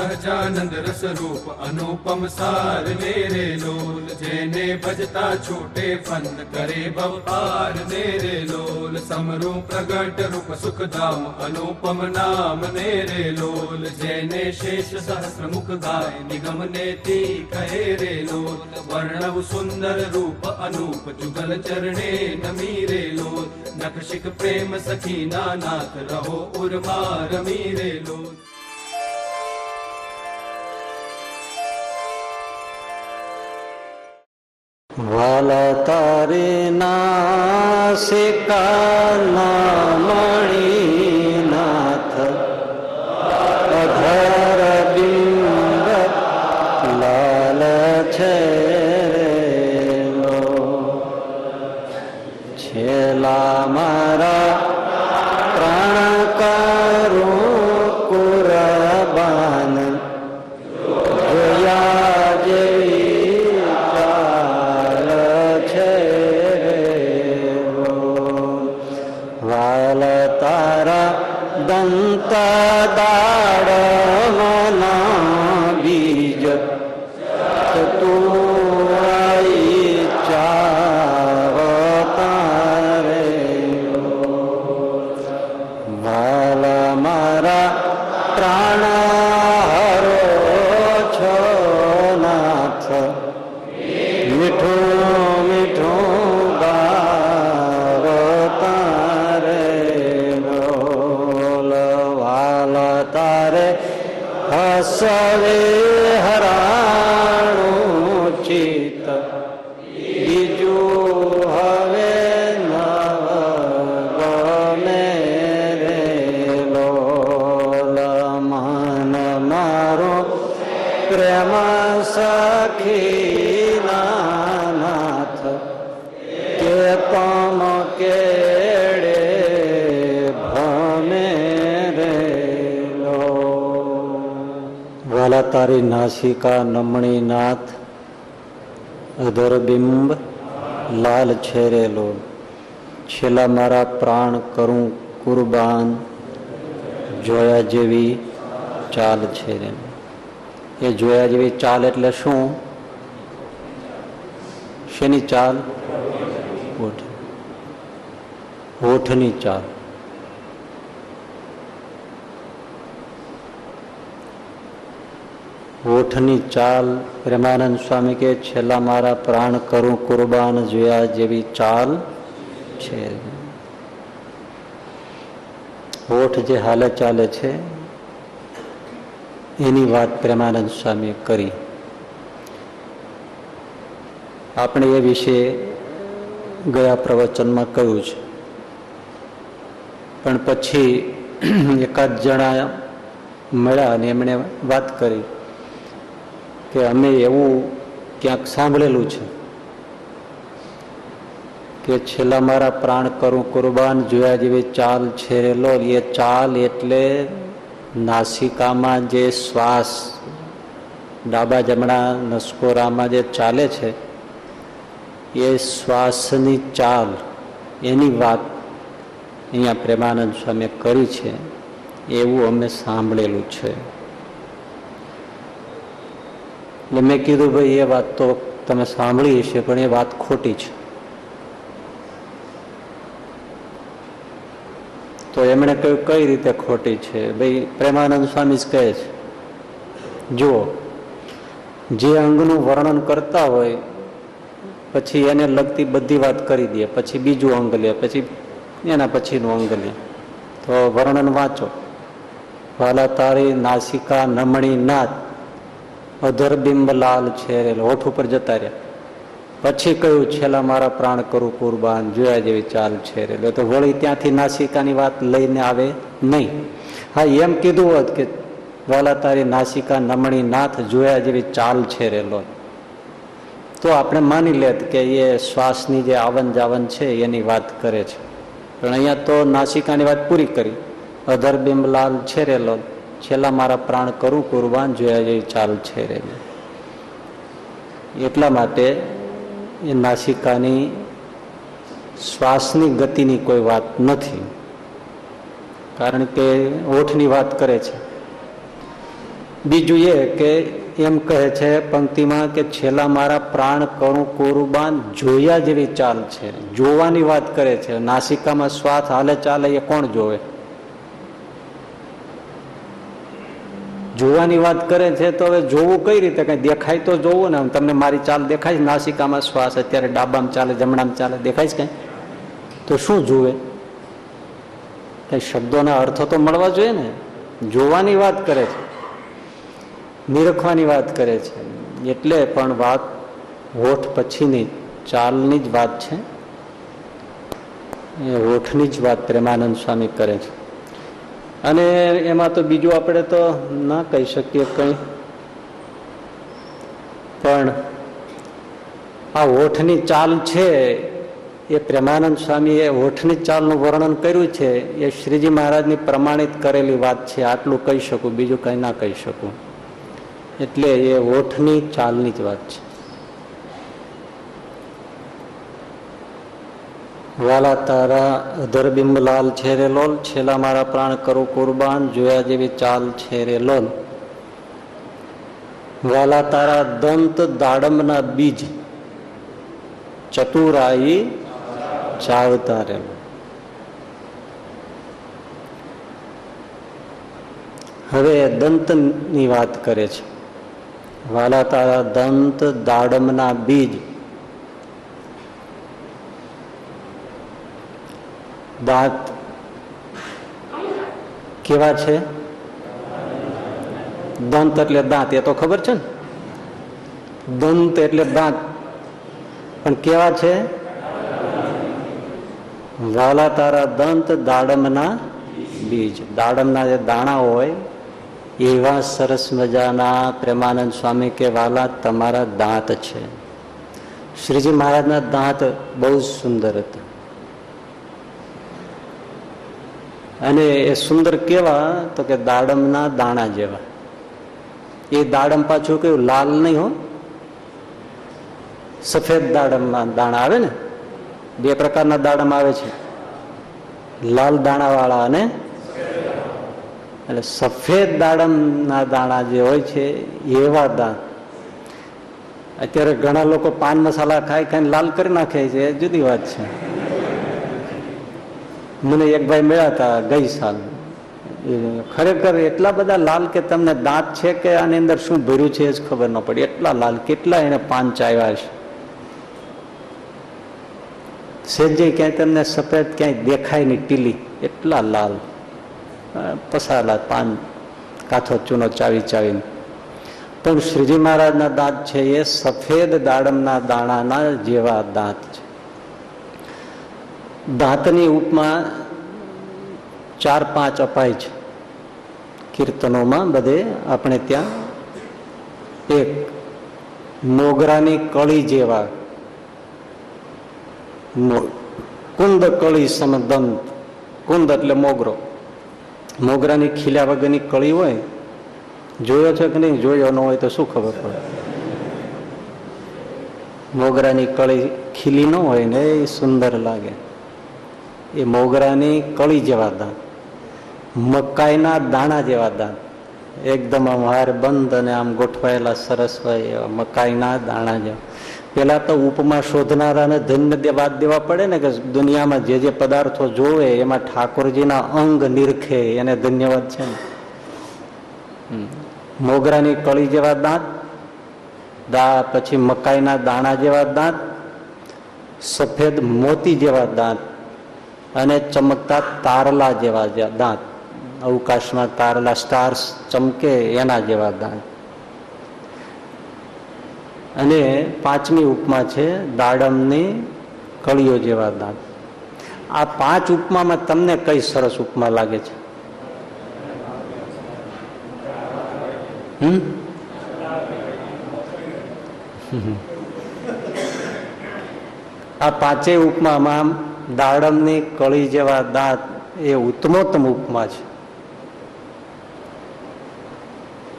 सहजानंद रस रूप अनुपम सार मेरे लोल जेने भजता छोटे फन करे बवपार मेरे लोल। समरू प्रगट रूप सुख धाम अनुपम नाम मेरे लोल। जेने शेष सहस्र मुख गाय निगम ने लोल। वर्णव सुंदर रूप अनूप जुगल चरणे लोल। नकशिक प्रेम सखी नानाथ सखीनाथ रो उरमीरे लोल। ઉર્મા રમી રે લોલ વાલા તારે નાસિકા મણિનાથ અધર તારી નાસિકા નમણી નાથ અધરબિંબ લાલ છેરેલો. છેલ્લા મારા પ્રાણ કરું કુરબાન, જોયા જેવી ચાલ છે એ જોયા જેવી ચાલ એટલે શું? શેની ચાલ? હોઠ હોઠની ચાલ. હોઠની ચાલ પ્રેમાનંદ સ્વામી કે છેલ્લા મારા પ્રાણ કરું કુરબાન જોયા જેવી ચાલ છે. હોઠ જે હાલે ચાલે છે, એની વાત પ્રેમાનંદ સ્વામીએ કરી. આપણે એ વિશે ગયા પ્રવચનમાં કહ્યું છે. પણ પછી એકાદ જણા મળ્યા અને એમણે વાત કરી. કે અમે એવું ક્યાંક સાંભળેલું છે કે છેલ્લા મારા પ્રાણ કરું કુરબાન જોયા જેવી ચાલ છેરેલો એ ચાલ એટલે નાસિકામાં જે શ્વાસ, ડાબા જમણા નસકોરામાં જે ચાલે છે, એ શ્વાસની ચાલ, એની વાત અહીંયા પ્રેમાનંદ સ્વામીએ કરી છે, એવું અમે સાંભળેલું છે. એટલે મેં કીધું, ભાઈ, એ વાત તો તમે સાંભળી હશે, પણ એ વાત ખોટી છે. તો એમણે કહ્યું, કઈ રીતે ખોટી છે? ભાઈ, પ્રેમાનંદ સ્વામી કહે છે, જુઓ, જે અંગનું વર્ણન કરતા હોય, પછી એને લગતી બધી વાત કરી દે, પછી બીજું અંગ લે, પછી એના પછીનું અંગ લે. તો વર્ણન વાંચો. વાલા તારી નાસિકા નમણી નાથ અધર બિંબ લાલ છે હોઠ ઉપર જતા રહ્યા. પછી કહ્યું, છેલ્લા મારા પ્રાણ કરું કુરબાન, જોયા જેવી ચાલ છે એટલે તો વળી ત્યાંથી નાસિકાની વાત લઈને આવે નહીં. હા, એમ કીધું હોત કે, વાલા તારી નાસિકા નમણી નાથ જોયા જેવી ચાલ છે તો આપણે માની લેત કે એ શ્વાસની જે આવન જાવન છે એની વાત કરે છે. પણ અહીંયા તો નાસિકાની વાત પૂરી કરી. અધર બિંબલાલ છે રેલો છેલ્લા મારા પ્રાણ કરું કુરબાન જોયા જેવી ચાલ છે રે. એટલા માટે એ નાસિકાની શ્વાસની ગતિની કોઈ વાત નથી. કારણ કે ઓઠની વાત કરે છે. બીજું એ કે એમ કહે છે પંક્તિમાં કે છેલ્લા મારા પ્રાણ કરું કુરબાન જોયા જેવી ચાલ છે. જોવાની વાત કરે છે. નાસિકામાં શ્વાસ હાલે ચાલે એ કોણ જોવે? જોવાની વાત કરે છે તો હવે જોવું કઈ રીતે? કઈ દેખાય તો જોવું ને. તમને મારી ચાલ દેખાય છે? નાસિકામાં શ્વાસ અત્યારે ડાબામાં ચાલે, જમણામાં ચાલે. દેખાય છે કઈ? તો શું જુએ? કઈ શબ્દોના અર્થો તો મળવા જોઈએ ને. જોવાની વાત કરે છે. નિરખવાની વાત કરે છે. એટલે પણ વાત હોઠ પછીની ચાલની જ વાત છે. એ હોઠની જ વાત પ્રેમાનંદ સ્વામી કરે છે. અને એમાં તો બીજું આપણે તો ના કહી શકીએ કંઈ. પણ આ હોઠની ચાલ છે, એ પ્રેમાનંદ સ્વામીએ હોઠની ચાલનું વર્ણન કર્યું છે, એ શ્રીજી મહારાજની પ્રમાણિત કરેલી વાત છે, આટલું કહી શકું, બીજું કંઈ ના કહી શકું. એટલે એ હોઠની ચાલની જ વાત છે. વાલા તારા ધરબિંબલાલ છે રે લોલ, છેલ્લા મારા પ્રાણ કરું કુરબાન, જોયા જેવી ચાલ છે લોલ. વાલા તારા દંત દાડમના બીજ, ચતુરાઈ ચાવતા રે હવે દંતની વાત કરે છે. વાલા તારા દંત દાડમના બીજ દાંત કેવા છે? દંત એટલે દાંત, એ તો ખબર છે ને? દંત એટલે દાંત. પણ કેવા છે? વાલા તારા દંત દાડમના બીજ. દાડમના જે દાણા હોય, એવા સરસ મજાના પ્રેમાનંદ સ્વામી કે વાલા, તમારા દાંત છે. શ્રીજી મહારાજના દાંત બહુ સુંદર હતા. અને એ સુંદર કેવા, તો કે દાડમના દાણા જેવા. એ દાડમ પાછું કેવું લાલ નહીં હો? સફેદ દાડમમાં દાણા આવે ને? બે પ્રકારના દાડમ આવે છે. લાલ દાણા વાળા અને એટલે સફેદ દાડમના દાણા જે હોય છે, એવા દાણ. અત્યારે ઘણા લોકો પાન મસાલા ખાઈ ખાઈને લાલ કરી નાખે છે જુદી વાત છે. મને એક ભાઈ મળ્યા હતા ગઈ સાલ. ખરેખર એટલા બધા લાલ કે તમને દાંત છે કે આની અંદર શું ભર્યું છે એ જ ખબર ન પડી. એટલા લાલ, કેટલા એને પાન ચાવ્યા છે. સેજે ક્યાંય તમને સફેદ ક્યાંય દેખાય નહીં ટીલી એટલા લાલ. પસાલા પાન, કાથો ચૂનો ચાવી ચાવીને. પણ શ્રીજી મહારાજના દાંત છે એ સફેદ દાડમના દાણાના જેવા દાંત છે. દાંતની ઉપમા ચાર પાંચ અપાય છે. કીર્તનોમાં બધે આપણે ત્યાં એક મોગરાની કળી જેવા કુંદ કળી સમદંત, કુંદ એટલે મોગરો. મોગરાની ખીલા વગરની કળી હોય, જોયો છે કે નહીં? જોયો ન હોય તો શું ખબર પડે? મોગરાની કળી ખીલી ન હોય ને, એ સુંદર લાગે. એ મોગરાની કળી જેવા દાંત, મકાઈના દાણા જેવા દાંત. એકદમ આમ હાર બંધ અને આમ ગોઠવાયેલા સરસ હોય એવા મકાઈના દાણા જેવા. પેલા તો ઉપમા શોધનારાને ધન્ય દેવા દેવા પડે ને કે દુનિયામાં જે જે પદાર્થો જોવે એમાં ઠાકોરજીના અંગ નિરખે, એને ધન્યવાદ છે ને. મોગરાની કળી જેવા દાંત, દા પછી મકાઈના દાણા જેવા દાંત, સફેદ મોતી જેવા દાંત અને ચમકતા તારલા જેવા દાંત. અવકાશમાં તારલા સ્ટાર્સ ચમકે એના જેવા દાંત. અને પાંચમી ઉપમા છે દાડમની કળીઓ જેવા દાંત. આ પાંચ ઉપમામાં તમને કઈ સરસ ઉપમા લાગે છે? આ પાંચેય ઉપમામાં દાડમની કળી જેવા દાંત એ ઉત્તમોત્તમ ઉપમા છે.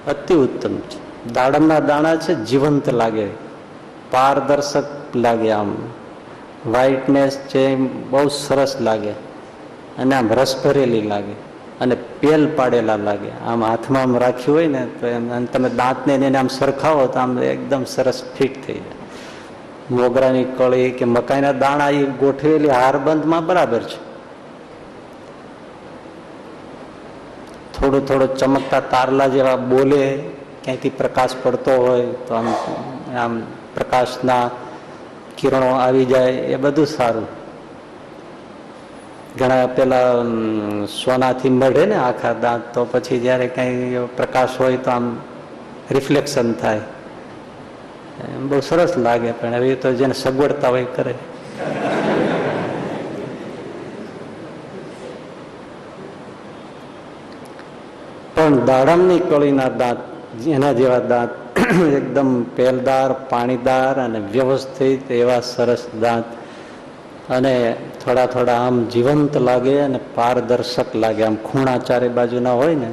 અતિ ઉત્તમ છે. દાડમના દાણા છે, જીવંત લાગે. પારદર્શક લાગે આમ. વ્હાઇટનેસ છે બહુ સરસ લાગે. અને આમ રસ ભરેલી લાગે. અને પેલ પાડેલા લાગે. આમ હાથમાં આમ રાખ્યું હોય ને, તો એમ તમે દાંતને એને આમ સરખાવો તો આમ એકદમ સરસ ફિટ થઈ જાય. મોગરાની કળી કે મકાઈના દાણા એ ગોઠવેલી હારબંધમાં બરાબર છે. થોડું થોડું ચમકતા તારલા જેવા બોલે, ક્યાંયથી પ્રકાશ પડતો હોય તો આમ આમ પ્રકાશના કિરણો આવી જાય એ બધું સારું. ઘણા પેલા સોનાથી મઢે ને આખા દાંત, તો પછી જ્યારે કંઈ પ્રકાશ હોય તો આમ રિફ્લેક્શન થાય. એમ બહુ સરસ લાગે, પણ હવે તો જેને સગવડતા હોય કરે. પણ દાડમની કળીના દાંત, એના જેવા દાંત, એકદમ પેલદાર પાણીદાર અને વ્યવસ્થિત એવા સરસ દાંત. અને થોડા થોડા આમ જીવંત લાગે અને પારદર્શક લાગે. આમ ખૂણા ચારે બાજુના હોય ને,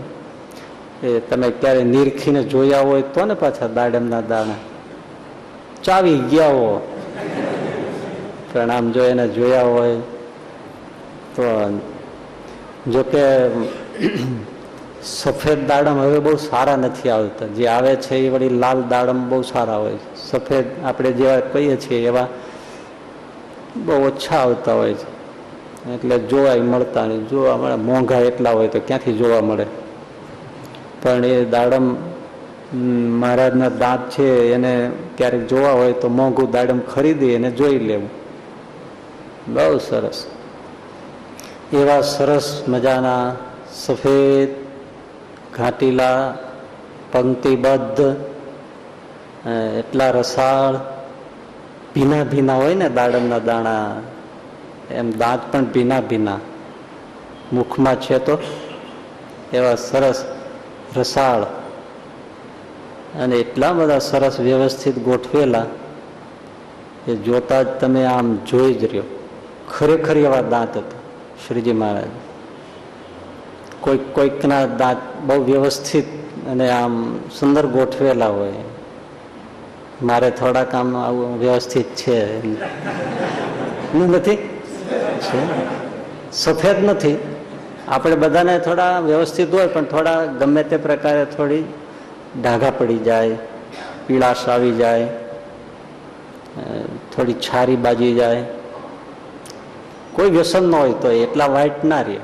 એ તમે ક્યારે નીરખીને જોયા હોય તો ને પાછા દાડમના દાણા. ચાવી ગયા હો. આમ જો એને જોયા હોય, તો જો કે સફેદ દાડમ હવે બહુ સારા નથી આવતા. જે આવે છે એ વળી લાલ દાડમ બહુ સારા હોય સફેદ આપણે જેવા કહીએ છીએ એવા બહુ ઓછા આવતા હોય છે. એટલે જોવાય મળતા નહીં. જોવા મળે મોંઘા એટલા હોય તો ક્યાંથી જોવા મળે? પણ એ દાડમ મહારાજના દાંત છે, એને ક્યારેક જોવા હોય તો મોંઘું દાડમ ખરીદી અને જોઈ લેવું. બહુ સરસ. એવા સરસ મજાના સફેદ, ઘાટીલા, પંક્તિબદ્ધ એટલા રસાળ, ભીના ભીના હોય ને દાડમના દાણા, એમ દાંત પણ ભીના ભીના. મુખમાં છે તો એવા સરસ રસાળ અને એટલા બધા સરસ વ્યવસ્થિત ગોઠવેલા એ જોતા જ તમે આમ જોઈ જ રહ્યો. ખરેખર એવા દાંત હતા, શ્રીજી મહારાજ. કોઈક કોઈકના દાંત બહુ વ્યવસ્થિત અને આમ સુંદર ગોઠવેલા હોય. મારે થોડાક આમ આવું વ્યવસ્થિત છે. નથી? સફેદ નથી. આપણે બધાને થોડા વ્યવસ્થિત હોય, પણ થોડા ગમે તે પ્રકારે થોડી ડાઘા પડી જાય, પીળાશ આવી જાય થોડી છારી બાજી જાય. કોઈ વ્યસન ન હોય તો એટલા વાઇટ ના રહે.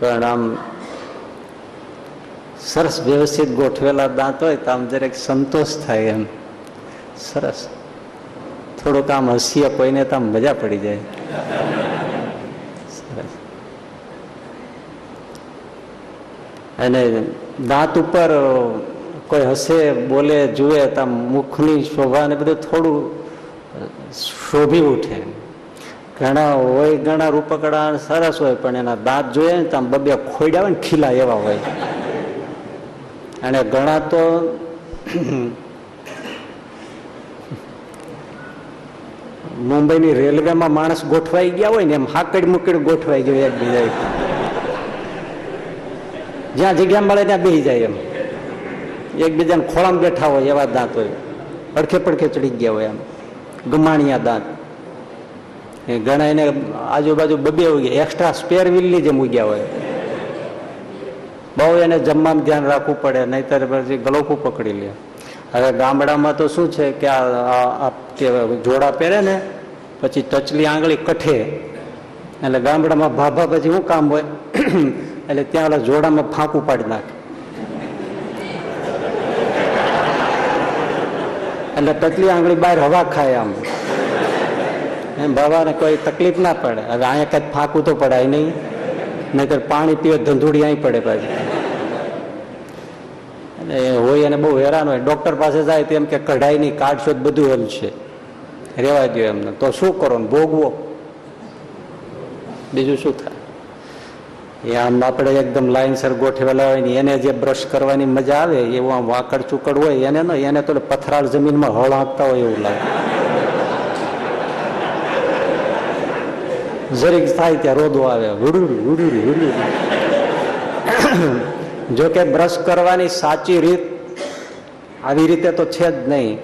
પણ આમ સરસ વ્યવસ્થિત ગોઠવેલા દાંત હોય તો આમ દરેક સંતોષ થાય એમ. સરસ. થોડુંક આમ હસીએ કોઈને તો આમ મજા પડી જાય. સરસ. અને દાંત ઉપર કોઈ હસે, બોલે, જુએ તો મુખની શોભા ને બધું થોડું શોભી ઉઠે. ઘણા હોય, ઘણા રૂપકડા સરસ હોય, પણ એના દાંત જોઈએ ને તો બબે ખોડ્યા હોય ને ખીલા એવા હોય. અને ઘણા તો મુંબઈની રેલવેમાં માણસ ગોઠવાઈ ગયા હોય ને, એમ હાકડ મુકડ ગોઠવાઈ ગયો એકબીજા જ્યાં જગ્યા મળે ત્યાં બેસી જાય એમ. એકબીજાને ખોળામાં બેઠા હોય એવા દાંત હોય. અડખે પડખે ચડી ગયા હોય એમ. ગમાણિયા દાંત. એ ઘણા એને આજુબાજુ બબે ઉગ્યા એક્સ્ટ્રા સ્પેર વ્હીલની જેમ ઉગ્યા હોય. બહુ એને જમવામાં ધ્યાન રાખવું પડે, નહીતર પછી ગલોકું પકડી લે. હવે ગામડામાં તો શું છે કે આ જોડા પહેરે ને, પછી ટચલી આંગળી કઠે. એટલે ગામડામાં ભાભા પછી શું કામ હોય? એટલે ત્યાં ઓલા જોડામાં ફાંકું પાડી નાખે. એટલે ટકલી આંગળી બહાર હવા ખાય આમ. એમ બાબાને કોઈ તકલીફ ના પડે. હવે અહીંયા કઈ ફાંકું તો પડાય નહીં. નહીતર પાણી પીવે, ધંધુડી અહીં પડે પાછી. એ હોય અને બહુ હેરાન હોય. ડૉક્ટર પાસે જાય તો એમ કે કઢાઈ નહીં કાઢશો બધું એમ છે. રેવા દો એમને. તો શું કરો ભોગવો? બીજું શું થાય? એ આમ આપણે એકદમ લાઈનસર ગોઠવેલા હોય ને એને જે બ્રશ કરવાની મજા આવે એવું આમ વાકડ ચુકડ હોય, એને ન, એને તો પથરાળ જમીનમાં હળ હાંકતા હોય એવું લાગે. જરીક થાય ત્યાં રોદો આવે હુડુડી હુડુડી હુડુડી જો કે બ્રશ કરવાની સાચી રીત આવી રીતે તો છે જ નહીં.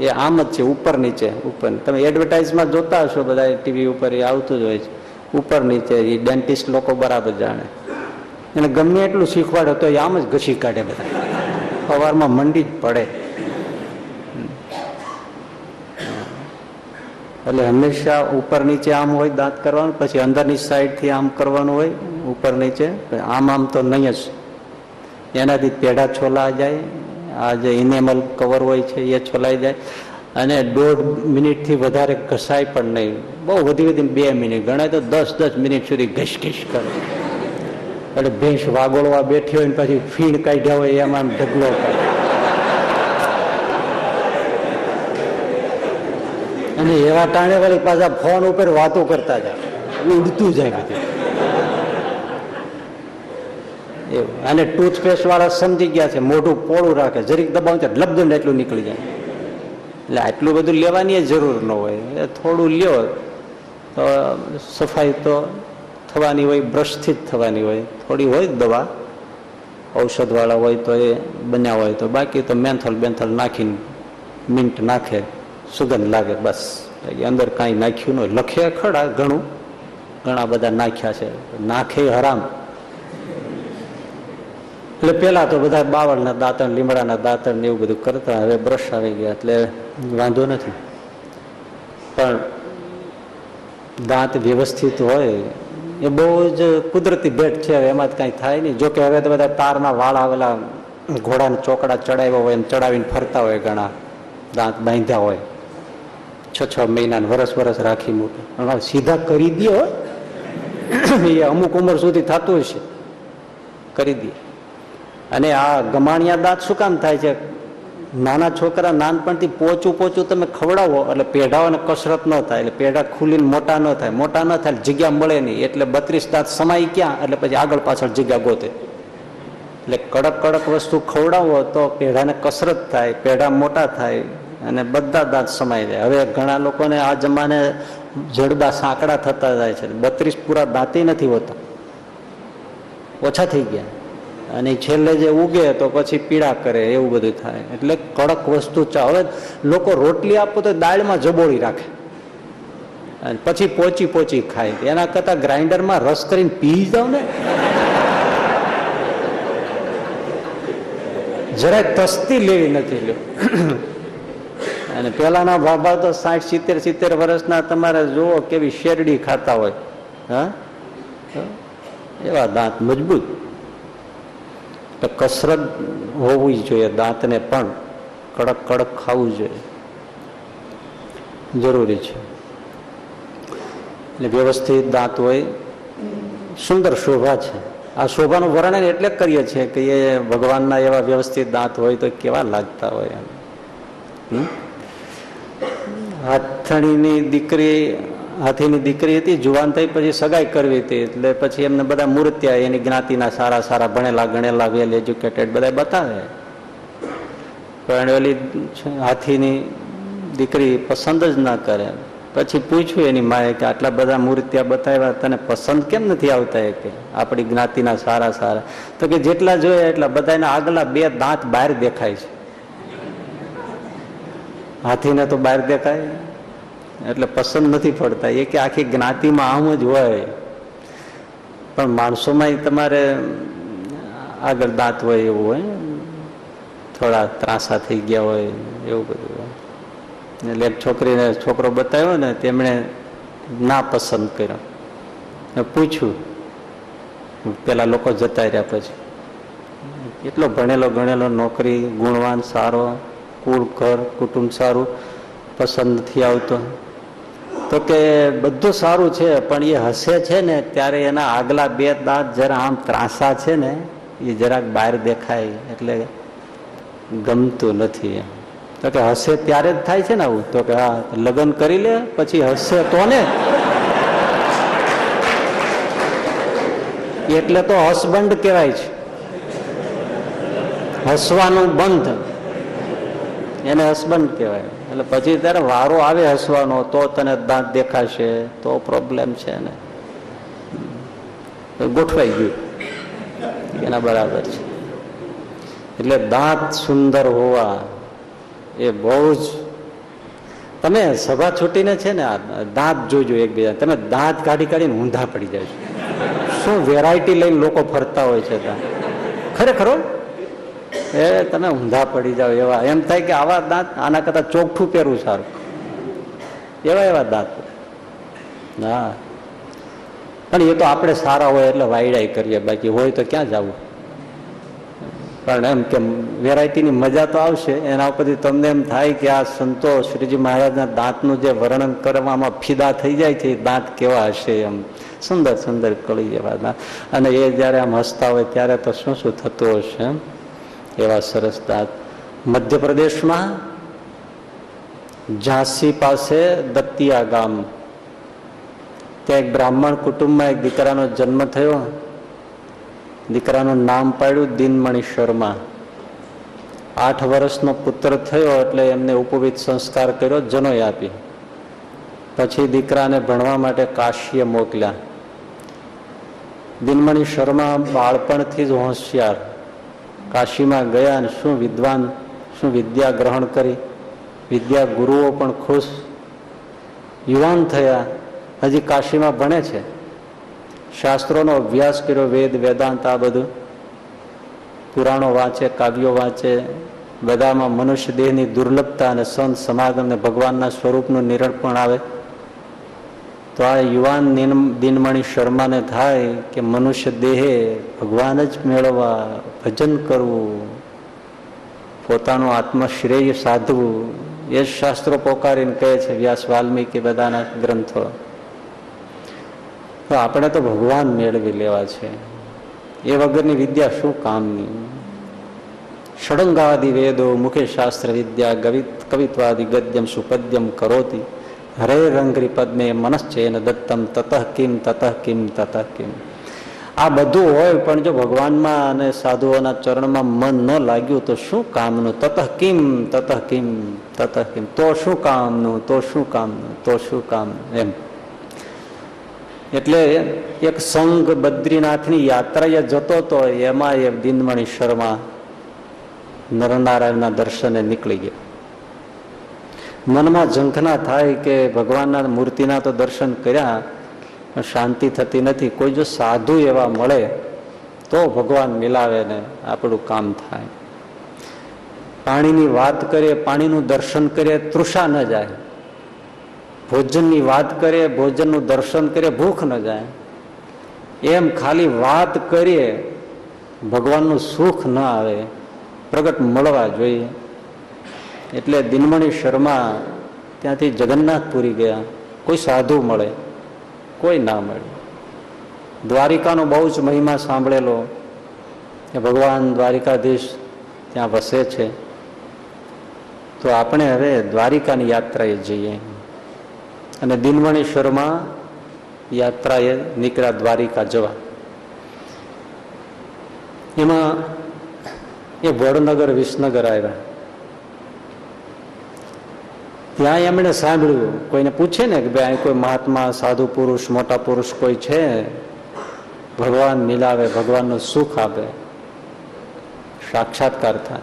એ આમ જ છે, ઉપર નીચે, ઉપર. તમે એડવર્ટાઇઝમાં જોતા હશો બધા ટીવી ઉપર, એ આવતું જ હોય છે. ઉપર નીચે એ ડેન્ટિસ્ટ લોકો બરાબર જાણે. એને ગમે એટલું શીખવાડે તો એ આમ જ ઘસી કાઢે બધા. સવારમાં મંડી જ પડે. એટલે હંમેશા ઉપર નીચે આમ હોય દાંત કરવાનું, પછી અંદરની સાઈડથી આમ કરવાનું હોય, ઉપર નીચે. આમ આમ તો નહીં જ. એનાથી પેઢા છોલા જાય. આ જે ઇનેમલ કવર હોય છે, એ છોલાઈ જાય. અને દોઢ મિનિટથી વધારે ઘસાય પણ નહીં. બહુ વધી વધી બે મિનિટ, ગણાય તો દસ દસ મિનિટ સુધી ઘસ ઘસ કરે. એટલે ભેંસ વાગોળવા બેઠી હોય ને પછી ફીણ કાઢ્યા હોય એમાં ઢગલો કરે. અને એવા ટાણે વાળી પાછા ફોન ઉપર વાતો કરતા જાય. ઉડતું જાય બધું. એવું. અને ટૂથપેસ્ટ વાળા સમજી ગયા છે, મોઢું પોળું રાખે. જરીક દબાવ છે લબદંડ એટલું નીકળી જાય. એટલે આટલું બધું લેવાની જરૂર ન હોય. થોડું લ્યો. સફાઈ તો થવાની હોય, બ્રશથી જ થવાની હોય. થોડી હોય દવા. ઔષધવાળા હોય તો એ બન્યા હોય તો. બાકી તો મેન્થોલ બેન્થોલ નાખીને મિન્ટ નાખે, સુગંધ લાગે બસ. અંદર કાંઈ નાખ્યું ન હોય. લખે ખડા ઘણું. ઘણા બધા નાખ્યા છે. નાખે હરામ. એટલે પેલા તો બધા બાવળના દાંતણ, લીમડાના દાંતણ ને એવું બધું કરતા. હવે બ્રશ આવી ગયા. એટલે વાંધો નથી. પણ દાંત વ્યવસ્થિત હોય, એ બહુ જ કુદરતી ભેટ છે. એમાં કાંઈ થાય નહીં. જોકે હવે તો બધા તારના વાળ આવેલા, ઘોડાને ચોકડા ચડાવ્યા હોય એમ ચડાવીને ફરતા હોય ઘણા. દાંત બાંધ્યા હોય. છ છ મહિના વરસ વરસ રાખી મૂકે. સીધા કરી દે એ અમુક ઉંમર સુધી થતું હશે. કરી દે. અને આ ગમાણિયા દાંત શું કામ થાય છે? નાના છોકરા નાનપણથી પોચું પોચું તમે ખવડાવો, એટલે પેઢાઓને કસરત ન થાય, એટલે પેઢા ખુલીને મોટા ન થાય. મોટા ન થાય જગ્યા મળે નહીં. એટલે બત્રીસ દાંત સમાય ક્યાં? એટલે પછી આગળ પાછળ જગ્યા ગોતે. એટલે કડક કડક વસ્તુ ખવડાવો તો પેઢાને કસરત થાય, પેઢા મોટા થાય અને બધા દાંત સમાઈ જાય. હવે ઘણા લોકોને આ જમાને જડબા સાંકડા થતા જાય છે. બત્રીસ પૂરા દાંતે નથી હોતા. ઓછા થઈ ગયા. અને છેલ્લે જે ઉગે તો પછી પીડા કરે, એવું બધું થાય. એટલે કડક વસ્તુ હવે લોકો રોટલી આપો તો દાળમાં જબોળી રાખે. અને પછી પોચી પોચી ખાય. એના કરતા ગ્રાઇન્ડરમાં રસ કરીને પી જાવ ને. જરાય તસ્તી લેવી નથી લ્યો. અને પેલાના બાબા તો સાઠ, સિત્તેર સિત્તેર વર્ષના તમારે જુઓ કેવી શેરડી ખાતા હોય. હા? એવા દાંત મજબૂત. તો કસરત હોવી જોઈએ, દાંતને પણ કડક કડક ખાવું જોઈએ. જરૂરી છે. એટલે વ્યવસ્થિત દાંત હોય, સુંદર શોભા છે. આ શોભાનું વર્ણન એટલે કરીએ છીએ કે એ ભગવાનના એવા વ્યવસ્થિત દાંત હોય તો કેવા લાગતા હોય એમ. હાથણીની દીકરી હાથીની દીકરી હતી, જુવાન થઈ પછી સગાઈ કરવી હતી. એટલે પછી એમને બધા મૂર્ત્યા, એની જ્ઞાતિના સારા સારા ભણેલા, ગણેલા, વેલ એજ્યુકેટેડ બધા બતાવે. પણ ઓલી હાથીની દીકરી પસંદ જ ના કરે. પછી પૂછ્યું એની માએ કે આટલા બધા મૂર્ત્યા બતાવ્યા, તને પસંદ કેમ નથી આવતા એ કે? આપણી જ્ઞાતિના સારા સારા. તો કે જેટલા જોયા એટલા બધાના આગલા બે દાંત બહાર દેખાય છે. હાથીને તો બહાર દેખાય. એટલે પસંદ નથી પડતા. એ કે આખી જ્ઞાતિમાં આમ જ હોય. પણ માણસોમાં તમારે આગળ દાંત હોય એવું હોય. થોડા ત્રાસા થઈ ગયા હોય એવું બધું હોય. એટલે છોકરીને છોકરો બતાવ્યો ને તેમણે ના પસંદ કર્યો. પૂછ્યું, પેલા લોકો જતા રહ્યા પછી એટલો ભણેલો ગણેલો નોકરી, ગુણવાન, સારો કુળ ઘર, કુટુંબ સારું, પસંદ નથી આવતો. તો કે બધું સારું છે, પણ એ હસે છે ને, ત્યારે એના આગલા બે દાંત જરા આમ ત્રાસા છે ને, એ જરાક બહાર દેખાય એટલે ગમતું નથી તો કે હસે ત્યારે જ થાય છે ને આવું? તો કે હા, લગ્ન કરી લે, પછી હસે તો ને એટલે તો હસબન્ડ કહેવાય છે. હસવાનું બંધ. એને હસબન્ડ કહેવાય. એટલે પછી ત્યારે વારો આવે હસવાનો, તો તને દાંત દેખાશે, તો પ્રોબ્લેમ છે ને. ગોઠવાઈ ગયું. એના બરાબર છે. એટલે દાંત સુંદર હોવા એ બહુ જ તમે સભા છૂટીને છે ને દાંત જોજો એકબીજા. તમે દાંત કાઢી કાઢીને ઊંધા પડી જાય શું વેરાયટી લઈને લોકો ફરતા હોય છે ત્યાં? ખરેખર? એ તમે ઊંધા પડી જાઓ એવા. એમ થાય કે આવા દાંત આના કરતા ચોખ્ઠું પહેરવું સારું. એવા એવા દાંત. હા. પણ એ તો આપણે સારા હોય એટલે વાયડાઈ કરીએ. બાકી હોય તો ક્યાં જવું? પણ એમ કે વેરાયટીની મજા તો આવશે. એના ઉપરથી તમને એમ થાય કે આ સંતો શ્રીજી મહારાજના દાંતનું જે વર્ણન કરવામાં ફિદા થઈ જાય છે, એ દાંત કેવા હશે એમ. સુંદર સુંદર કળી જેવા અને એ જ્યારે આમ હસતા હોય ત્યારે તો શું શું થતું હશે એમ? એવા સરસ દાંત. મધ્યપ્રદેશમાં ઝાંસી પાસે દત્તિયા ગામ. ત્યાં એક બ્રાહ્મણ કુટુંબમાં એક દીકરાનો જન્મ થયો. દીકરાનું નામ પાડ્યું દિનમણી શર્મા. આઠ વર્ષનો પુત્ર થયો એટલે એમને ઉપવિત સંસ્કાર કર્યો જનોય આપી. પછી દીકરાને ભણવા માટે કાશીએ મોકલ્યા. દિનમણી શર્મા બાળપણથી જ હોશિયાર. કાશીમાં ગયા અને શું વિદ્વાન, શું વિદ્યા ગ્રહણ કરી? વિદ્યા ગુરુઓ પણ ખુશ. યુવાન થયા. હજી કાશીમાં ભણે છે. શાસ્ત્રોનો અભ્યાસ કર્યો, વેદ, વેદાંત, આ બધું. પુરાણો વાંચે, કાવ્યો વાંચે. બધામાં મનુષ્ય દેહની દુર્લભતા અને સંત સમાગમ અને ભગવાનના સ્વરૂપનું નિરણ પણ આવે. તો આ યુવાન દિન- દિનમણી શર્માને થાય કે મનુષ્ય દેહે ભગવાન જ મેળવવા ભજન કરવું, પોતાનું આત્મશ્રેય સાધવું, એ જ શાસ્ત્રો પોકારીને કહે છે વ્યાસ વાલ્મીકી બધાના ગ્રંથો. તો આપણે તો ભગવાન મેળવી લેવા છે. એ વગરની વિદ્યા શું કામની? ષડંગાદિ વેદો મુખે શાસ્ત્ર વિદ્યા કવિત્વાદિ ગદ્યમ સુપદ્યમ કરોતી. હરે રંગરી પદ્મે મનશ્ચેન દત્તમ તતઃ કિમ તતઃ કિમ તતઃ કિમ આ બધું હોય પણ જો ભગવાનમાં અને સાધુઓના ચરણમાં મન ન લાગ્યું તો શું કામનું તતઃ કિમ તતઃ કિમ તતઃ કિમ તો શું કામનું તો શું કામનું તો શું કામનું એમ એટલે એક સંઘ બદ્રીનાથની યાત્રાએ જતો તો એમાં એ દિનમણી શર્મા નરનારાયણના દર્શને નીકળી ગયા મનમાં ઝંખના થાય કે ભગવાનના મૂર્તિના તો દર્શન કર્યા, પણ શાંતિ થતી નથી. કોઈ જો સાધુ એવા મળે, તો ભગવાન મિલાવે ને આપણું કામ થાય. પાણીની વાત કરીએ, પાણીનું દર્શન કરીએ, તૃષા ન જાય. ભોજનની વાત કરીએ, ભોજનનું દર્શન કરીએ, ભૂખ ન જાય. એમ ખાલી વાત કરીએ, ભગવાનનું સુખ ન આવે, પ્રગટ મળવા જોઈએ. એટલે દિનમણી શર્મા ત્યાંથી જગન્નાથપુરી ગયા. કોઈ સાધુ મળે, કોઈ ના મળે. દ્વારિકાનો બહુ જ મહિમા સાંભળેલો. કે ભગવાન દ્વારિકાધીશ ત્યાં વસે છે. તો આપણે હવે દ્વારિકાની યાત્રાએ જઈએ. અને દિનમણી શર્મા યાત્રાએ નીકળ્યા દ્વારિકા જવા. એમાં એ વડનગર, વિસનગર આવ્યા. ત્યાં એમણે સાંભળ્યું. કોઈને પૂછે ને કે ભાઈ કોઈ મહાત્મા, સાધુ પુરુષ, મોટા પુરુષ કોઈ છે? ભગવાન મિલાવે, ભગવાનનું સુખ આપે. સાક્ષાત્કાર થાય.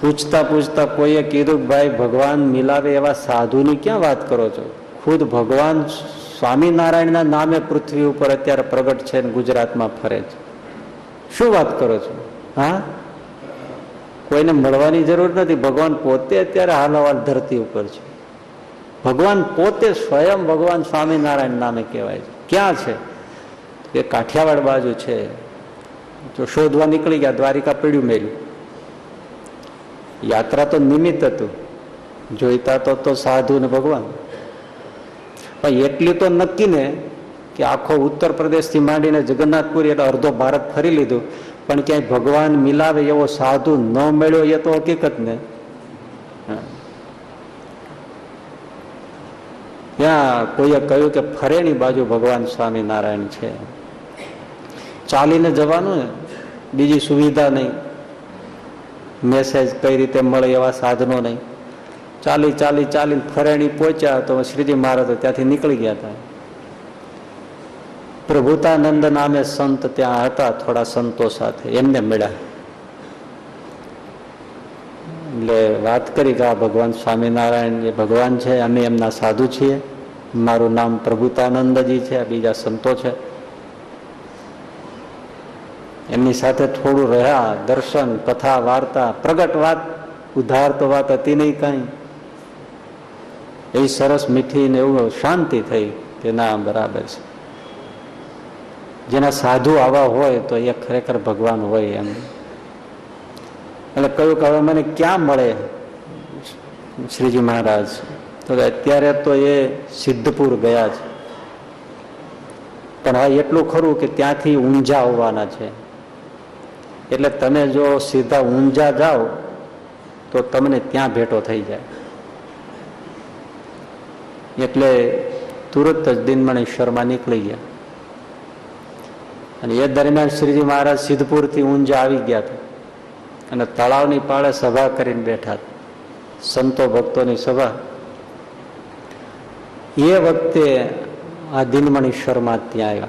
પૂછતા પૂછતા કોઈએ કીધું ભાઈ, ભગવાન મિલાવે એવા સાધુની ક્યાં વાત કરો છો? ખુદ ભગવાન સ્વામિનારાયણના નામે પૃથ્વી ઉપર અત્યારે પ્રગટ છે ગુજરાતમાં ફરે છે. શું વાત કરો છો? હા? કોઈને મળવાની જરૂર નથી. ભગવાન પોતે અત્યારે હાલવાલ ધરતી ઉપર છે. ભગવાન પોતે સ્વયં ભગવાન સ્વામિનારાયણ નામે કહેવાય છે. ક્યાં છે? એ કાઠિયાવાડ બાજુ છે. જો શોધવા નીકળી ગયા, દ્વારિકા પીડ્યું મેળ્યું યાત્રા તો નિમિત્ત હતું. જોઈતા તો તો સાધુ ને ભગવાન. પણ એટલી તો નક્કી ને કે આખો ઉત્તર પ્રદેશથી માંડીને જગન્નાથપુરી એટલે અડધો ભારત ફરી લીધું. પણ ક્યાંય ભગવાન મિલાવે એવો સાધુ ન મળ્યો એ તો હકીકત ને. ત્યાં કોઈએ કહ્યું કે ફરેની બાજુ ભગવાન સ્વામિનારાયણ છે. ચાલીને જવાનું ને, બીજી સુવિધા નહીં. મેસેજ કઈ રીતે મળે એવા સાધનો નહીં. ચાલી ચાલી ચાલી ફરેણી પહોંચ્યા તો શ્રીજી મહારાજ ત્યાંથી નીકળી ગયા હતા. પ્રભુતાનંદ નામે સંત ત્યાં હતા, થોડા સંતો સાથે. એમને મળ્યા. એટલે વાત કરી કે આ ભગવાન સ્વામિનારાયણ જે ભગવાન છે, અમે એમના સાધુ છીએ. મારું નામ પ્રભુતાનંદજી છે બીજા સંતો છે. એમની સાથે થોડું રહ્યા, દર્શન, કથા, વાર્તા, પ્રગટ વાત, ઉધાર તો વાત હતી નહીં કાંઈ. એ સરસ મીઠી ને એવું શાંતિ થઈ કે ના બરાબર છે. જેના સાધુ આવા હોય તો એ ખરેખર ભગવાન હોય એમ. એટલે કહ્યું કે હવે મને ક્યાં મળે શ્રીજી મહારાજ? તો અત્યારે તો એ સિદ્ધપુર ગયા છે. પણ હા એટલું ખરું કે ત્યાંથી ઊંઝા આવવાના છે. એટલે તમે જો સીધા ઊંઝા જાઓ, તો તમને ત્યાં ભેટો થઈ જાય. એટલે તુરત જ દિનમણી શર્મા નીકળી ગયા. અને એ દરમિયાન શ્રીજી મહારાજ સિદ્ધપુરથી ઊંઝા આવી ગયા હતા. અને તળાવની પાળે સભા કરીને બેઠા. સંતો ભક્તોની સભા. એ વખતે આ દિનમણી શર્મા ત્યાં આવ્યા.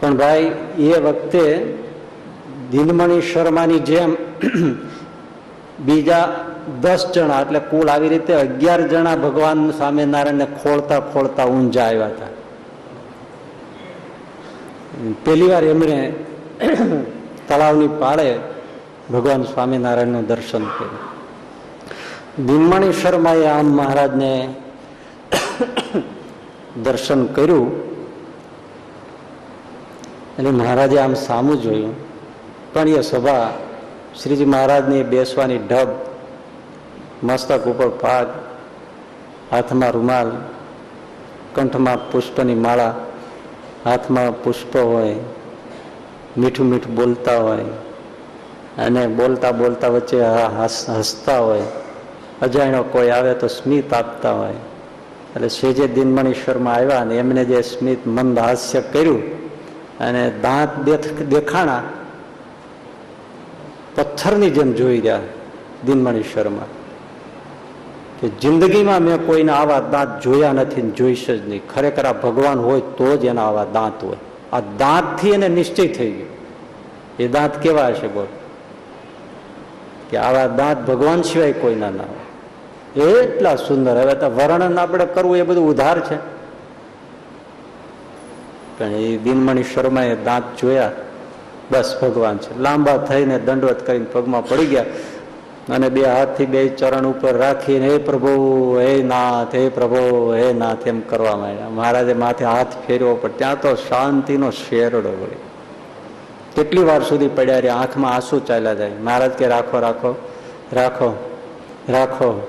પણ ભાઈ, એ વખતે દિનમણી શર્માની જેમ બીજા દસ જણા, એટલે કુલ આવી રીતે અગિયાર જણા ભગવાન સ્વામિનારાયણને ખોળતા ખોળતા ઊંઝા આવ્યા હતા. પહેલી વાર એમણે તળાવની પાળે ભગવાન સ્વામિનારાયણનું દર્શન કર્યું. દિનમણી શર્માએ આમ મહારાજને દર્શન કર્યું અને મહારાજે આમ સામું જોયું. પણ એ સભા શ્રીજી મહારાજની બેસવાની ઢબ, મસ્તક ઉપર પાગ હાથમાં રૂમાલ, કંઠમાં પુષ્પની માળા હાથમાં પુષ્પ હોય, મીઠું મીઠું બોલતા હોય, અને બોલતા બોલતા વચ્ચે હસતા હોય, અજાણ્યો કોઈ આવે તો સ્મિત આપતા હોય. એટલે સેજે દિનમણી આવ્યા અને એમને જે સ્મિત મંદ હાસ્ય કર્યું અને દાંત દેખાણા પથ્થરની જેમ જોઈ ગયા દિનમણી કે જિંદગીમાં મેં કોઈના આવા દાંત જોયા નથી ને જોઈશ જ નહીં. ખરેખર આ ભગવાન હોય તો જ એના આવા દાંત હોય. આ દાંતથી એને નિશ્ચય થઈ ગયો. એ દાંત કેવા હશે બોલ? કે આવા દાંત ભગવાન સિવાય કોઈના ના હોય. એટલા સુંદર. હવે તો વર્ણન આપણે કરવું એ બધું ઉધાર છે. પણ એ દિનમણી શર્માએ દાંત જોયા. બસ ભગવાન છે. લાંબા થઈને દંડવત કરીને પગમાં પડી ગયા. અને બે હાથથી બે ચરણ ઉપર રાખીને, હે પ્રભુ, હે નાથ, હે પ્રભુ, હે નાથ, એમ કરવા માંડ્યા. મહારાજે માથે હાથ ફેરવો, પણ ત્યાં તો શાંતિનો શેરડો વળી કેટલી વાર સુધી પડ્યા રે આંખમાં આંસુ ચાલ્યા જાય. મહારાજ કે, રાખો રાખો રાખો રાખો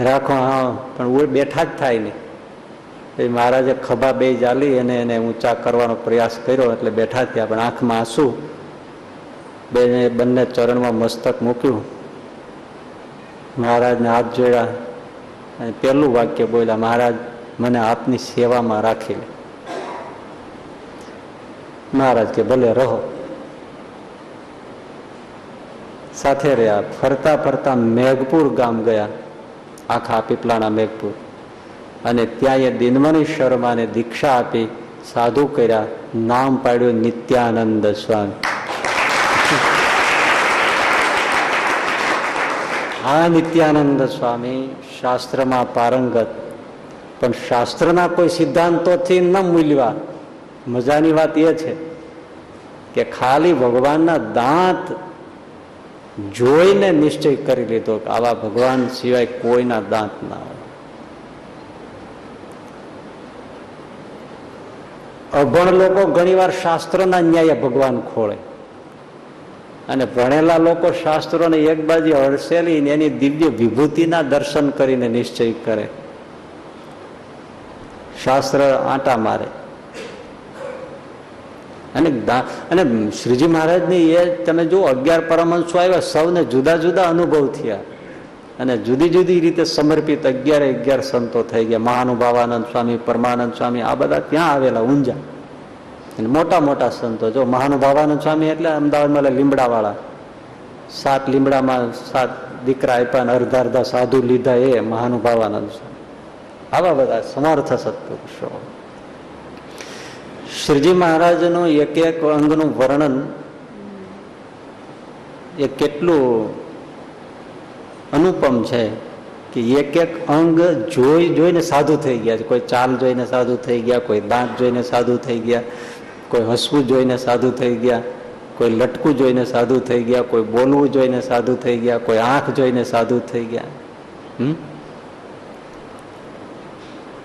રાખો, હા. પણ બેઠા જ થાય નહીં. એ મહારાજે ખભા બે જાલી અને એને ઊંચા કરવાનો પ્રયાસ કર્યો, એટલે બેઠા થયા. પણ આંખમાં આંસુ બેને બંને ચરણમાં મસ્તક મૂક્યું. મહારાજને હાથ જોડ્યા અને પહેલું વાક્ય બોલ્યા, મહારાજ, મને આપની સેવામાં રાખી મહારાજ કે, ભલે, રહો. સાથે રહ્યા, ફરતા ફરતા મેઘપુર ગામ ગયા, આખા પીપલાના મેઘપુર. અને ત્યાં એ દિનમણી શર્માને દીક્ષા આપી, સાધુ કર્યા, નામ પાડ્યું નિત્યાનંદ સ્વામી. આ નિત્યાનંદ સ્વામી શાસ્ત્રમાં પારંગત. પણ શાસ્ત્રના કોઈ સિદ્ધાંતોથી ન મૂલ્યવા મજાની વાત એ છે કે ખાલી ભગવાનના દાંત જોઈને નિશ્ચય કરી લીધો કે આવા ભગવાન સિવાય કોઈના દાંત ના હોય. અભણ લોકો ઘણીવાર શાસ્ત્રના ન્યાય ભગવાન ખોળે. અને ભણેલા લોકો શાસ્ત્રોને એક બાજુ હડસેલી ને એની દિવ્ય વિભૂતિના દર્શન કરીને નિશ્ચય કરે. શાસ્ત્ર આંટા મારે. અને અને શ્રીજી મહારાજની એ તમે જુઓ, અગિયાર પરમહંસો આવ્યા, સૌને જુદા જુદા અનુભવ થયા. અને જુદી જુદી રીતે સમર્પિત અગિયારે અગિયાર સંતો થઈ ગયા. મહાનુભાવાનંદ સ્વામી, પરમાનંદ સ્વામી, આ બધા ત્યાં આવેલા, ઊંઝા. મોટા મોટા સંતો, જો મહાનુભાવાનંદ સ્વામી એટલે અમદાવાદમાં લીમડાવાળા. સાત લીમડામાં સાત દીકરા આપ્યા અને અર્ધા અર્ધા સાધુ લીધા એ મહાનુભાવાનંદ સ્વામી આવા બધા સમર્થ સત્પુરુષો. શ્રીજી મહારાજનું એક એક અંગનું વર્ણન એ કેટલું અનુપમ છે કે એક એક અંગ જોઈ જોઈને સાધુ થઈ ગયા છે. કોઈ ચાલ જોઈને સાધુ થઈ ગયા, કોઈ દાંત જોઈને સાધુ થઈ ગયા. કોઈ હસવું જોઈને સાધુ થઈ ગયા, કોઈ લટકું જોઈને સાધુ થઈ ગયા, કોઈ બોલવું જોઈને સાધુ થઈ ગયા, કોઈ આંખ જોઈને સાધુ થઈ ગયા. હમ?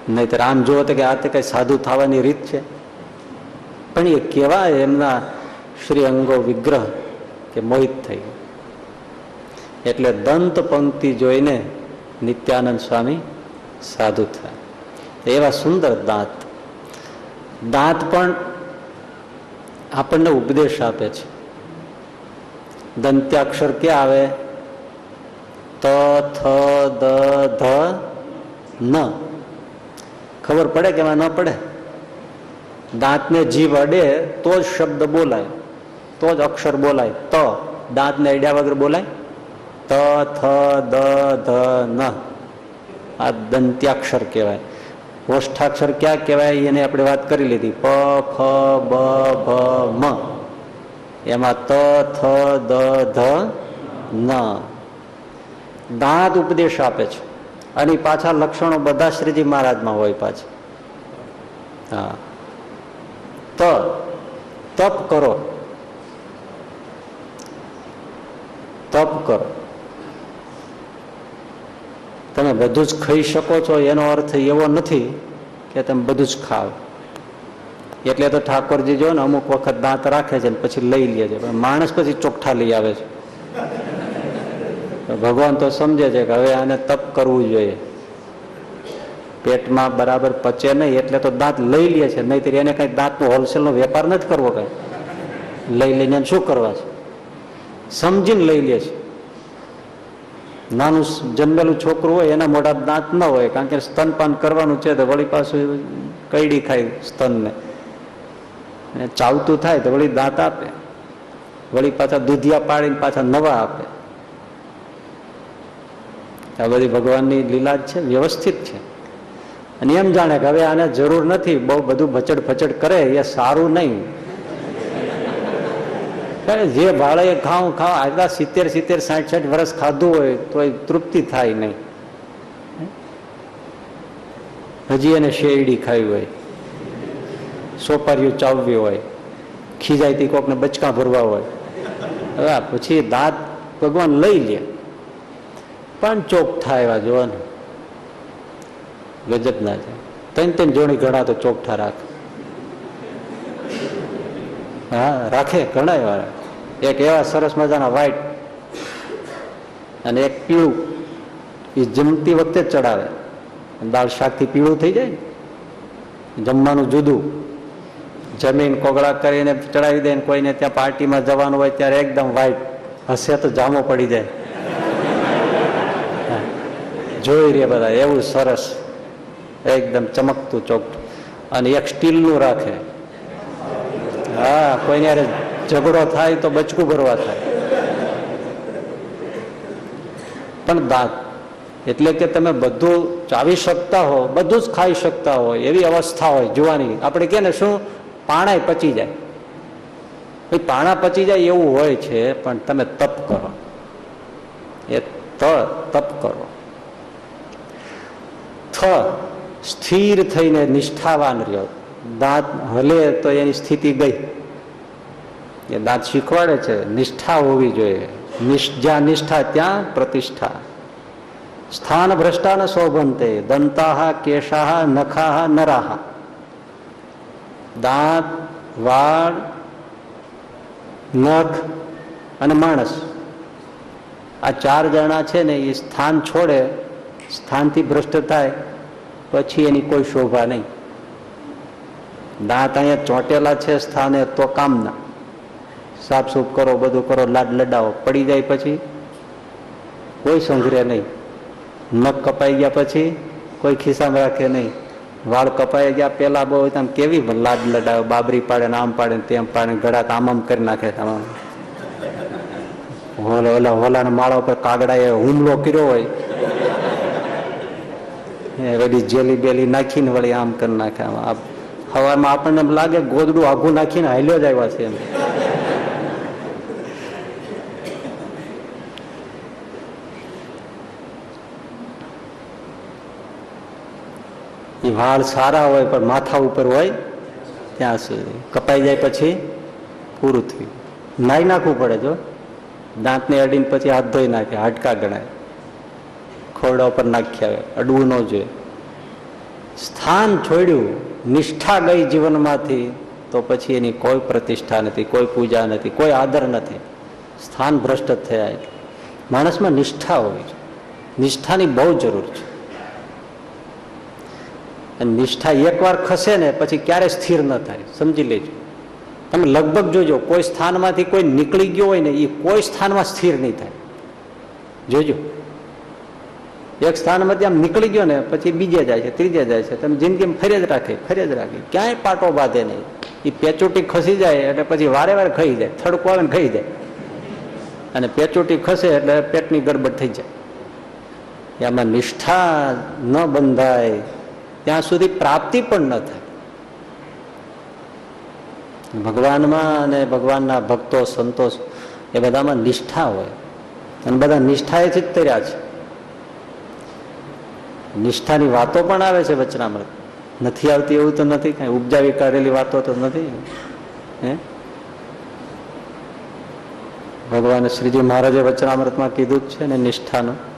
નહીતર આમ જુઓ તો કે આ તો કઈ સાધુ થવાની રીત છે. પણ એ કેવા એમના શ્રી અંગો વિગ્રહ કે મોહિત થઈ એટલે દંત પંક્તિ જોઈને નિત્યાનંદ સ્વામી સાધુ થયા. એવા સુંદર દાંત. દાંત પણ આપણને ઉપદેશ આપે છે. દંત્યાક્ષર ક્યાં આવે? ત, થ, દ, ધ, ન. ખબર પડે કે એમાં ન પડે? દાંતને જીભ અડે તો જ શબ્દ બોલાય. તો જ અક્ષર બોલાય. ત. દાંતને અડ્યા વગર બોલાય? ત, થ, દ, ધ, ન. આ દંત્યાક્ષર કહેવાય. ઓષ્ઠાક્ષર ક્યાં કહેવાય એની આપણે વાત કરી લીધી. પ, ફ, બ, ભ, મ. એમાં ત, થ, દ, ધ, ન. દાંત ઉપદેશ આપે છે. અને પાછા લક્ષણો બધા શ્રીજી મહારાજમાં હોય પાછા. હા. ત. તપ કરો. તપ કરો. તમે બધું જ ખાઈ શકો છો, એનો અર્થ એવો નથી કે તમે બધું જ ખાવ એટલે તો ઠાકોરજી જો ને અમુક વખત દાંત રાખે છે ને પછી લઈ લે છે. પણ માણસ પછી ચોખ્ઠા લઈ આવે છે. ભગવાન તો સમજે છે કે હવે આને તપ કરવું જોઈએ. પેટમાં બરાબર પચે નહીં એટલે તો દાંત લઈ લે છે. નહીં એને કઈ દાંતનો હોલસેલનો વેપાર નથી કરવો કઈ. લઈ લઈને શું કરવા છે? સમજીને લઈ લે છે. નાનું જન્મેલું છોકરું હોય, એના મોઢા દાંત ન હોય, કારણ કે સ્તનપાન કરવાનું છે તો વળી પાછું કઈડી ખાય સ્તનને. ચાવતું થાય તો વળી દાંત આપે. વળી પાછા દૂધિયા પાડીને પાછા નવા આપે. આ બધી ભગવાનની લીલા જ છે, વ્યવસ્થિત છે. અને એમ જાણે કે હવે આને જરૂર નથી, બહુ બધું ભચડ ફચડ કરે, એ સારું નહીં. જે ભાડે ખાવ ખાવ આટલા સિત્તેર સિત્તેર સાઠ સાઠ વર્ષ ખાધું હોય તો એ તૃપ્તિ થાય નહીં. હજી એને શેરડી ખાવી હોય, સોપારીઓ ચાવવી હોય ખીજાયતી કોકને બચકા ભરવા હોય. હવે પછી દાંત ભગવાન લઈ લે. પણ ચોખ્ઠા એવા જોવાનું. ગજબ ના છે ત્રણ ત્રણ જોડી ઘણા તો ચોકઠા રાખે. હા, રાખે ઘણા એવા એક એવા સરસ મજાના વ્હાઈટ અને એક પીળું. એ જમતી વખતે જ ચડાવે. દાળ શાકથી પીળું થઈ જાય જમવાનું જુદું. જમીન કોગળા કરીને ચડાવી દે ને કોઈને ત્યાં પાર્ટીમાં જવાનું હોય ત્યારે એકદમ વ્હાઈટ હશે તો જામો પડી જાય. જોઈ રે બધા, એવું સરસ. એકદમ ચમકતું ચોકટું અને એક સ્ટીલનું રાખે. હા, કોઈને ઝઘડો થાય તો બચકું ભરવા થાય. પણ દાંત, એટલે કે તમે બધું ચાવી શકતા હો, બધું જ ખાઈ શકતા હો, એવી અવસ્થા હોય જોવાની. આપણે કે ને શું? પાણા પચી જાય. ભાઈ, પાણા પચી જાય એવું હોય છે, પણ તમે તપ કરો. એ તપ કરો. થ, સ્થિર થઈને નિષ્ઠાવાન રહ્યો. દાંત હલે તો એની સ્થિતિ ગઈ. એ દાંત શીખવાડે છે. નિષ્ઠા હોવી જોઈએ. જ્યાં નિષ્ઠા ત્યાં પ્રતિષ્ઠા. સ્થાન ભ્રષ્ટા શોભનતે શોભંતે. દંતા, કેશા, નખા નરાહા દાંત, વાળ, નખ અને માણસ. આ ચાર જણા છે ને એ સ્થાન છોડે. સ્થાનથી ભ્રષ્ટ થાય. પછી એની કોઈ શોભા નહીં. દાંત અહીંયા ચોંટેલા છે સ્થાને તો કામના. સાફસૂફ કરો, બધું કરો, લાડ લડાવો. પડી જાય પછી કોઈ સંઘરે નહીં. નખ કપાઈ ગયા પછી કોઈ ખિસ્સામાં રાખે નહીં. વાળ કપાઈ ગયા, પેલા બહુ આમ કેવી લાડ લડાવે, બાબરી પાડે ને આમ પાડે તેમ પાડે ગળા આમ આમ કરી નાખે તમામ ઓલા ઓલાના માળા ઉપર કાગડાએ હુમલો કર્યો હોય. એ બધી જેલી બેલી નાખીને વળી આમ કરી નાખે. આમ હવામાં આપણને લાગે ગોદડું આઘું નાખીને હાલ્યો જ આવ્યા છે એમ. વાળ સારા હોય પણ માથા ઉપર હોય, ત્યાં સુધી. કપાઈ જાય પછી પૂરું થયું. નાઈ નાખવું પડે જો. દાંતને અડીને પછી હાથ ધોઈ નાખે, હાડકા ગણાય. ખોરડા ઉપર નાખ્યા અડવું ન જોઈએ. સ્થાન છોડ્યું, નિષ્ઠા ગઈ જીવનમાંથી, તો પછી એની કોઈ પ્રતિષ્ઠા નથી, કોઈ પૂજા નથી, કોઈ આદર નથી. સ્થાન ભ્રષ્ટ થયા માણસમાં નિષ્ઠા છે. નિષ્ઠાની બહુ જરૂર છે. અને નિષ્ઠા એકવાર ખસે ને પછી ક્યારે સ્થિર ન થાય. સમજી લેજો. તમે લગભગ જોજો, કોઈ સ્થાનમાંથી કોઈ નીકળી ગયો હોય ને એ કોઈ સ્થાનમાં સ્થિર નહીં થાય. જોજો. એક સ્થાનમાંથી આમ નીકળી ગયો ને પછી બીજે જાય છે, ત્રીજે જાય છે. તમે જિંદગીમાં ફરી જ રાખે ફરી જ રાખે. ક્યાંય પાટો બાંધે નહીં. એ પેચોટી ખસી જાય એટલે પછી વારે વારે ખાઈ જાય થડકો આવે ને ખાઈ જાય. અને પેચોટી ખસે એટલે પેટની ગડબડ થઈ જાય. એમાં નિષ્ઠા ન બંધાય. ત્યાં સુધી પ્રાપ્તિ પણ ન થાય. ભગવાનમાં અને ભગવાનના ભક્તો સંતોષ એ બધામાં નિષ્ઠા હોય. અને બધા નિષ્ઠાએ જ તર્યા છે. નિષ્ઠાની વાતો પણ આવે છે વચનામૃત. નથી આવતી એવું તો નથી, કઈ ઉપજાવી કાઢેલી વાતો તો નથી. હે? ભગવાન શ્રીજી મહારાજે વચનામૃતમાં કીધું જ છે ને, નિષ્ઠાનું.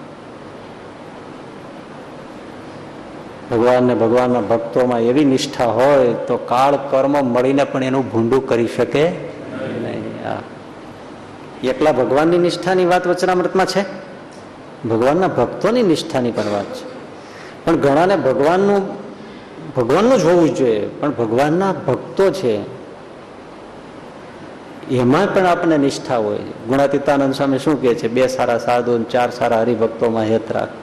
ભગવાન ને ભગવાનના ભક્તોમાં એવી નિષ્ઠા હોય તો કાળ કર્મ મળીને પણ એનું ભૂંડું કરી શકે એકલા ભગવાનની નિષ્ઠાની વાત વચનામૃતમાં છે? ભગવાનના ભક્તોની નિષ્ઠાની પણ વાત છે. પણ ઘણાને ભગવાનનું ભગવાનનું જ હોવું જોઈએ, પણ ભગવાનના ભક્તો છે, એમાં પણ આપણને નિષ્ઠા હોય ગુણાતીતાનંદ સ્વામી શું કહે છે? બે સારા સાધુ ચાર સારા હરિભક્તોમાં હેત રાખ.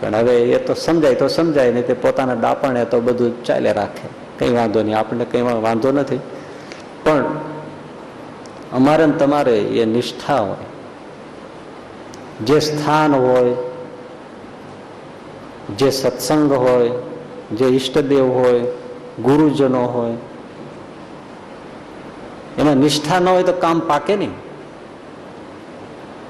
પણ હવે એ તો સમજાય તો સમજાય, નહીં તે પોતાના દાપણે તો બધું ચાલે રાખે. કંઈ વાંધો નહીં, આપણને કંઈ વાંધો નથી. પણ અમારે તમારે એ નિષ્ઠા હોય. જે સ્થાન હોય, જે સત્સંગ હોય, જે ઈષ્ટદેવ હોય, ગુરુજનો હોય, એમાં નિષ્ઠા ન હોય તો કામ પાકે નહીં.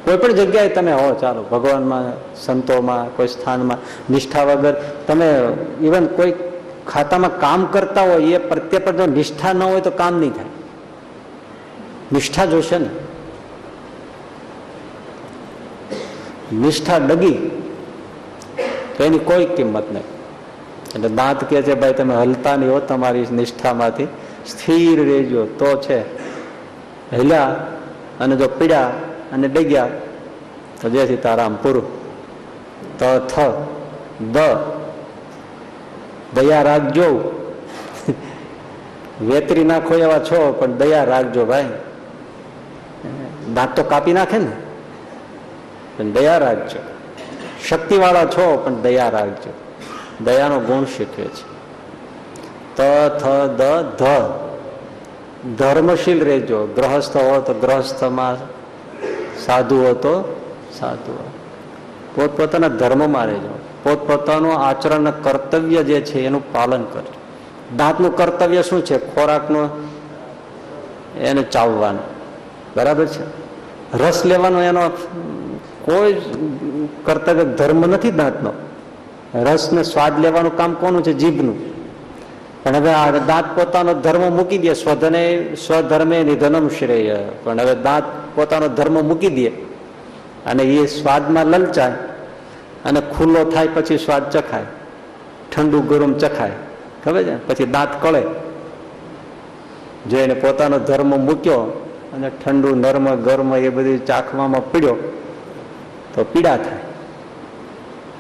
કોઈ પણ જગ્યાએ તમે હો, ચાલો, ભગવાનમાં, સંતોમાં, કોઈ સ્થાનમાં, નિષ્ઠા વગર તમે ઇવન કોઈ ખાતામાં કામ કરતા હોય, એ પ્રત્યે પણ જો નિષ્ઠા ન હોય તો કામ નહીં થાય. નિષ્ઠા જોશે ને. નિષ્ઠા ડગી તો એની કોઈ કિંમત નહીં. એટલે દાંત કે છે, ભાઈ, તમે હલતા નહીં હો તમારી નિષ્ઠામાંથી. સ્થિર રહેજો, તો છે. હેલ્યા અને જો પીડ્યા અને ડગ્યા. તો જય સીતારામ, પુરુ. ત, થ, દ. દયા રાખજો. વેતરી નાખો એવા છો, પણ દયા રાખજો ભાઈ. દાંત તો કાપી નાખે ને. પણ દયા રાખજો. શક્તિવાળા છો, પણ દયા રાખજો. દયાનો ગુણ શીખવે છે. ત, થ, દ, ધ. ધર્મશીલ રહેજો. ગ્રહસ્થ હો તો ગ્રહસ્થમાં સાધુ હો તો સાધુઓ પોતપોતાના ધર્મમાં રહેજો પોતપોતાનું આચરણ કર્તવ્ય જે છે, એનું પાલન કરજો દાંતનું કર્તવ્ય શું છે? ખોરાકનું એને ચાવવાનું. બરાબર છે? રસ લેવાનો એનો કોઈ કર્તવ્ય ધર્મ નથી દાંતનો. રસને સ્વાદ લેવાનું કામ કોનું છે? જીભનું. પણ હવે આ દાંત પોતાનો ધર્મ મૂકી દે. સ્વધને, સ્વધર્મે નિધનમ શ્રેય. પણ હવે દાંત પોતાનો ધર્મ મૂકી દે અને એ સ્વાદમાં લલચાય અને ખુલ્લો થાય પછી સ્વાદ ચખાય, ઠંડુ ગરમ ચખાય. ખબર છે? પછી દાંત કળે. જો એને પોતાનો ધર્મ મૂક્યો અને ઠંડુ, નર્મ, ગરમ એ બધું ચાખવામાં પીડ્યો, તો પીડા થાય.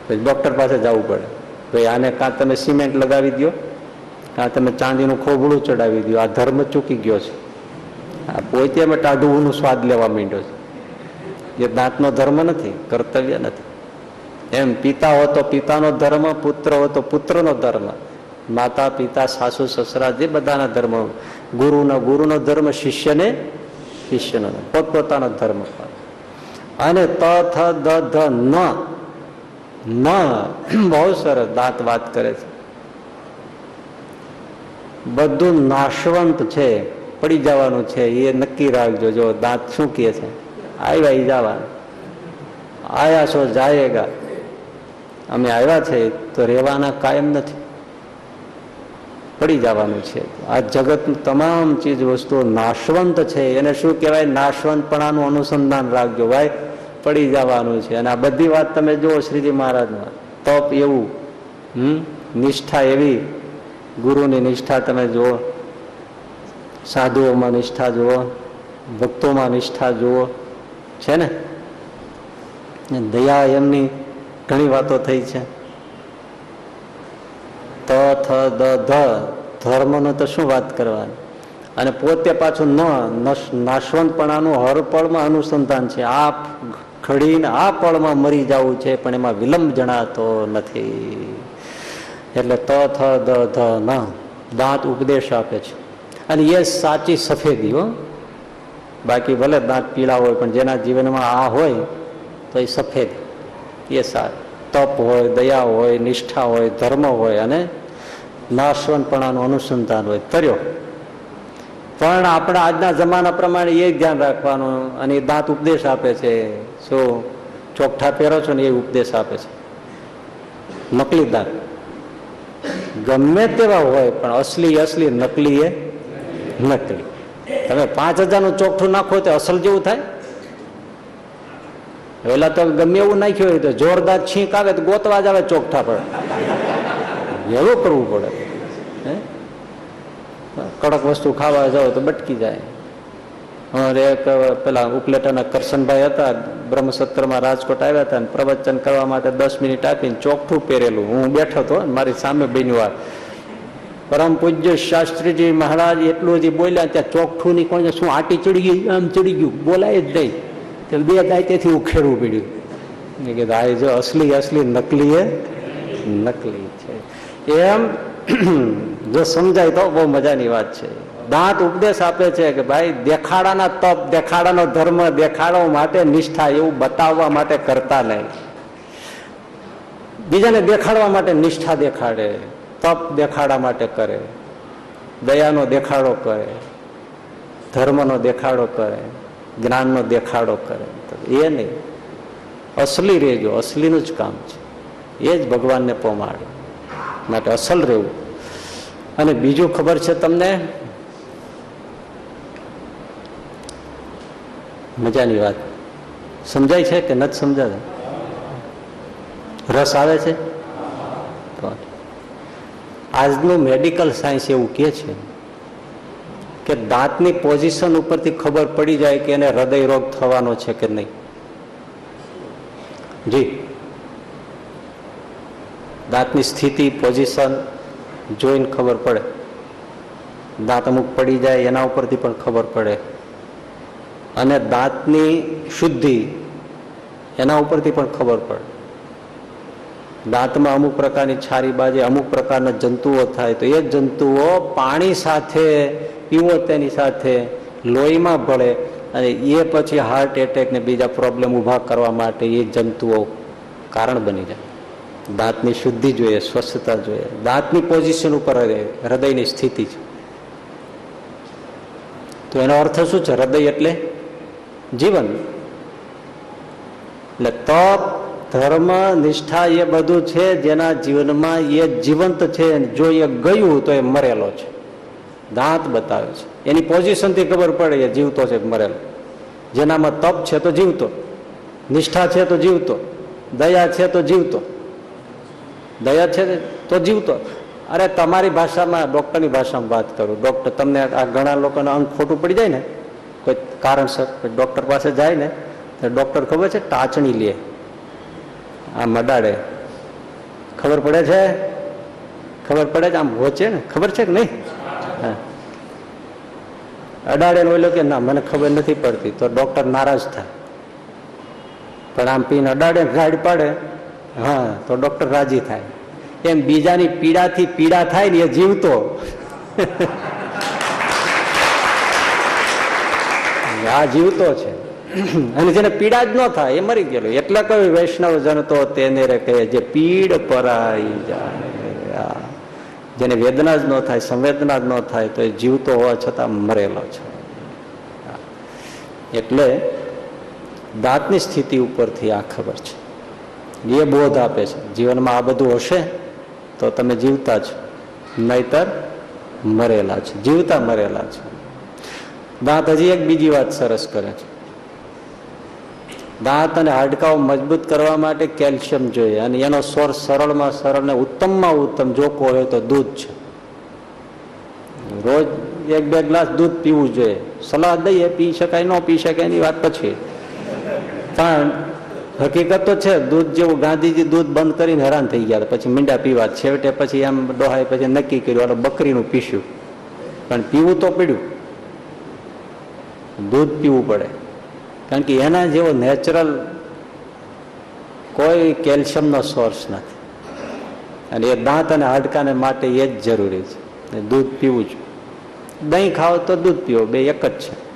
પછી ડૉક્ટર પાસે જવું પડે. ભાઈ, આને કાં તમે સિમેન્ટ લગાવી દો કાં તમે ચાંદીનું ખોબડું ચડાવી દો આ ધર્મ ચૂકી ગયો છે. પોતે અમે ટાઢુંનો સ્વાદ લેવા માંડ્યો છે. એ દાંતનો ધર્મ નથી, કર્તવ્ય નથી. એમ પિતા હો તો પિતાનો ધર્મ, પુત્ર હો તો પુત્રનો ધર્મ. માતા, પિતા, સાસુ, સસરા જે બધાના ધર્મ ગુરુનો ગુરુનો ધર્મ શિષ્યને, શિષ્યનો પોતપોતાનો ધર્મ અને ત, થ ન ન, બહુ સરસ દાંત વાત કરે છે. બધું નાશવંત છે. પડી જવાનું છે, એ નક્કી રાખજો. જો દાંત શું કહે છે આવ્યા જવાનું. આયા છો, જાયેગા. અમે આવ્યા છે, તો રહેવાના કાયમ નથી. પડી જવાનું છે. આ જગતનું તમામ ચીજ વસ્તુઓ નાશવંત છે. એને શું કહેવાય? નાશવંતપણાનું અનુસંધાન રાખજો ભાઈ. પડી જવાનું છે. અને આ બધી વાત તમે જુઓ શ્રીજી મહારાજમાં. તપ એવું, હમ, નિષ્ઠા એવી. ગુરુની નિષ્ઠા તમે જુઓ. સાધુઓમાં નિષ્ઠા જુઓ, ભક્તોમાં નિષ્ઠા જુઓ, છે ને? દયા એમની ઘણી વાતો થઈ છે. ત, થ ધર્મનો તો શું વાત કરવાની? અને પોતે પાછું ન નશ- નાશવંતપણાનું હરપળમાં અનુસંધાન છે. આ ખડીને આ પળમાં મરી જવું છે, પણ એમાં વિલંબ જણાતો નથી. એટલે ત, થ, દ, ધ, ન, દાંત ઉપદેશ આપે છે. અને એ સાચી સફેદી હો. બાકી ભલે દાંત પીળા હોય, પણ જેના જીવનમાં આ હોય, તો એ સફેદ. એ સા, તપ હોય, દયા હોય, નિષ્ઠા હોય, ધર્મ હોય, અને નાશવનપણાનું અનુસંધાન હોય. કર્યો પણ આપણા આજના જમાના પ્રમાણે એ ધ્યાન રાખવાનું અને એ દાંત ઉપદેશ આપે છે. શું? ચોકઠા પહેરો છો ને એ ઉપદેશ આપે છે. નકલી દાંત. ગમે તેવા હોય, પણ અસલી અસલી નકલી એ નકલી તમે પાંચ હજારનું ચોખ્ઠું નાખો તો અસલ જેવું થાય? પેલા તો ગમે એવું નાખ્યું હોય તો જોરદાર છીંક આવે તો ગોતવા જ આવે ચોખ્ઠા પર. એવું કરવું પડે? કડક વસ્તુ ખાવા જાવ તો બટકી જાય. પેલા ઉપલેટાના કરશનભાઈ હતા, બ્રહ્મસત્રમાં રાજકોટ આવ્યા હતા પ્રવચન કરવા માટે દસ મિનિટ આપીને ચોખ્ઠું પહેરેલું. હું બેઠો હતો મારી સામે બન્યું પરમ પૂજ્ય શાસ્ત્રીજી મહારાજ એટલું હજી બોલ્યા ત્યાં ચોકઠું ની કોણ શું આટી ચડી ગઈ? આમ ચડી ગયું. બોલાય જ નહીં. તે બે ગાય તેથી ઉખેડવું પડ્યું. મેં કીધું, આ જો અસલી અસલી નકલી નકલી છે. એમ જો સમજાય તો બહુ મજાની વાત છે. દાંત ઉપદેશ આપે છે કે ભાઈ, દેખાડાના તપ, દેખાડાનો ધર્મ દેખાડવા માટે નિષ્ઠા એવું બતાવવા માટે કરતા નહીં. બીજાને દેખાડવા માટે નિષ્ઠા દેખાડે. તપ દેખાડા માટે કરે, દયાનો દેખાડો કરે, ધર્મનો દેખાડો કરે, જ્ઞાનનો દેખાડો કરે. એ નહીં. અસલી રહેજો, અસલીનું જ કામ છે. એ જ ભગવાનને પમાડે. માટે અસલ રહેવું. અને બીજું ખબર છે તમને? મજાની વાત. સમજાય છે કે નથી સમજાતા? રસ આવે છે? આજનું મેડિકલ સાયન્સ એવું કહે છે કે દાંતની પોઝિશન ઉપરથી ખબર પડી જાય કે એને હૃદય રોગ થવાનો છે કે નહીં. જી. દાંતની સ્થિતિ પોઝિશન જોઈને ખબર પડે. દાંત અમુક પડી જાય, એના ઉપરથી પણ ખબર પડે. અને દાંતની શુદ્ધિ એના ઉપરથી પણ ખબર પડે. દાંતમાં અમુક પ્રકારની છારી બાજે, અમુક પ્રકારના જંતુઓ થાય તો એ જંતુઓ પાણી સાથે પીવો, તેની સાથે લોહીમાં ભળે અને એ પછી હાર્ટ એટેક ને બીજા પ્રોબ્લેમ ઊભા કરવા માટે એ જંતુઓ કારણ બની જાય. દાંતની શુદ્ધિ જોઈએ, સ્વસ્થતા જોઈએ. દાંતની પોઝિશન ઉપર હૃદયની સ્થિતિ છે. તો એનો અર્થ શું છે? હૃદય એટલે જીવન. એટલે તપ ધર્મ નિષ્ઠા એ બધું છે, જેના જીવનમાં એ જીવંત છે જો એ ગયું તો એ મરેલો છે. દાંત બતાવે છે. એની પોઝિશનથી ખબર પડે એ જીવતો છે મરેલો. જેનામાં તપ છે તો જીવતો. નિષ્ઠા છે તો જીવતો. દયા છે તો જીવતો. દયા છે તો જીવતો. અરે તમારી ભાષામાં, ડૉક્ટરની ભાષામાં વાત કરું. ડૉક્ટર તમને આ ઘણા લોકોને અંગ ખોટું પડી જાય ને, કોઈ કારણસર ડૉક્ટર પાસે જાય ને, તો ડૉક્ટર ખબર છે, ટાંચણી લે. આ મડાડે ખબર પડે છે? ખબર પડે છે? આમ વોચે ને? ખબર છે કે નહીં? અડાડે બોલ્યો કે, ના, મને ખબર નથી પડતી. તો ડૉક્ટર નારાજ થાય. પણ આમ પીને અડાડે ગાડ પાડે. હા, તો ડૉક્ટર રાજી થાય. એમ બીજાની પીડાથી પીડા થાય ને એ જીવતો. આ જીવતો છે. અને જેને પીડા જ ન થાય, એ મરી ગયેલો. એટલે કોઈ વૈષ્ણવ જન તો તેને રે કહે જે પીડ પરાઈ જાય જેને વેદના જ ન થાય, સંવેદના જ ન થાય, તો એ જીવતો હોવા છતાં મરેલો છે. એટલે દાંતની સ્થિતિ ઉપરથી આ ખબર છે. એ બોધ આપે છે. જીવનમાં આ બધું હશે તો તમે જીવતા છો નહીતર મરેલા છે જીવતા મરેલા છે દાંત હજી એક બીજી વાત સરસ કરે છે. દાંત અને હાડકાઓ મજબૂત કરવા માટે કેલ્શિયમ જોઈએ અને એનો સોર્સ સરળમાં સરળ ને ઉત્તમમાં ઉત્તમ જોકો હોય તો દૂધ છે. રોજ એક બે ગ્લાસ દૂધ પીવું જોઈએ. સલાહ દઈએ, પી શકાય, ન પી શકાય, એની વાત પછી. પણ હકીકત તો છે, દૂધ જેવું ગાંધીજી દૂધ બંધ કરીને હેરાન થઈ ગયા. પછી મીંડા પીવા છેવટે પછી એમ ડોહાય પછી નક્કી કર્યું હાલો બકરીનું પીસ્યું પણ પીવું તો પીડ્યું. દૂધ પીવું પડે. કારણ કે એના જેવો નેચરલ કોઈ કેલ્શિયમનો સોર્સ નથી. અને એ દાંત અને હાડકાને માટે એ જ જરૂરી છે. દૂધ પીવું જ. દહીં ખાઓ તો દૂધ પીવો બે એક જ છે.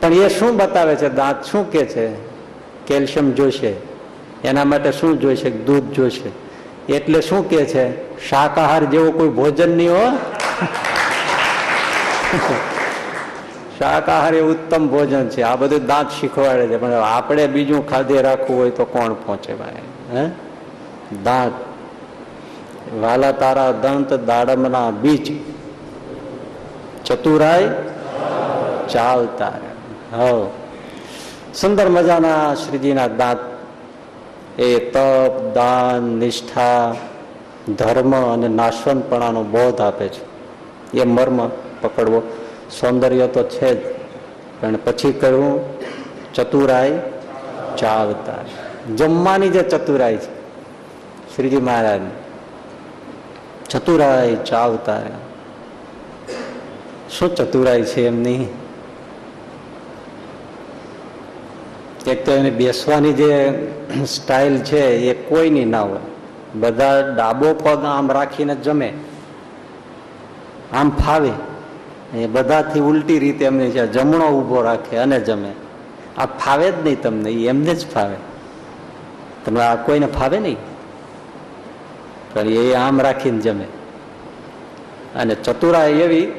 પણ એ શું બતાવે છે? દાંત શું કે છે? કેલ્શિયમ જોશે. એના માટે શું જોઈશે દૂધ જોશે. એટલે શું કે છે? શાકાહાર જેવો કોઈ ભોજન નહીં હો. શાકાહાર ઉત્તમ ભોજન છે. આ બધું દાંત શીખવાડે છે. પણ આપણે બીજું ખાધે રાખવું હોય તો કોણ પહોંચે ભાઈ? હે? દાંત. વાલા તારા દંત, દાડમના બીજ. ચતુરાય ચાલતા. હવ. સુંદર મજાના શ્રીજીના દાંત. એ તપ, દાન, નિષ્ઠા, ધર્મ અને નાશવંતપણાનો બોધ આપે છે. એ મર્મ પકડવો. સૌંદર્ય તો છે જ, પણ પછી કહ્યું, ચતુરાઈ ચાવતા જમવાની જે ચતુરાઈ છે, શ્રીજી મહારાજ, ચતુરાઈ ચાવતા શું ચતુરાઈ છે એમની? એક તો એની બેસવાની જે સ્ટાઇલ છે એ કોઈની ના હોય. બધા ડાબો પગ આમ રાખીને જમે. આમ ફાવે. એ બધાથી ઉલટી રીતે એમને છે જમણો ઊભો રાખે અને જમે. આ ફાવે જ નહીં તમને એ એમને જ ફાવે. તમે આ કોઈને ફાવે નહીં? પણ એ આમ રાખીને જમે. અને ચતુરા એવી,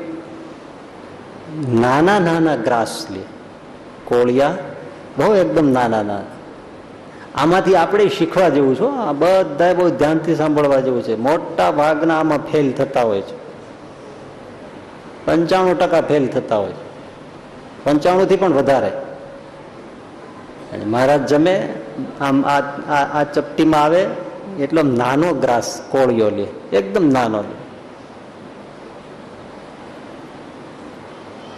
નાના નાના ગ્રાસ લે. કોળિયા બહુ એકદમ નાના નાના. આમાંથી આપણે શીખવા જેવું છું આ બધા બહુ ધ્યાનથી સાંભળવા જેવું છે. મોટા ભાગના આમાં ફેલ થતા હોય છે. પંચાણું ટકા ફેલ થતા હોય છે. પંચાણું થી પણ વધારે. મહારાજ જમે, આમ આ ચપટીમાં આવે, એટલો નાનો ગ્રાસ કોળિયો લે, એકદમ નાનો લે.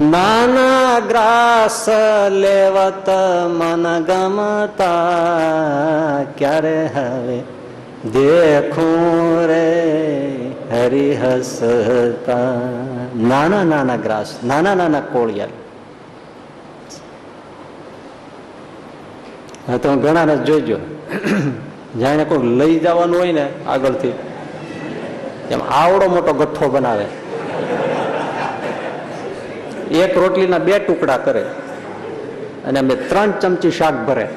નાના ગ્રાસ લેવત મન ગમતા, ક્યારે હવે? દેખું રે હરિહસતા. નાના નાના ગ્રાસ, નાના નાના કોળિયા. ઘણા ઘણાને જોઈજો. જાણે કોઈ લઈ જવાનું હોય ને આગળથી. એમ આવડો મોટો ગઠ્ઠો બનાવે. એક રોટલીના બે ટુકડા કરે. અને અમે ત્રણ ચમચી શાક ભરે.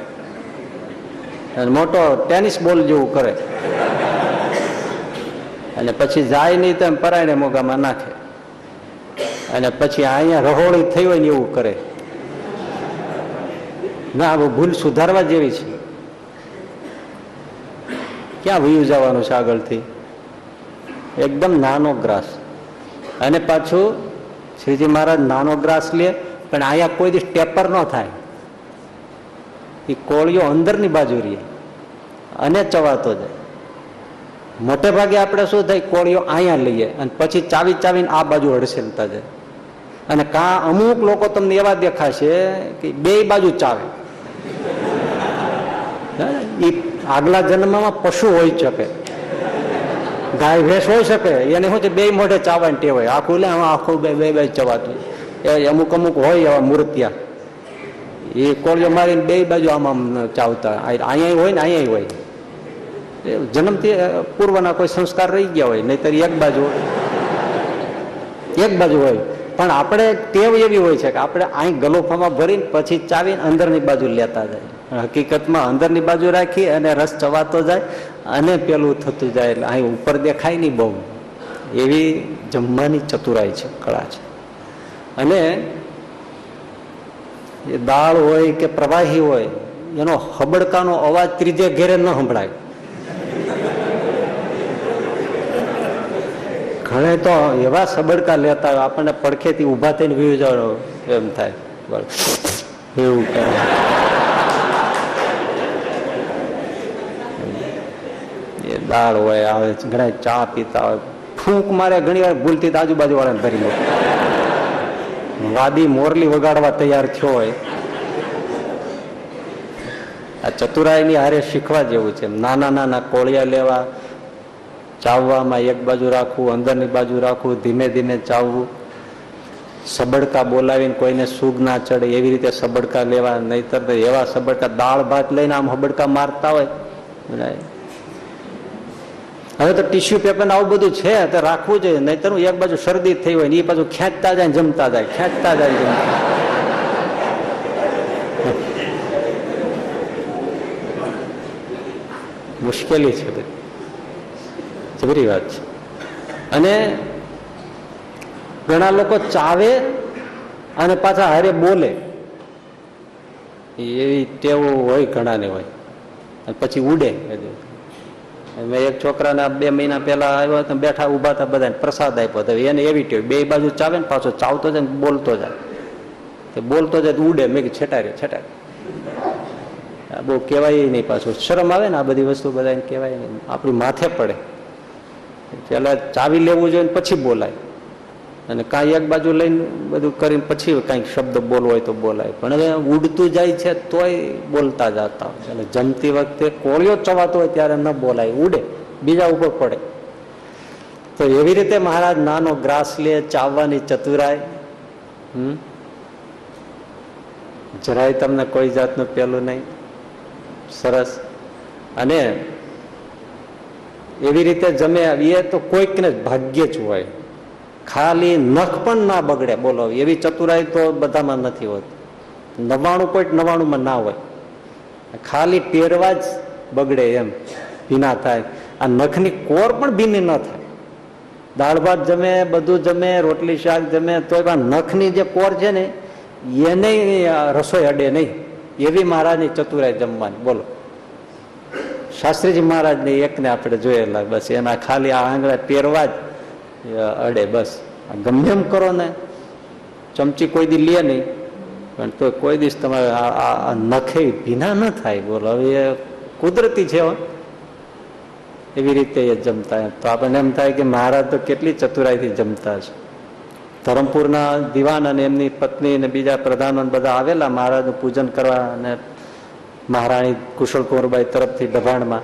અને મોટો ટેનિસ બોલ જેવું કરે અને પછી જાય નહીં તેમ પરાયણે મોગામાં નાખે. અને પછી અહીંયા રહોળી થઈ હોય ને એવું કરે. ના હવે ભૂલ સુધારવા જેવી છે. ક્યાં વયું જવાનું છે આગળથી? એકદમ નાનો ગ્રાસ. અને પાછું શ્રીજી મહારાજ નાનો ગ્રાસ લે, પણ અહીંયા કોઈ દિવસ ટેપર ન થાય. એ કોળિયો અંદરની બાજુ રહે. અને ચવાતો જાય. મોટે ભાગે આપણે શું થાય કોળિયો અહીંયા લઈએ અને પછી ચાવી ચાવીને આ બાજુ હડસેલતા જાય. અને કા અમુક લોકો તમને એવા દેખાશે કે બે બાજુ ચાવે. એ આગલા જન્મમાં પશુ હોઈ શકે. ગાય ભેંસ હોઈ શકે. એને શું છે, બે મોઢે ચાવવાની ટેવ હોય. આખું લે, આખું બે બે બે ચવાતું. એ અમુક અમુક હોય એવા મૂર્તિયા. એ કોળીઓ મારીને બે બાજુ આમ આમ ચાવતા. અહીંયા હોય ને અહીંયા હોય. જન્મથી પૂર્વના કોઈ સંસ્કાર રહી ગયા હોય, નહીતર એક બાજુ એક બાજુ હોય. પણ આપણે ટેવ એવી હોય છે કે આપણે અહીં ગલોફામાં ભરીને પછી ચાવીને અંદરની બાજુ લેતા જાય. હકીકતમાં અંદરની બાજુ રાખી અને રસ ચવાતો જાય અને પેલું થતું જાય એટલે અહીં ઉપર દેખાય નહીં બહુ. એવી જમવાની ચતુરાઈ છે, કળા છે. અને એ દાળ હોય કે પ્રવાહી હોય, એનો હબડકાનો અવાજ ત્રીજે ઘેરે ન સંભળાય. ઘણે તો એવા સબડકા લેતા હોય, આપણને પડખેથી ઊભા થઈને વ્યૂ જાવ એમ થાય. એવું કરે એ દાળ હોય, આવે ઘણા ચા પીતા હોય. ફૂંક મારે ઘણી વાર ભૂલથી તો આજુબાજુ વાળાને ભરી લે વાદી મોરલી વગાડવા તૈયાર થયો હોય. આ ચતુરાયની હારે શીખવા જેવું છે. નાના નાના કોળિયા લેવા, ચાવવામાં એક બાજુ રાખવું, અંદરની બાજુ રાખવું, ધીમે ધીમે ચાવવું. સબડકા બોલાવીને કોઈને સુગ ના ચડે, એવી રીતે સબડકા લેવા, નહીતર એવા સબડકા દાળ ભાત લઈને આમ હબડકા મારતા હોય. હવે તો ટિશ્યુ પેપર આવું બધું છે, તો રાખવું જોઈએ. નહીં હું એક બાજુ શરદી થઈ હોય ને એ બાજુ ખેંચતા જાય જમતા જાય. ખેંચતા જાય જમતા મુશ્કેલી છે જબરી વાત છે. અને ઘણા લોકો ચાવે અને પાછા હારે બોલે. એવી ટેવો હોય ઘણાને હોય. પછી ઉડે. મેં એક છોકરાને બે મહિના પહેલા આવ્યો તો બેઠા ઊભા હતા બધા પ્રસાદ આપ્યો હતો. એને એવી ટેવ, બે બાજુ ચાવે ને પાછો ચાવતો જાય ને બોલતો જાય. તે બોલતો જાય ઉડે. મેં કીધું છેટાડ્યો છેટાડ્યો બહુ કહેવાય નહીં પાછું. શરમ આવે ને આ બધી વસ્તુ બધાને કહેવાય નહીં. આપણી માથે પડે. પેલા ચાવી લેવું જોઈએ ને પછી બોલાય. અને કાંઈ એક બાજુ લઈને બધું કરીને પછી કાંઈક શબ્દ બોલવો હોય તો બોલાય. પણ હવે ઉડતું જાય છે તોય બોલતા જતા હોય અને જમતી વખતે કોળિયો ચવાતો હોય ત્યારે ન બોલાય, ઉડે, બીજા ઉપર પડે. તો એવી રીતે મહારાજ નાનો ગ્રાસ લે, ચાવવાની ચતુરાય. હમ? જરાય તમને કોઈ જાતનું પેલું નહીં. સરસ. અને એવી રીતે જમે આવીએ તો કોઈકને ભાગ્ય જ હોય. ખાલી નખ પણ ના બગડે, બોલો. એવી ચતુરાઈ તો બધામાં નથી હોતી. નવાણું પોઈન્ટ નવાણુંમાં ના હોય. ખાલી પહેરવા જ બગડે એમ, ભીના થાય. આ નખની કોર પણ ભીની ન થાય. દાળ ભાત જમે, બધું જમે, રોટલી શાક જમે તો નખની જે કોર છે ને, એને રસોઈ અડે નહીં. એવી મહારાજની ચતુરાઈ જમવાની, બોલો. શાસ્ત્રીજી મહારાજને એકને આપણે જોયેલા, બસ એના ખાલી આ આંગળા પહેરવા જ અડે બસ. ગમે એમ કરો ને, ચમચી કોઈ દી લે નહીં, પણ તો કોઈ દિવસ તમારે નખે ભીના ન થાય. બોલો, હવે એ કુદરતી છે. એવી રીતે એ જમતા તો આપણને એમ થાય કે મહારાજ તો કેટલી ચતુરાઈથી જમતા છે. ધરમપુરના દિવાન અને એમની પત્ની અને બીજા પ્રધાનો બધા આવેલા મહારાજનું પૂજન કરવા અને મહારાણી કુશળ કુંવરબાઈ તરફથી દભાણમાં.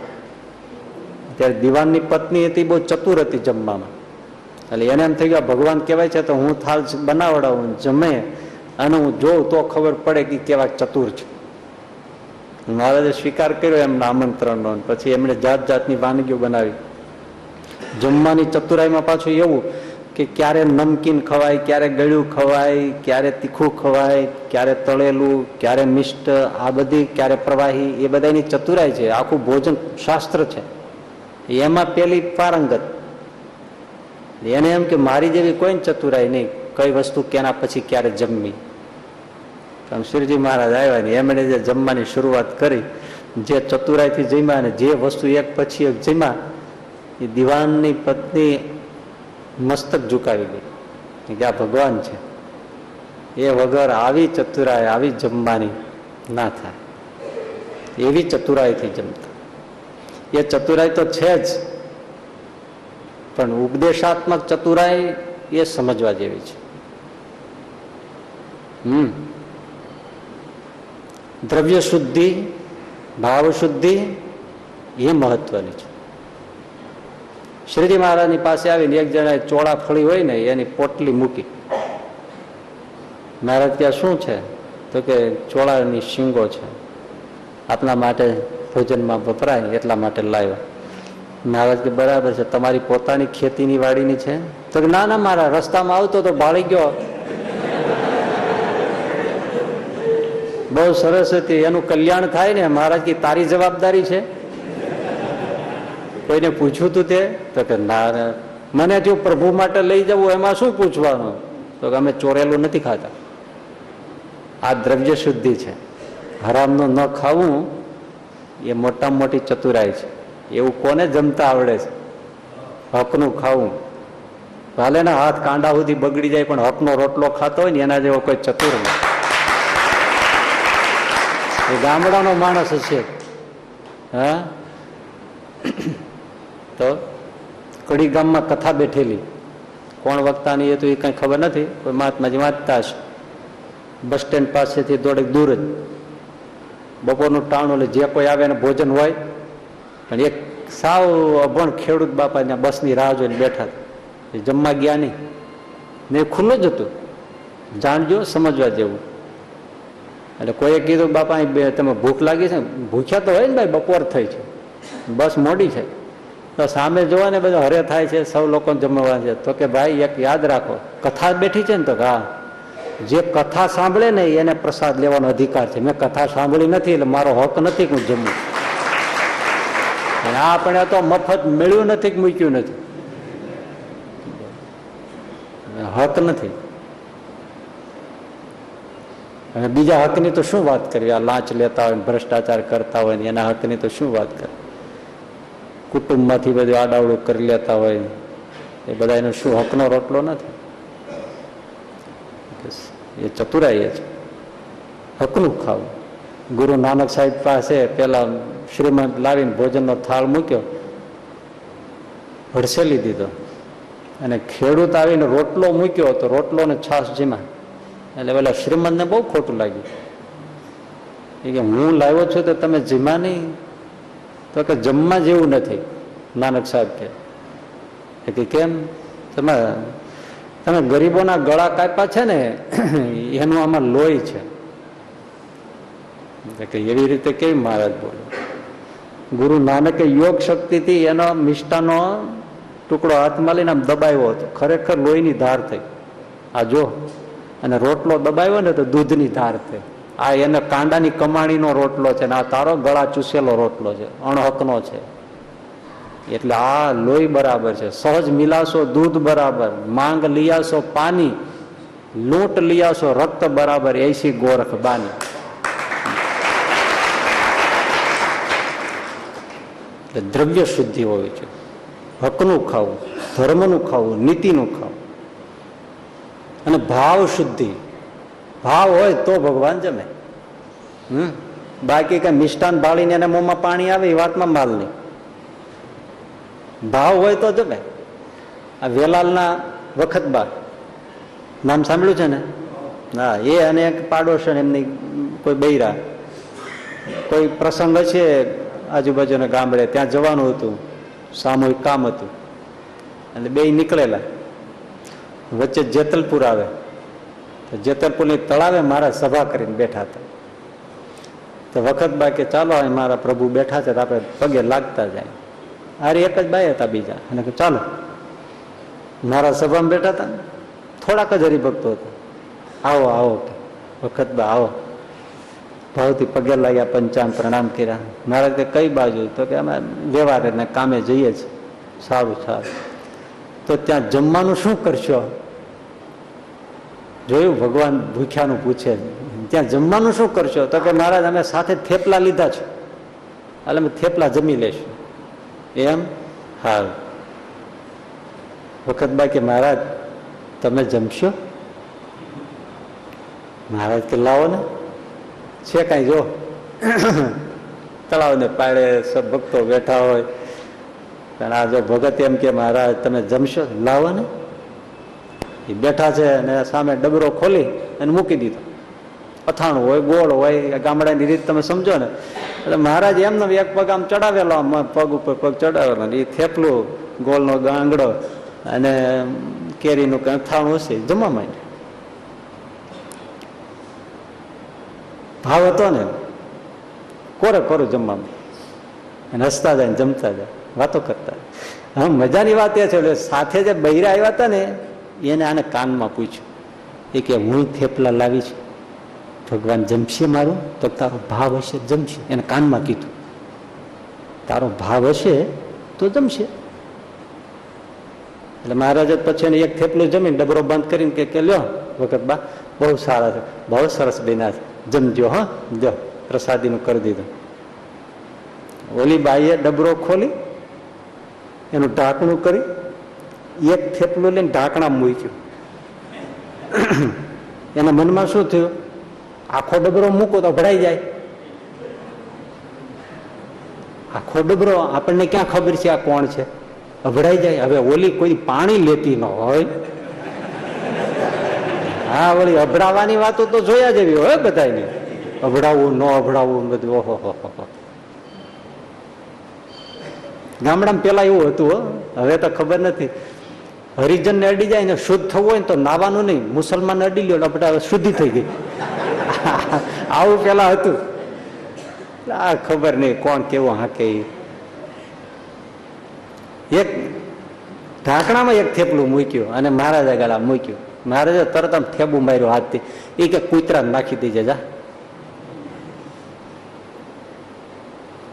ત્યારે દિવાનની પત્ની હતી બહુ ચતુર હતી જમવામાં. એટલે એને એમ થઈ ગયું ભગવાન કહેવાય છે તો હું થાલ બનાવડાવું જમે અને હું જોઉં તો ખબર પડે કે કેવા ચતુર છે. મહારાજે સ્વીકાર કર્યો એમના આમંત્રણનો પછી એમણે જાત જાતની વાનગીઓ બનાવી. જમવાની ચતુરાઈમાં પાછું એવું કે ક્યારે નમકીન ખવાય, ક્યારે ગળ્યું ખવાય, ક્યારે તીખું ખવાય, ક્યારે તળેલું, ક્યારે મિષ્ટ, આ બધી, ક્યારે પ્રવાહી, એ બધાની ચતુરાઈ છે. આખું ભોજન શાસ્ત્ર છે. એમાં પેલી પારંગત. એને એમ કે મારી જેવી કોઈ ચતુરાઈ નહીં. કઈ વસ્તુ કેના પછી ક્યારે જમવી? કારણ શિવજી મહારાજ આવ્યા ને એમણે જે જમવાની શરૂઆત કરી, જે ચતુરાઈથી જમ્યા અને જે વસ્તુ એક પછી એક જમ્યા, એ દિવાનની પત્ની મસ્તક ઝુકાવી ગઈ. કે આ ભગવાન છે. એ વગર આવી ચતુરાઈ, આવી જમવાની ના થાય. એવી ચતુરાઈથી જમતા. એ ચતુરાઈ તો છે જ. પણ ઉપદેશાત્મક ચતુરાઈ એ સમજવા જેવી છે. હમ. દ્રવ્ય શુદ્ધિ ભાવ શુદ્ધિ એ મહત્વની છે. શ્રીજી મહારાજની પાસે આવીને એક જણાએ ચોળા ફળી હોય ને એની પોટલી મૂકી. મહારાજ ત્યાં શું છે? તો કે, ચોળાની શીંગો છે. આપના માટે ભોજનમાં વપરાય એટલા માટે લાવ્યા. મહારાજ કે બરાબર છે, તમારી પોતાની ખેતીની વાડીની છે? તો ના ના, મારા રસ્તામાં આવતો તો ભાળી ગયો. બહુ સરસ હતી, એનું કલ્યાણ થાય ને, મહારાજ કે તારી જવાબદારી છે? કોઈને પૂછ્યું તું તે? તો કે ના. મને જો પ્રભુ માટે લઈ જવું, એમાં શું પૂછવાનું? તો કે અમે ચોરેલું નથી ખાતા. આ દ્રવ્ય શુદ્ધિ છે. હરામનું ન ખાવું, એ મોટામાં મોટી ચતુરાઈ છે. એવું કોને જમતા આવડે છે? હકનું ખાવું. ભલે ને હાથ કાંડા સુધી બગડી જાય, પણ હકનો રોટલો ખાતો હોય ને, એના જેવો કોઈ ચતુર એ ગામડાનો માણસ છે હા? તો કડી ગામમાં કથા બેઠેલી. કોણ વક્તાની એ તો એ કંઈ ખબર નથી, કોઈ મહાત્માજી વાંચતા હશે. બસ સ્ટેન્ડ પાસેથી દોડેક દૂર જ. બપોરનું ટાણું એટલે જે કોઈ આવે એને ભોજન હોય પણ એક સાવ અભણ ખેડૂત બાપા ત્યાં બસની રાહ જોઈને બેઠા એ જમવા ગયા નહીં. ને ખુલ્લું જ હતું. જાણજો, સમજવા જેવું. એટલે કોઈએ કીધું, બાપા તમે ભૂખ લાગી છે? ભૂખ્યા તો હોય ને ભાઈ, બપોર થઈ છે. બસ મોડી છે. તો સામે જોવા ને બધું હરે થાય છે, સૌ લોકોને જમવા છે. તો કે, ભાઈ, એક યાદ રાખો, કથા બેઠી છે ને તો હા જે કથા સાંભળે ને એને પ્રસાદ લેવાનો અધિકાર છે. મેં કથા સાંભળી નથી, એટલે મારો હક નથી હું જમું. આપણે તો મફત મેળ્યું નથી કે મૂક્યું નથી? હક નથી. અને બીજા હકની તો શું વાત કરવી? આ લાંચ લેતા હોય ભ્રષ્ટાચાર કરતા હોય એના હકની તો શું વાત કરવી? કુટુંબમાંથી બધું આડાવડું કરી લેતા હોય એ બધા એનો શું હકનો રોટલો નથી? એ ચતુરાઈ છે હકનું ખાવું. ગુરુ નાનક સાહેબ પાસે પેલા શ્રીમંત લાવીને ભોજનનો થાળ મૂક્યો ભડસેલી દીધો. અને ખેડૂત આવીને રોટલો મૂક્યો તો રોટલો ને છાસ જીમા. એટલે પેલા શ્રીમંતને બહુ ખોટું લાગ્યું. એ કે હું લાવ્યો છું તો તમે જીમા નહીં? તો કે જમવા જેવું નથી, નાનક સાહેબ કે. કે કેમ? તમે તમે ગરીબોના ગળા કાપ્યા છે ને, એનું આમાં લોહી છે. કે એવી રીતે કેવી મહારાજ બોલે? ગુરુ નાનકે યોગ શક્તિથી એનો મિષ્ટાનો ટુકડો હાથમાં લઈને આમ દબાવ્યો હતો. ખરેખર લોહીની ધાર થઈ. આ જો, અને રોટલો દબાવ્યો ને તો દૂધની ધાર થઈ. આ એને કાંડાની કમાણીનો રોટલો છે ને આ તારો ગળા ચૂસેલો રોટલો છે, અણહકનો છે. એટલે આ લોહી બરાબર છે. સહજ મિલાશો, દૂધ બરાબર. માંગ લિયાશો પાણી લૂંટ લિયાશો, રક્ત બરાબર. એસી ગોરખ બાની. એટલે દ્રવ્ય શુદ્ધિ હોવી છે. હકનું ખાવું, ધર્મનું ખાવું, નીતિનું ખાવું. અને ભાવ શુદ્ધિ. ભાવ હોય તો ભગવાન જમે. હમ? બાકી કઈ મિષ્ટાન ભાળીને એને મોંમાં પાણી આવે એ વાતમાં માલ નહીં. ભાવ હોય તો જમે. આ વેલાલના વખત બાદ નામ સાંભળ્યું છે ને? હા, એ અને એક પાડોશન એમની કોઈ બૈરા. કોઈ પ્રસંગ છે આજુબાજુના ગામડે ત્યાં જવાનું હતું. સામૂહિક કામ હતું. એટલે બે નીકળેલા. વચ્ચે જેતલપુર આવે. તો જેતલપુરની તળાવે મારા સભા કરીને બેઠા હતા. તો વખત બા કે ચાલો અહીં મારા પ્રભુ બેઠા છે તો આપણે પગે લાગતા જાય. અરે એક જ બાઈ હતા બીજા. અને ચાલો. મારા સભામાં બેઠા હતા થોડાક જ હરિભક્તો હતા. આવો આવો. વખત બા, આવો. ભાવથી પગે લાગ્યા પંચાંગ પ્રણામ કર્યા. મહારાજ કે કઈ બાજુ? તો કે અમે વ્યવહાર ને કામે જઈએ જ સારું સારું. તો ત્યાં જમવાનું શું કરશો? જોયું ભગવાન ભૂખ્યાનું પૂછે. ત્યાં જમવાનું શું કરશો? તો કે મહારાજ, અમે સાથે થેપલા લીધા છે. એટલે અમે થેપલા જમી લેશું. એમ? હા વખત બાકી મહારાજ, તમે જમશો? મહારાજ કે, લાવો ને. છે કાંઈ જો? તળાવને પાડે સબ ભક્તો બેઠા હોય. પણ આ જો ભગત એમ કે, મહારાજ, તમે જમશો? લાવો ને. એ બેઠા છે અને સામે ડબરો ખોલી અને મૂકી દીધો. અથાણું હોય, ગોળ હોય ગામડાની રીત તમે સમજો ને. એટલે મહારાજ એમને એક પગ આમ ચડાવેલો પગ ઉપર પગ ચડાવેલો એ થેપલું ગોળનો ગાંગડો અને કેરીનું અથાણું હશે, જમવા માંડે. ભાવ હતો ને કોરે કોરું જમવામાં? અને હસતા જાય જમતા જાય, વાતો કરતા હા મજાની વાત એ છે, એટલે સાથે જે બૈરા આવ્યા હતા ને, એને આને કાનમાં પૂછ્યું. એ કે, હું થેપલા લાવી છું ભગવાન જમશે મારું, તો તારો ભાવ હશે, જમશે. એને કાનમાં કીધું. તારો ભાવ હશે, તો જમશે. એટલે મહારાજ પછી એને એક થેપલું જમીને ડબરો બંધ કરીને કે, લ્યો, વખત બા, બહુ સારા છે, બહુ સરસ બન્યા છે. જમજો હા? જો પ્રસાદીનું કરી દીધું. ઓલી બાઈએ ડબરો ખોલી, એનું ઢાંકણું કરી, એક થેપલું લઈને ઢાંકણા મૂક્યું. એના મનમાં શું થયું? આખો ડબરો મૂકો તો ભરાઈ જાય. આખો ડબરો આપણને ક્યાં ખબર છે આ કોણ છે? અભડાઈ જાય. હવે ઓલી કોઈ પાણી લેતી ન હોય હા, વળી અભડાવાની વાતો તો જોયા જેવી હોય બધાની અભડાવવું ન અભડાવવું બધું, ઓહો. ગામડામાં પેલા એવું હતું હવે તો ખબર નથી. હરિજન ને અડી જાય ને શુદ્ધ થવું હોય ને તો નાવાનું નહીં. મુસલમાન અડી લ્યો બધા શુદ્ધિ થઈ ગઈ. આવું પેલા હતું. આ ખબર નહીં કોણ કેવો હાકે. એક ઢાંકણામાં એક થેપલું મૂક્યું અને મહારાજા ગાળા મૂક્યું. મહારાજે તરત આમ થેબું માર્યું હાથથી. એ કે કૂતરા નાખી દેજે જા.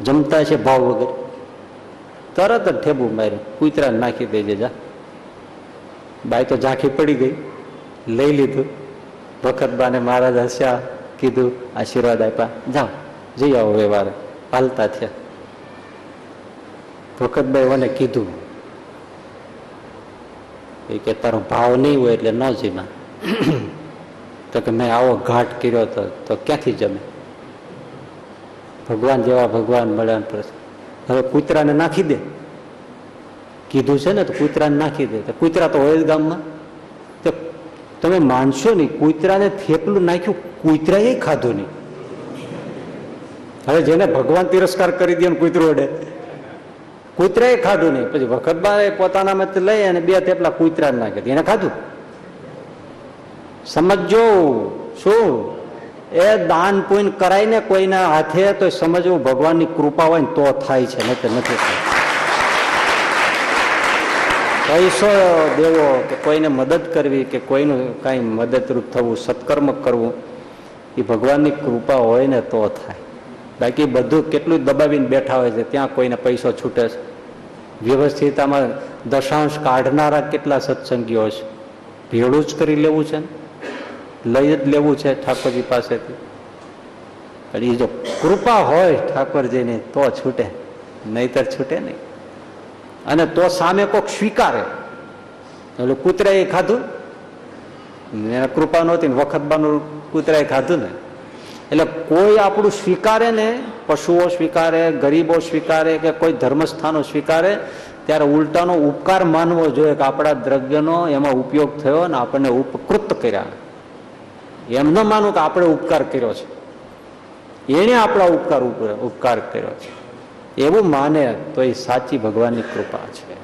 જમતા છે ભાવ વગર. તરત જ ઠેબું માર્યું. કૂતરા નાખી દેજે જા. બાઈ તો ઝાંખી પડી ગઈ. લઈ લીધું. ભખતબાને મહારાજ હસ્યા, કીધું, આશીર્વાદ આપ્યા. જાઓ, જઈ આવો વ્યવહાર. હાલતા થયા. ભખતભાઈ મને કીધું કે તારો ભાવ નહીં હોય એટલે ન જીમા. તો કે મેં આવો ઘાટ કર્યો હતો તો ક્યાંથી જમે? ભગવાન જેવા ભગવાન મળ્યા હવે કૂતરાને નાખી દે. કીધું છે ને તો કૂતરાને નાખી દે. તો કૂતરા તો હોય જ ગામમાં. તો તમે માનશો નહીં, કૂતરાને થેપલું નાખ્યું, કૂતરાએ ખાધું નહીં. હવે જેને ભગવાન તિરસ્કાર કરી દે કૂતરો અડે. કૂતરાએ ખાધું નહીં. પછી વખતબાએ પોતાના મત લઈ અને બે થેપલા કૂતરા નાખી. એને ખાધું? સમજો શું? એ દાન પુણ્ય કરાય ને કોઈના હાથે તો સમજવું ભગવાનની કૃપા હોય ને તો થાય છે નહીં નથી થાય. પૈસો દેવો કે કોઈને મદદ કરવી કે કોઈનું કાંઈ મદદરૂપ થવું, સત્કર્મ કરવું, એ ભગવાનની કૃપા હોય ને તો થાય. બાકી બધું કેટલું દબાવીને બેઠા હોય છે, ત્યાં કોઈને પૈસો છૂટે છે. વ્યવસ્થિતતામાં દશાંશ કાઢનારા કેટલા સત્સંગીઓ છે. ભેળું જ કરી લેવું છે લઈ જ લેવું છે ઠાકોરજી પાસેથી. પણ એ જો કૃપા હોય ઠાકોરજીની, તો છૂટે. નહીતર છૂટે નહીં. અને તો સામે કોક સ્વીકારે. એટલે કૂતરાએ ખાધું કૃપા નહોતી ને વખતબાનું કૂતરાએ ખાધું ને? એટલે કોઈ આપણું સ્વીકારે ને, પશુઓ સ્વીકારે, ગરીબો સ્વીકારે કે કોઈ ધર્મસ્થાનો સ્વીકારે, ત્યારે ઉલટાનો ઉપકાર માનવો જોઈએ કે આપણા દ્રવ્યનો એમાં ઉપયોગ થયો ને આપણને ઉપકૃત કર્યા. એમ ન માનું કે આપણે ઉપકાર કર્યો છે. એણે આપણા ઉપકાર ઉપકાર કર્યો છે. એવું માને તો એ સાચી ભગવાનની કૃપા છે.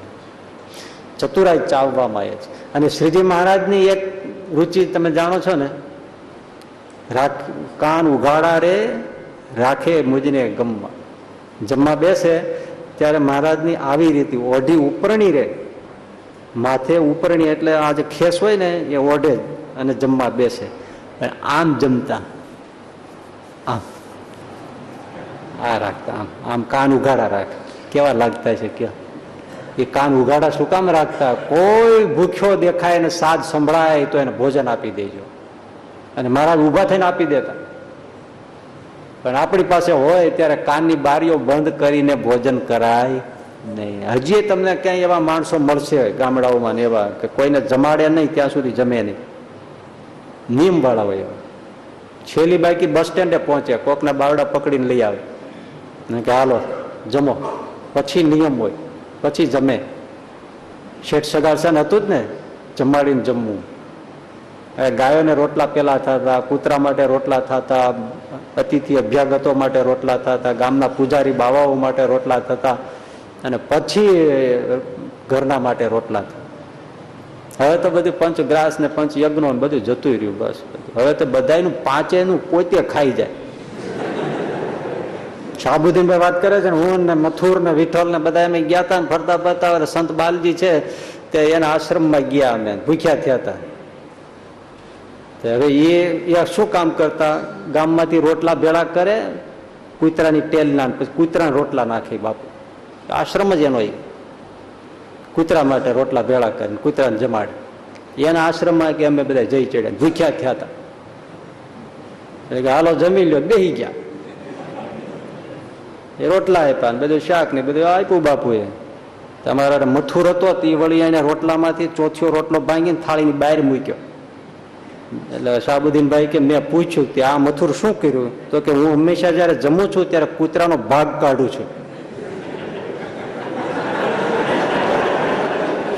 ચતુરાઈ ચાવવામાં આવે છે. અને શ્રીજી મહારાજની એક રુચિ તમે જાણો છો ને રાખ, કાન ઉઘાડા રે, રાખે મુજને ગમવા જમવા બેસે, ત્યારે મહારાજની આવી રીતે ઓઢી ઉપરણી રે. માથે ઉપરણી એટલે આ જે ખેસ હોય ને, એ ઓઢે અને જમવા બેસે. આમ જમતા. આમ. આ રાખતા, આમ. આમ કાન ઉઘાડા રાખે. કેવા લાગતા છે કે? એ કાન ઉઘાડા શું કામ રાખતા? કોઈ ભૂખ્યો દેખાય અને સાજ સંભળાય તો એને ભોજન આપી દેજો. અને મહારાજ ઊભા થઈને આપી દેતા. પણ આપણી પાસે હોય ત્યારે કાનની બારીઓ બંધ કરીને ભોજન કરાય નહીં. હજી તમને ક્યાંય એવા માણસો મળશે ગામડાઓમાં ને એવા કે કોઈને જમાડે નહીં, ત્યાં સુધી જમે નહીં. નિયમ વાળા હોય એવા. છેલ્લી બાકી બસ સ્ટેન્ડે પહોંચે, કોકના બાવડા પકડીને લઈ આવે. ને કે હાલો, જમો. પછી નિયમ હોય, પછી જમે. શેઠ સગાસન હતું જ ને, જમાડીને જમવું. ગાયોને રોટલા પેલા થતા, કૂતરા માટે રોટલા થતા, અતિથિ અભ્યાગતો માટે રોટલા થતા, ગામના પૂજારી બાવાઓ માટે રોટલા થતા અને પછી ઘરના માટે રોટલા થતા. હવે તો બધું પંચ ગ્રાસ ને પંચ યજ્ઞો બધું જતું રહ્યું બસ. હવે તો બધાનું પાંચેનું પોતે ખાઈ જાય. શાહબુદ્દીનભાઈ વાત કરે છે ને, હું ને મથુર ને વિઠ્ઠલ ને બધા અમે ગયા હતા ફરતા ફરતા સંત બાલજી છે તે એના આશ્રમમાં ગયા અમે, ભૂખ્યા થયા હતા હવે એ એ શું કામ કરતા? ગામમાંથી રોટલા ભેળા કરે, કૂતરાની ટેલ ના પછી કૂતરાના રોટલા નાખે બાપુ. આશ્રમ જ એનો એ. કૂતરા માટે રોટલા ભેળા કરીને કૂતરાને જમાડે. એના આશ્રમમાં કે અમે બધા જઈ ચડ્યા ભૂખ્યા થયા હતા. એટલે કે હાલો જમી લ્યો, બેહી ગયા. એ રોટલા આપ્યા ને બધું શાક ને બધું આપ્યું બાપુએ. તમારા મથુર હતો, તે વળી એને રોટલામાંથી ચોથિયો રોટલો ભાંગીને થાળીની બહાર મૂક્યો. એટલે શાહબુદ્દીનભાઈ કે મેં પૂછ્યું કે આ મથુર શું કર્યું? તો કે હું હંમેશા જયારે જમું છું ત્યારે કૂતરાનો ભાગ કાઢું છું.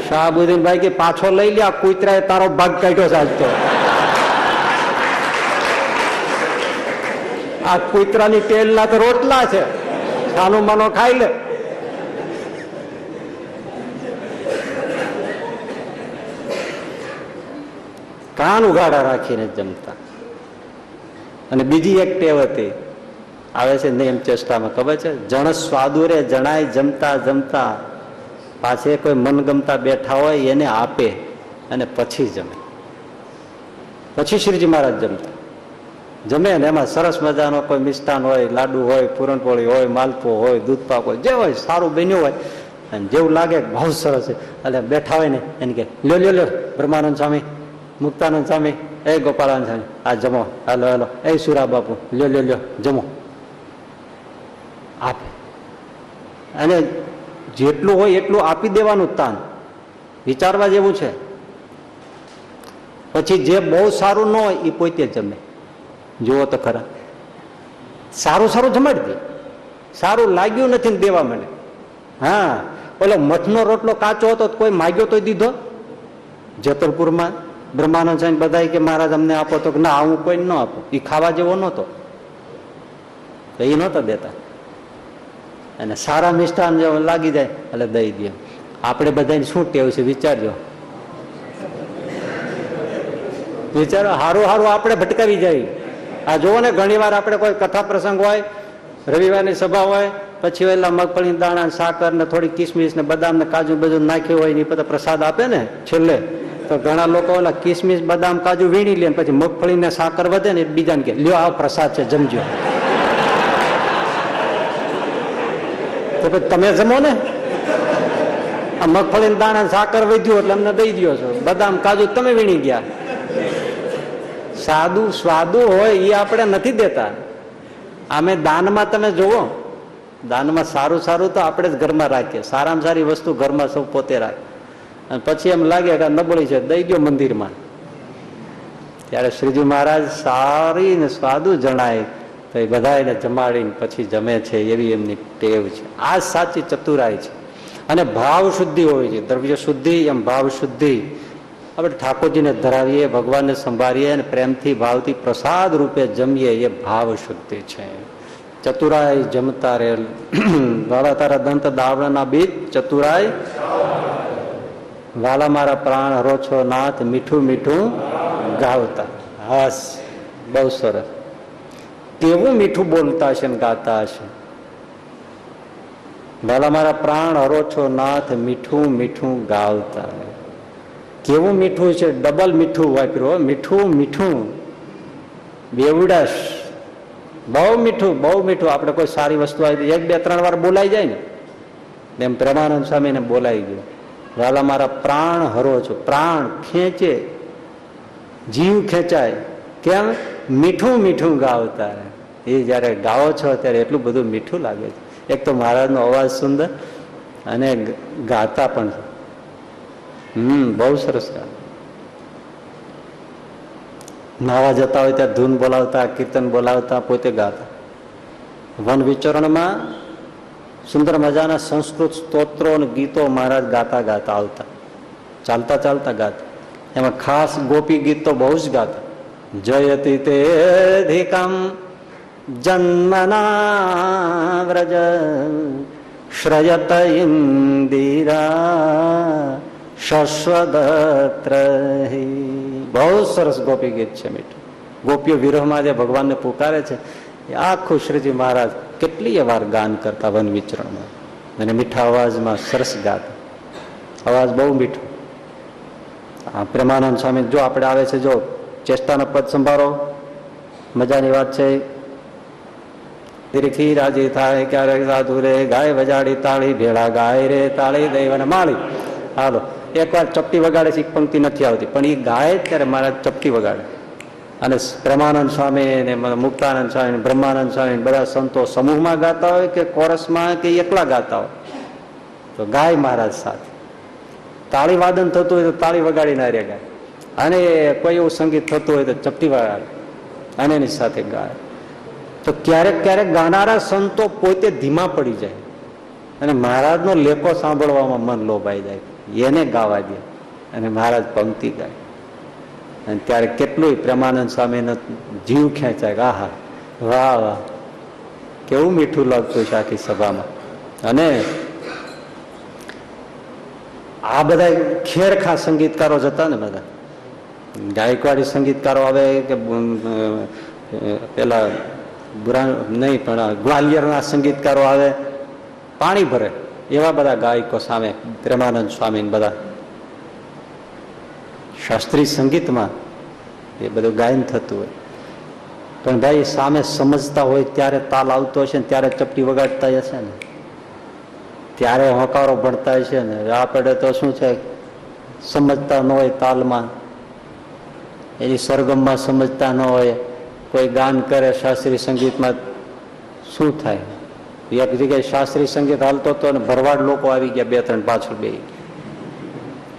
શાહબુદ્દીનભાઈ કે પાછો લઈ લે, આ કૂતરાએ તારો ભાગ કાઢ્યો છે આજ તો. આ કૂતરાની તેલના તો રોટલા છે. સાનું માનો ખાઈ લે. કાન ઉગાડા રાખીને જમતા. અને બીજી એક ટેવ હતી આવે છે નિયમ ચેષ્ટામાં ખબર છે, જણ સ્વાદુરે જણાય જમતા જમતા પાછે કોઈ મનગમતા બેઠા હોય એને આપે અને પછી જમે. પછી શ્રીજી મહારાજ જમતા. જમે ને એમાં સરસ મજાનો કોઈ મિષ્ટાન હોય, લાડુ હોય, પૂરણપોળી હોય માલપો હોય, દૂધપાક હોય, જે હોય, સારું બન્યું હોય, અને જેવું લાગે બહુ સરસ છે. એટલે બેઠા હોય ને એને કે, લ્યો લ્યો લ્યો, બ્રહ્માનંદ સ્વામી મુક્તાનંદ સ્વામી, એ ગોપાળાનંદ સ્વામી, આ જમો, હાલો હાલો, એ સુરા બાપુ, લ્યો લ્યો લ્યો, જમો. આપે. અને જેટલું હોય એટલું આપી દેવાનું તાન. વિચારવા જેવું છે. પછી જે બહુ સારું ન હોય એ પોતે જમે. જુઓ તો ખરા. સારું સારું જમાડી દે. સારું લાગ્યું નથી ને દેવા મને. હા, ઓલો મઠનો રોટલો કાચો હતો કોઈ માગ્યો તો દીધો? જતરપુરમાં બ્રહ્માનંદ સાહેબ બધા કે મહારાજ અમને આપો તો કે ના, હું કોઈ ન આપો. એ ખાવા જેવો નહોતો. તો એ નહોતા દેતા. અને સારા મિષ્ટાન જો લાગી જાય, એટલે દઈ દે. આપણે બધાને શું ટેવ છે, વિચારજો. વિચારો, હારું હારું આપણે ભટકાવી જાય. આ જુઓ ને, ઘણી વાર આપણે કોઈ કથા પ્રસંગ હોય, રવિવારની સભા હોય, પછી વહેલા મગફળી દાણા સાકર ને થોડી કિસમિસ ને બદામ ને કાજુ બધું નાખ્યું હોય ને એ બધા પ્રસાદ આપે ને, છેલ્લે. તો ઘણા લોકો ઓલા કિસમિસ, બદામ, કાજુ વીણી લે પછી મગફળી ને સાકર વધે ને બીજાને કે લ્યો આ પ્રસાદ છે, જમજો. તો પછી તમે જમો ને? આ મગફળી દાણા સાકર વધ્યું એટલે અમને દઈ દો છો. બદામ, કાજુ તમે વીણી ગયા. સાદું, સ્વાદુ હોય એ આપણે નથી દેતા. આમે દાનમાં તમે જુઓ દાનમાં સારું સારું તો આપણે જ ઘરમાં રાખીએ. સારામાં સારી વસ્તુ ઘરમાં સૌ પોતે રાખે. અને પછી એમ લાગે કે નબળી છે, દઈ ગયો મંદિરમાં. ત્યારે શ્રીજી મહારાજ સારી ને સ્વાદુ જણાય તો એ બધા એને જમાડીને પછી જમે છે, એવી એમની ટેવ છે. આ સાચી ચતુરાઈ છે. અને ભાવ શુદ્ધિ હોય છે, દ્રવ્ય શુદ્ધિ, એમ ભાવ શુદ્ધિ. આપણે ઠાકોરજીને ધરાવીએ, ભગવાનને સંભાળીએ અને પ્રેમથી, ભાવથી, પ્રસાદ રૂપે જમીએ, એ ભાવ શુદ્ધિ છે. ચતુરાય જમતા રે વાળા તારા દંત દાવડાના બીજ ચતુરાય વાલા મારા પ્રાણ હરો છો નાથ, મીઠું મીઠું ગાવતા. હાસ, બહુ સરસ. કેવું મીઠું બોલતા હશે ને ગાતા હશે. વાલા મારા પ્રાણ હરો છો નાથ, મીઠું મીઠું ગાવતા. કેવું મીઠું છે? ડબલ મીઠું વાપર્યું મીઠું મીઠું. બેવડાશ બહુ મીઠું બહુ મીઠું. આપણે કોઈ સારી વસ્તુ આવી એક, બે, ત્રણ વાર બોલાઈ જાય ને. એમ પ્રેમાનંદ સ્વામીને બોલાઈ ગયો. વાલા મારા પ્રાણ હરો છો, પ્રાણ ખેંચે, જીવ ખેંચાય, કેમ? મીઠું મીઠું ગાવતા એ જયારે ગાઓ છો ત્યારે એટલું બધું મીઠું લાગે છે. એક તો મહારાજનો અવાજ સુંદર અને ગાતા પણ હમ, બહુ સરસ ગાતા. નાવા જતા હોય ત્યાં ધૂન બોલાવતા, કીર્તન બોલાવતા, પોતે ગાતા. વન વિચરણમાં સુંદર મજાના સંસ્કૃત સ્તોત્રો અને ગીતો મહારાજ ગાતા ગાતા આવતા. ચાલતા ચાલતા ગાતા. એમાં ખાસ ગોપી ગીત તો બહુ જ ગાતા. જયતિ તે જન્મના વ્રજ શ્રયત ઇન્દિરા શશ્વદત્ર બહુ સરસ ગોપી ગીત છે મીઠું. ગોપીઓ વિરહમાં જે ભગવાનને પુકારે છે. એ આખું શ્રીજી મહારાજ કેટલીય વાર ગાન કરતા વન વિચરણમાં. અને મીઠા અવાજમાં સરસ ગાતા. અવાજ બહુ મીઠો. આ પ્રેમાનંદ સ્વામી, જો આપણે આવે છે, જો ચેષ્ટાનો પદ સંભાળો. મજાની વાત છે. તિરખી રાજી થાય ક્યારેક સાધુ રે? ગાય વજાડી તાળી, ભેળા ગાય રે તાળી, દૈવને માળી. હાલો એકવાર ચપટી વગાડે છે, એક પંક્તિ નથી આવતી. પણ એ ગાય ત્યારે મારા ચપટી વગાડે. અને પ્રેમાનંદ સ્વામી ને મુક્તાનંદ સ્વામી બ્રહ્માનંદ સ્વામી બધા સંતો સમૂહમાં ગાતા હોય કે કોરસમાં કે એકલા ગાતા હોય? તો ગાય મહારાજ સાથે. તાળી વાદન થતું હોય તો તાળી વગાડી ના રે ગાય. અને કોઈ એવું સંગીત થતું હોય તો ચપટી વગાડે અને એની સાથે ગાય. તો ક્યારેક ક્યારેક ગાનારા સંતો પોતે ધીમા પડી જાય. અને મહારાજનો લેખો સાંભળવામાં મન લોભાઈ જાય. એને ગાવા દે. અને મહારાજ પંક્તિ ગાય. અને ત્યારે કેટલું પ્રેમાનંદ સ્વામીનો જીવ ખેંચાય કે આહા, વાહ વાહ, કેવું મીઠું લાગતું છે આખી સભામાં. અને આ બધા ખેરખા સંગીતકારો જ હતા ને બધા. ગાયકવાડી સંગીતકારો આવે કે પેલા બુરા, નહીં, પણ ગ્વાલિયરના સંગીતકારો આવે, પાણી ભરે એવા બધા ગાયકો સામે, પ્રેમાનંદ સ્વામી બધા. શાસ્ત્રીય સંગીતમાં એ બધું ગાયન થતું હોય. પણ ભાઈ સામે સમજતા હોય ત્યારે તાલ આવતો હશે ને ત્યારે ચપટી વગાડતા હશે ને. ત્યારે હોકારો ભણતા હશે ને. આપણે તો શું છે, સમજતા ન હોય તાલમાં. એની સરગમમાં સમજતા ન હોય. કોઈ ગાન કરે શાસ્ત્રીય સંગીતમાં, શું થાય? એક જગ્યાએ શાસ્ત્રીય સંગીત હાલતો હતો અને ભરવાડ લોકો આવી ગયા બે, ત્રણ, પાછળ બે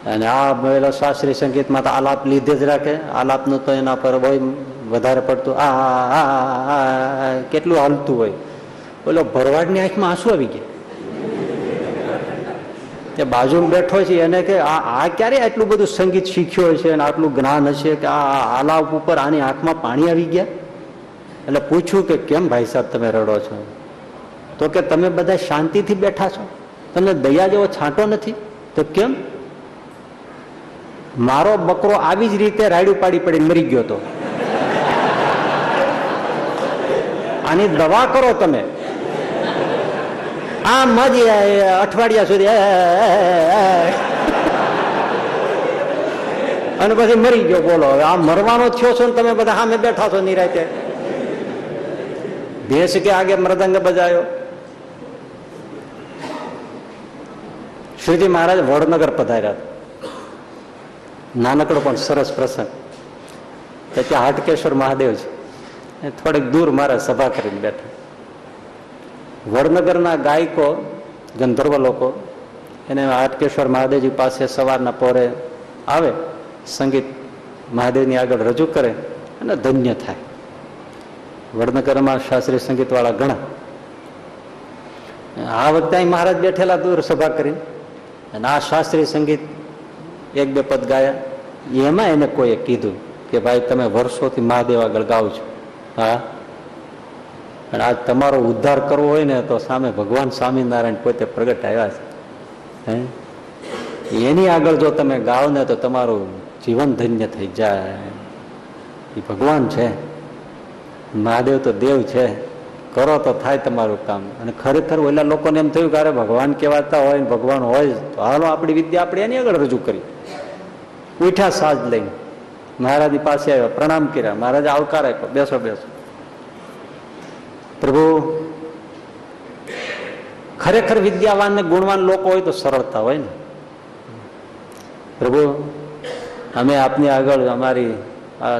અને આ પેલા શાસ્ત્રીય સંગીતમાં તો આલાપ લીધે જ રાખે. આલાપનું તો એના પર હોય વધારે પડતું, આ કેટલું હાલતું હોય. બોલો, ભરવાડની આંખમાં આંસુ આવી ગયા. તે બાજુમાં બેઠો છે, એને કે, આ આ ક્યારે આટલું બધું સંગીત શીખ્યો હશે અને આટલું જ્ઞાન હશે કે આ આલાપ ઉપર આની આંખમાં પાણી આવી ગયા? એટલે પૂછ્યું કે, કેમ ભાઈ સાહેબ તમે રડો છો? તો કે, તમે બધા શાંતિથી બેઠા છો. તમને દયા જેવો છાંટો નથી. તો કેમ? મારો બકરો આવી જ રીતે રાયડું પાડી પડી મરી ગયો હતો આની દવા કરો તમે. આ મજ અઠવાડિયા સુધી અને પછી મરી ગયો, બોલો, હવે આ મરવાનો થયો છો ને તમે બધા સામે બેઠા છો નિરાતે ભેંસ કે આગે મૃદંગ બજાયો. શ્રીજી મહારાજ વડનગર પધાર્યા. નાનકડો પણ સરસ પ્રસંગ. કે ત્યાં હાટકેશ્વર મહાદેવ છે. થોડીક દૂર મારા સભા કરીને બેઠા. વડનગરના ગાયકો, ગંધર્વ લોકો, એને હાટકેશ્વર મહાદેવજી પાસે સવારના પોરે આવે, સંગીત મહાદેવની આગળ રજૂ કરે અને ધન્ય થાય. વડનગરમાં શાસ્ત્રીય સંગીતવાળા ઘણા. આ વખતે મહારાજ બેઠેલા દૂર સભા કરીને અને આ શાસ્ત્રીય સંગીત એક બે પદ ગાયા. એમાં એને કોઈએ કીધું કે ભાઈ તમે વર્ષોથી મહાદેવ આગળ ગાઓ છો. હા? અને આજ તમારો ઉદ્ધાર કરવો હોય ને તો સામે ભગવાન સ્વામિનારાયણ પોતે પ્રગટ આવ્યા છે. હે? એની આગળ જો તમે ગાઓ ને તો તમારું જીવન ધન્ય થઈ જાય. એ ભગવાન છે. મહાદેવ તો દેવ છે. કરો તો થાય તમારું કામ. અને ખરેખર ઓલા લોકોને એમ થયું કે અરે ભગવાન કહેવાતા હોય ભગવાન હોય તો. હાલો, આપણી વિદ્યા આપણે એની આગળ રજૂ કરી. ઉઠ્યા સાજ લઈને મહારાજની પાસે આવ્યા, પ્રણામ કર્યા. મહારાજ આવકાર આપ્યો. બેસો બેસો. પ્રભુ, ખરેખર વિદ્યાવાન ને ગુણવાન લોકો હોય તો સરળતા હોય ને? પ્રભુ, અમે આપની આગળ અમારી આ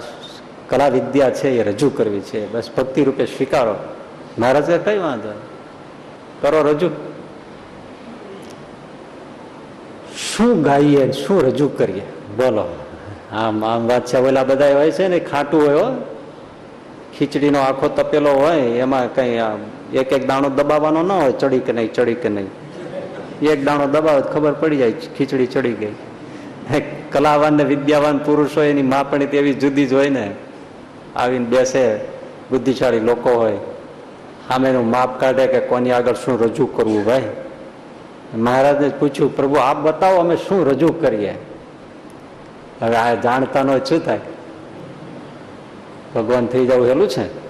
કલા વિદ્યા છે એ રજૂ કરવી છે. બસ ભક્તિ રૂપે સ્વીકારો. મહારાજે કઈ વાંધો કરો રજૂ. શું ગાઈએ, શું રજૂ કરીએ? બોલો, આમ આમ છે ઓલા બધા હોય છે ને, ખાટું હોય ખીચડીનો આખો તપેલો હોય, એમાં કઈ એક એક દાણો દબાવવાનો ન હોય, ચડી કે નહીં, ચડી કે નહીં. એક દાણો દબાવે ખબર પડી જાય, ખીચડી ચડી ગઈ. કલાવાન ને વિદ્યાવાન પુરુષ એની માપણી તેવી જુદી જ હોય ને. આવીને બેસે, બુદ્ધિશાળી લોકો હોય. સામેનું માપ કાઢે કે કોની આગળ શું રજૂ કરવું, ભાઈ? મહારાજને પૂછ્યું, પ્રભુ, આપ બતાવો, અમે શું રજૂ કરીએ? હવે આ જાણતા નો શું થાય? ભગવાન થઈ જવું હેલું છે?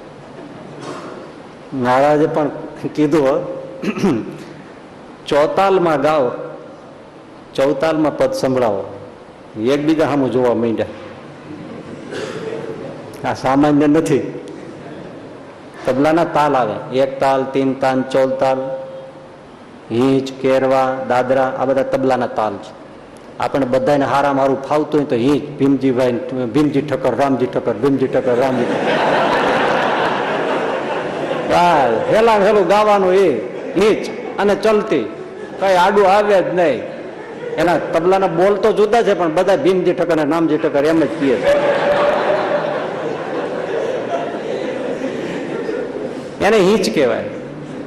મહારાજે પણ કીધું ચોતાલમાં ગાઓ, ચૌતાલમાં પદ સંભળાવો. એકબીજા સામું જોવા માંડ્યા. આ સામાન્ય નથી. તબલાના તાલ આવે. એક તાલ, તીન તાલ, ચોલ તાલ, હીંચ, કેરવા, દાદરા, આ બધા તબલાના તાલ છે. આપણે બધાને હારા મારું ફાવતું હોય તો એ જ ભીમજીભાઈ ભીમજી ઠક્કર, રામજી ઠક્કર, ભીમજી ઠક્કર, રામજી હેલા હેલું ગાવાનું એ એ અને ચલતી. કઈ આડું આવે જ નહીં. એના તબલાના બોલ તો જુદા છે, પણ બધા ભીમજી ઠક્કર અને નામજી ઠક્કર એમ જ કહે છે. એને હિંચ કહેવાય.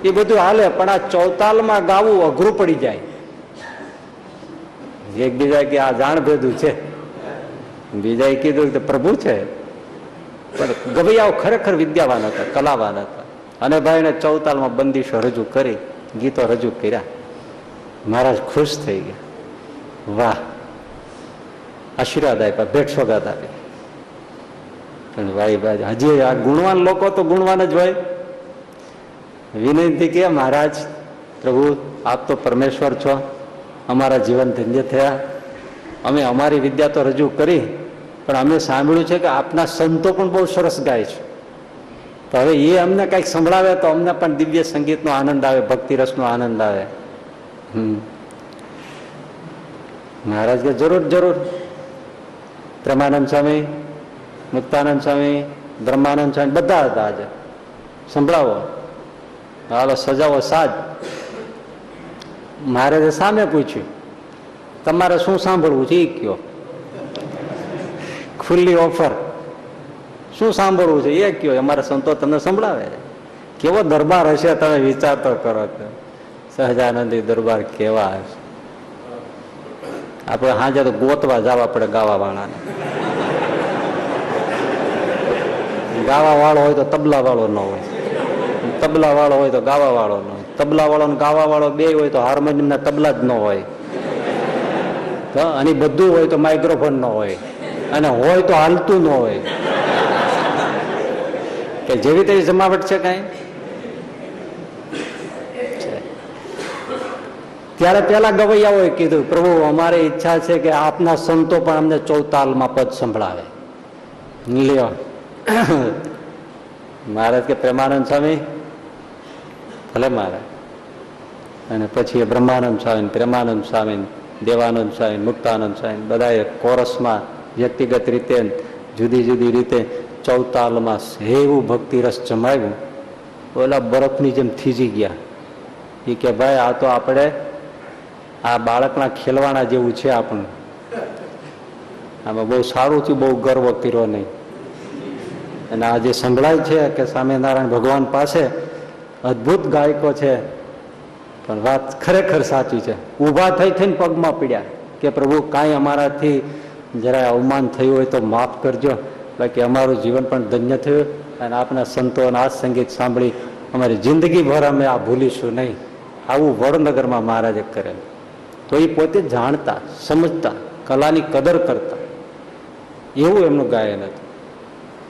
એ બધું હાલે, પણ આ ચૌતાલમાં ગાવું અઘરું પડી જાય. એકબીજા કે આ જાણ ભેદું છે. બીજાએ કીધું કે પ્રભુ છે. પણ ગભૈયાઓ ખરેખર વિદ્યાવાન હતા, કલાવાન હતા. અને ભાઈને ચૌતાલમાં બંદીશો રજૂ કરી, ગીતો રજૂ કર્યા. મહારાજ ખુશ થઈ ગયા. વાહ. આશીર્વાદ આપ્યા ભેટ સોગાદ આપી પણ ભાઈ ભાઈ, હજી આ ગુણવાન લોકો તો ગુણવાન જ હોય. વિનંતી કે મહારાજ, પ્રભુ, આપ તો પરમેશ્વર છો. અમારા જીવન ધન્ય થયા. અમે અમારી વિદ્યા તો રજૂ કરી, પણ અમે સાંભળ્યું છે કે આપના સંતો પણ બહુ સરસ ગાય છે. તો હવે એ અમને કંઈક સંભળાવે તો અમને પણ દિવ્ય સંગીતનો આનંદ આવે, ભક્તિ રસનો આનંદ આવે. મહારાજ કે, જરૂર જરૂર. પ્રેમાનંદ સ્વામી, મુક્તાનંદ સ્વામી, બ્રહ્માનંદ સ્વામી, બધા હતા આજે. સંભળાવો. હાલો, સજાવો, સાજ. મહારાજે સામે પૂછ્યું, તમારે શું સાંભળવું છે? એ કયો, ખુલ્લી ઓફર. શું સાંભળવું છે? એ કયો, અમારા સંતો તમને સંભળાવે કેવો દરબાર હશે તમે વિચાર તો કરો સહજાનંદી દરબાર કેવા હશે? આપણે હાજર ગોતવા જવા પડે ગાવા વાળાને ગાવા વાળો હોય તો તબલા વાળો ન હોય. તબલા વાળો હોય તો ગાવા વાળો ન હોય. તબલા વાળો ને ગાવા વાળો બે હોય તો હાર્મોનિયમ ના તબલા જ ન હોય. અને બધું હોય તો માઇક્રોફોન ન હોય. અને હોય તો હાલતું ન હોય. કે જેવી તેવી જમાવટ છે કઈ? ત્યારે પેલા ગવૈયાઓએ કીધું, પ્રભુ, અમારે ઈચ્છા છે કે આપના સંતો પણ અમને ચૌતાલમાં પદ સંભળાવે. લ્યો. મહારાજ કે, પ્રેમાનંદ સ્વામી ભલે મારે. અને પછી બ્રહ્માનંદ સ્વામી, પ્રેમાનંદ સ્વામી, દેવાનંદ સ્વામી, મુક્તાનંદ સ્વામી, બધાએ કોરસમાં વ્યક્તિગત રીતે જુદી જુદી રીતે ચૌતાલમાં હેવું ભક્તિ રસ જમાવ્યું. ઓલા બરફની જેમ થીજી ગયા. એ કે ભાઈ, આ તો આપણે આ બાળકના ખેલવાના જેવું છે આપણું. આમાં બહુ સારું થયું, બહુ ગર્વ કર્યો નહીં. અને આ જે સંભળાય છે કે સ્વામિનારાયણ ભગવાન પાસે અદ્ભુત ગાયકો છે. પણ વાત ખરેખર સાચી છે. ઊભા થઈ થઈને પગમાં પીડ્યા કે પ્રભુ કાંઈ અમારાથી જરા અવમાન થયું હોય તો માફ કરજો. બાકી અમારું જીવન પણ ધન્ય થયું અને આપના સંતો અને આ સંગીત સાંભળી અમારી જિંદગીભર અમે આ ભૂલીશું નહીં. આવું વડનગરમાં મહારાજે કરેલું. તો એ પોતે જાણતા, સમજતા, કલાની કદર કરતા. એવું એમનું ગાયન હતું.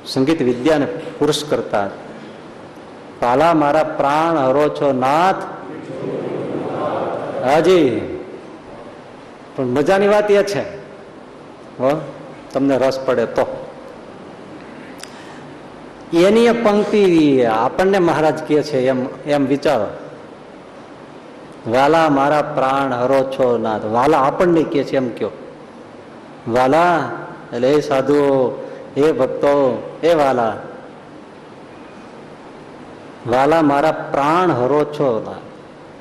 સંગીત વિદ્યાને પુરુષ કરતા પાલા મારા પ્રાણ હરો છો નાથ? હાજી. પણ મજાની વાત એ છે. હો, તમને રસ પડે તો. એની એ પંક્તિ આપણને મહારાજ કે છે એમ એમ વિચારો. વાલા મારા પ્રાણ હરો છો નાથ. વાલા આપણને કે છે એમ કયો વાલા, એટલે એ સાધુઓ એ ભક્તો એ વાલા વાલા, મારા પ્રાણ હરો છો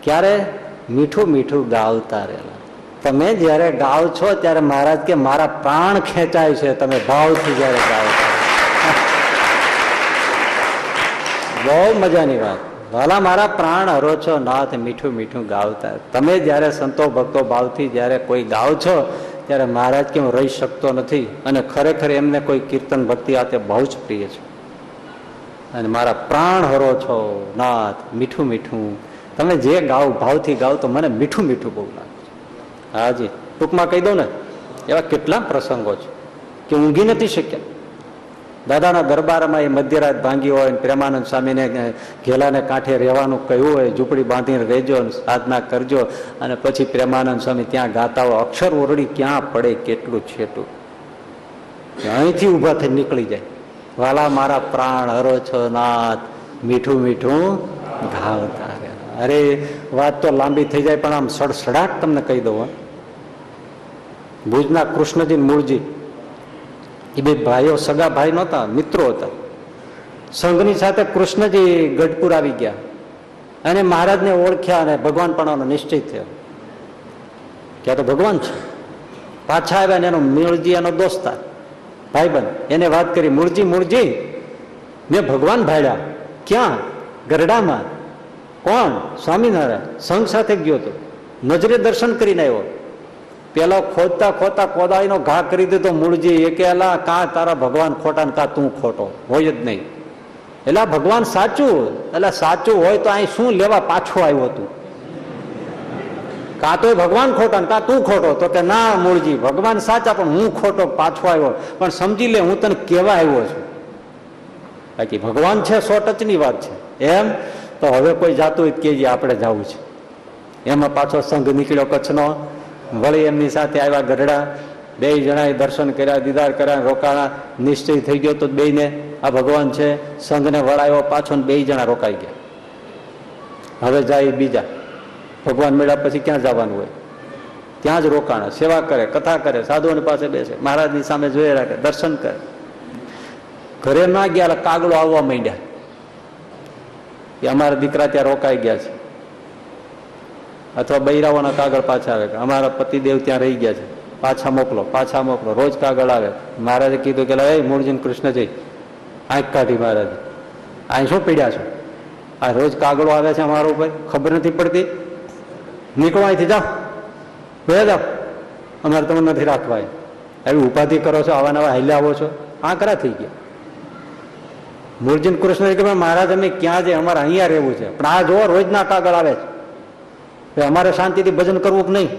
ક્યારે? મીઠું મીઠું ગાવતા રહેલા. તમે જયારે ગાવ છો, ત્યારે મહારાજ કે, મારા પ્રાણ ખેંચાય છે. તમે ભાવથી જયારે ગાવ છો. બહુ મજાની વાત. વાલા, મારા પ્રાણ હરો છો, નાથ મીઠું મીઠું ગાવતા. તમે જયારે સંતો ભક્તો ભાવથી જયારે કોઈ ગાવ છો, ત્યારે મહારાજ કે, હું રહી શકતો નથી. અને ખરેખર એમને કોઈ કીર્તન ભક્તિ આ બહુ જ પ્રિય છે. અને મારા પ્રાણ હરો છો, નાથ, મીઠું મીઠું. તમે જે ગાવ, ભાવથી ગાઓ તો મને મીઠું મીઠું બહુ લાગે છે. હાજી, ટૂંકમાં કહી દઉં ને, એવા કેટલા પ્રસંગો છે કે ઊંઘી નથી શક્યા. દાદાના દરબારમાં એ મધ્યરાત ભાંગી હોય પ્રેમાનંદ સ્વામીને ઘેલાને કાંઠે રહેવાનું કહ્યું હોય, ઝૂંપડી બાંધીને રહેજો સાધના કરજો અને પછી પ્રેમાનંદ સ્વામી ત્યાં ગાતા હોય, અક્ષર ઓરડી ક્યાં પડે, કેટલું છેટું. અહીંથી ઊભા થઈ નીકળી જાય. વાલા મારા પ્રાણ હરો છો નાથ. મીઠું મીઠું ધારે. અરે, વાત તો લાંબી થઈ જાય, પણ આમ સડસડાટ તમને કહી દઉં ભુજના કૃષ્ણજી મૂળજી. એ બે ભાઈઓ, સગા ભાઈ નહોતા, મિત્રો હતા. સંઘની સાથે કૃષ્ણજી ગઢપુર આવી ગયા. અને મહારાજને ઓળખ્યા અને ભગવાન પણ નિશ્ચિત થયો. ક્યાં તો ભગવાન છે. પાછા આવ્યા ને એનો મૂળજી, એનો દોસ્તાર. ભાઈબંધ, એને વાત કરી, મૂળજી મૂળજી, મેં ભગવાન ભાડ્યા. ક્યાં? ગરડામાં. કોણ? સ્વામિનારાયણ. સંઘ સાથે ગયો હતો. નજરે દર્શન કરીને આવ્યો. પેલા ખોદતા ખોદતા કોદાળીનો ઘા કરી દીધો, મૂળજી. એ કે કાં તારા ભગવાન ખોટા ને કાં તું ખોટો? હોય જ નહીં. એટલે ભગવાન સાચું. એટલે સાચું હોય તો અહીં શું લેવા પાછો આવ્યો તું? કાં તો ભગવાન ખોટા કાં તું ખોટો. તો કે, ના મૂળજી, ભગવાન સાચા, પણ હું ખોટો પાછો આવ્યો. પણ સમજી લે, હું તને કેવા આવ્યો છું. બાકી ભગવાન છે, સો ટચની વાત છે. એમ? તો હવે કોઈ જાતું હોય કેજી આપણે જવું છે. એમાં પાછો સંઘ નીકળ્યો કચ્છનો. વળી એમની સાથે આવ્યા ગઢડા. બે જણાએ દર્શન કર્યા, દીદાર કર્યા, રોકાણા. નિશ્ચય થઈ ગયો તો બેને આ ભગવાન છે. સંઘને વળાયો પાછો બે જણા રોકાઈ ગયા. હવે જાય બીજા. ભગવાન મળ્યા પછી ક્યાં જવાનું હોય? ત્યાં જ રોકાણ સેવા કરે, કથા કરે, સાધુઓની પાસે બેસે. મહારાજની સામે જોઈ રાખે, દર્શન કરે. ઘરે ના ગયા કાગળો આવવા માંડ્યા. કે અમારા દીકરા ત્યાં રોકાઈ ગયા છે. અથવા બૈરાઓના કાગળ પાછા આવે. અમારા પતિદેવ ત્યાં રહી ગયા છે. પાછા મોકલો પાછા મોકલો. રોજ કાગળ આવે. મહારાજે કીધું કે એ મૂળજીન કૃષ્ણજી આંખ કાઢી મહારાજ. અહીં શું પીડ્યા છો? આ રોજ કાગળો આવે છે અમારા ઉપર. ખબર નથી પડતી. નીકળો અહીંથી જાઓ. બે જાઓ. અમારે તમને નથી રાખવા આવી ઉપાધિ કરો છો, આવા નવા હાલ્યા આવો છો. આ કરા થઈ ગયા. મૂળજીન કૃષ્ણ કે મહારાજ અમે ક્યાં છે? અમારે અહીંયા રહેવું છે. પણ આ જો રોજના કાગળ આવે છે. અમારે શાંતિથી ભજન કરવું કે નહીં?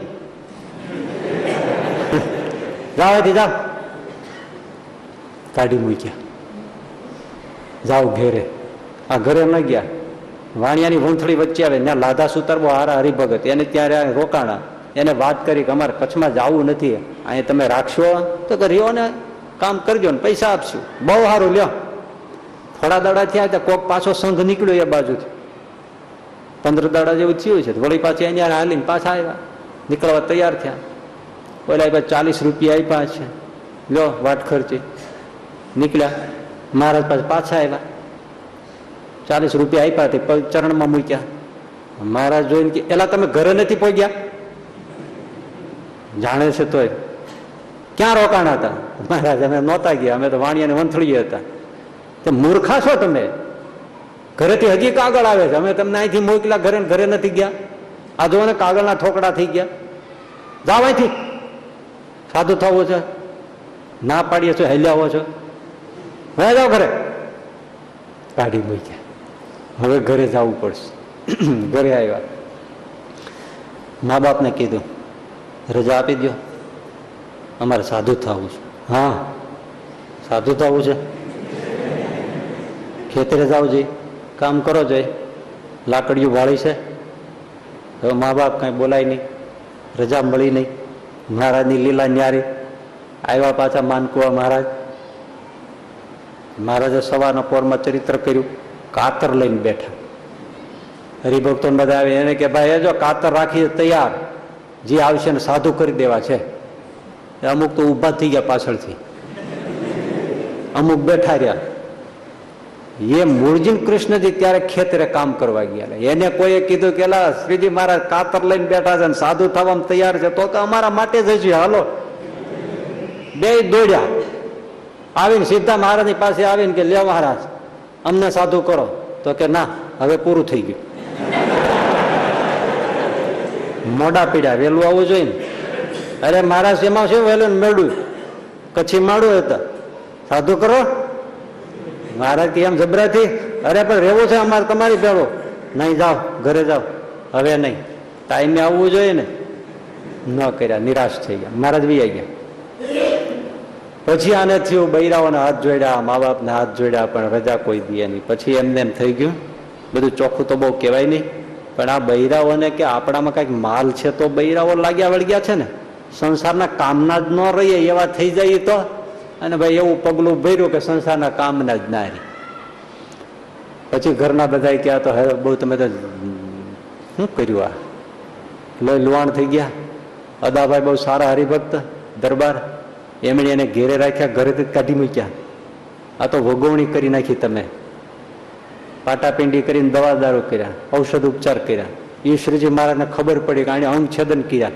જાઓ અહીંથી, જાઓ. કાઢી મૂક્યા. જાઓ ઘેરે. આ ઘરે ન ગયા. વાણિયાની વંથળી વચ્ચે આવે ત્યાં લાધા સુતરબો હારા હરિભગત. એને ત્યારે રોકાણા. એને વાત કરી કે અમારે કચ્છમાં જવું નથી. અહીં તમે રાખશો? તો કે રહ્યો ને, કામ કરજો ને, પૈસા આપશું. બહુ સારું લ્યો. થોડા દાડા થયા ત્યાં કોક પાછો સંઘ નીકળ્યો એ બાજુથી. પંદર દાડા જેવું થયું છે. વળી પાછી અહીંયા હાલીને પાછા આવ્યા. નીકળવા તૈયાર થયા. ઓલા આપ્યા ચાલીસ રૂપિયા આપ્યા છે. લો વાટ ખર્ચી. નીકળ્યા. મહારાજ પાસે પાછા આવ્યા. ચાલીસ રૂપિયા આપ્યા તે ચરણમાં મૂક્યા. મહારાજ જોઈને કે, એલા, તમે ઘરે નથી પહોંચ્યા? જાણે છે તોય, ક્યાં રોકાણા હતા? મહારાજ, અમે નહોતા ગયા, અમે તો વાણિયાને વંથળીએ હતા. તો મૂર્ખા છો તમે? ઘરેથી હજી કાગળ આવે છે. અમે તમને અહીંથી મોકલા ઘરે ઘરે નથી ગયા. આ જો કાગળના ઠોકડા થઈ ગયા. જાઓ અહીંથી. સાધુ થવું છે? ના પાડીએ છો, હેલ્યા છો? હવે જાઓ ઘરે. કાઢી મૂક્યા. હવે ઘરે જવું પડશે. ઘરે આવ્યા. મા બાપને કીધું, રજા આપી દો અમારે સાધુ થવું છે. હા. સાધુ થવું છે? ખેતરે જાવ જઈ. કામ કરો જઈ. લાકડીયું વાળી છે. હવે મા બાપ કાંઈ બોલાય નહીં. રજા મળી નહીં. મહારાજની લીલા ન્યારી. આવ્યા પાછા માનકુવા મહારાજ. મહારાજે સવારના પોરમાં ચરિત્ર કર્યું. કાતર લઈને બેઠા. હરિભક્તો બધા આવે એને કે, ભાઈ જો કાતર રાખી તૈયાર. જે આવશે ને સાધુ કરી દેવા છે. અમુક તો ઊભા થઈ ગયા પાછળથી. અમુક બેઠા રહ્યા. એ મૂળજી કૃષ્ણજી ત્યારે ખેતરે કામ કરવા ગયા એને કોઈએ કીધું કે શ્રીજી મહારાજ, કાતર લઈને બેઠા છે સાધુ થવામાં તૈયાર છે, તો અમારા માટે જ છે હાલો. બે દોડ્યા. આવીને સીધા મહારાજની પાસે આવીને કે લે મહારાજ અમને સાધુ કરો. તો કે ના, હવે પૂરું થઈ ગયું. મોડા પીડ્યા, વહેલું આવવું જોઈએ ને. અરે મહારાજ એમાં શું વહેલું ને મેળું? કચ્છી માડું હતા. સાધુ કરો. કે એમ જબરાથી, અરે પણ રહેવું છે અમારે તમારી ભેળો. નહીં જાઓ, ઘરે જાઓ. હવે નહીં. ટાઈમે આવવું જોઈએ ને. ન કર્યા, નિરાશ થઈ ગયા. મહારાજ વી ગયા. પછી આને થયું બૈરાઓના હાથ જોડ્યા મા બાપના હાથ જોડ્યા, પણ રજા કોઈ દે નહીં. પછી એમને એમ થઈ ગયું, બધું ચોખ્ખું તો બહુ કહેવાય નહીં, પણ આ બૈરાઓને કે આપણામાં કાંઈક માલ છે તો બૈરાઓ લાગ્યા વળગ્યા છે ને? સંસારના કામના જ ન રહીએ, એવા થઈ જાય તો? અને ભાઈ એવું પગલું ભર્યું કે સંસારના કામના જ ના રહી. પછી ઘરના બધા ક્યાં તો હવે બહુ તમે તો શું કર્યું આ? લોહી લુવાણ થઈ ગયા? અદાભાઈ બહુ સારા હરિભક્ત, દરબાર. એમણે એને ઘેરે રાખ્યા ઘરેથી કાઢી મૂક્યા. આ તો વગવણી કરી નાખી તમે. પાટાપિંડી કરીને દવા દારૂ કર્યા, ઔષધ ઉપચાર કર્યા. એ શ્રીજી મહારાજને ખબર પડી કે આણે અંગ છેદન કર્યા.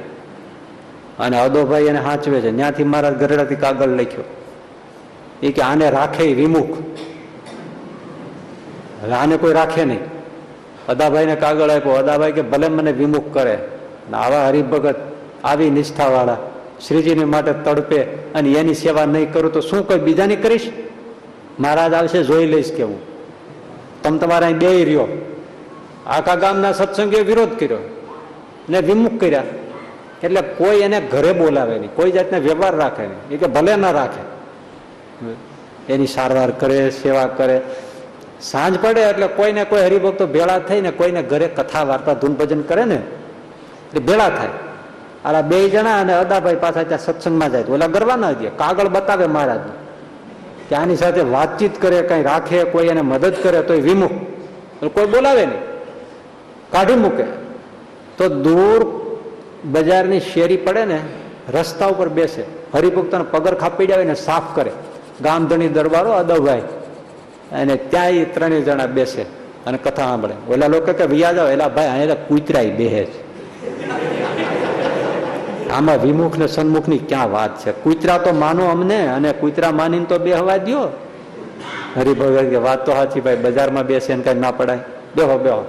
અને અદોભાઈ એને હાંચવે છે. ત્યાંથી મહારાજ ગરડાથી કાગળ લખ્યો. એ કે આને રાખે વિમુખ. હવે આને કોઈ રાખે નહીં. અદાભાઈને કાગળ આપ્યો. અદાભાઈ કે ભલે મને વિમુખ કરે. આવા હરિભગત, આવી નિષ્ઠાવાળા. શ્રીજીની માટે તડપે અને એની સેવા નહીં કરું તો શું કોઈ બીજાની કરીશ? મહારાજ આવશે, જોઈ લઈશ કેવું. તમે તમારા અહીં બે રહ્યો. આખા ગામના સત્સંગે વિરોધ કર્યો ને વિમુખ કર્યા. એટલે કોઈ એને ઘરે બોલાવે નહીં, કોઈ જાતના વ્યવહાર રાખે નહીં. એ કે ભલે ના રાખે. એની સારવાર કરે, સેવા કરે. સાંજ પડે એટલે કોઈને કોઈ હરિભક્તો ભેળા થઈને કોઈને ઘરે કથા વાર્તા ધૂન ભજન કરે ને? એટલે ભેળા થાય. આલા બે જણા અને અદાભાઈ પાછા ત્યાં સત્સંગમાં જાય ઓલા ગરવા ના કાગળ બતાવે મહારાજ કે આની સાથે વાતચીત કરે, કઈ રાખે, કોઈ એને મદદ કરે તો વિમુખ. કોઈ બોલાવે નહીં. કાઢી મૂકે. તો દૂર બજારની શેરી પડે ને, રસ્તા ઉપર બેસે. હરિભક્તોને પગર ખાપી જાય ને સાફ કરે. ગામધણી દરબારો અદવભાઈ અને ત્યાં એ ત્રણેય જણા બેસે અને કથા સાંભળે. ઓલા લોકો કે વ્યાજ જાઓ એલા ભાઈ, અહીંયા કૂતરાય, બેહે છે આમાં વિમુખ ને સન્મુખની ક્યાં વાત છે? કૂતરા તો માનો અમને અને કૂતરા માનીને તો બે હવા દો હરિભગત કે વાત તો સાચી ભાઈ, બજારમાં બેસીને કઈ ના પડાય. બેહો બેહો.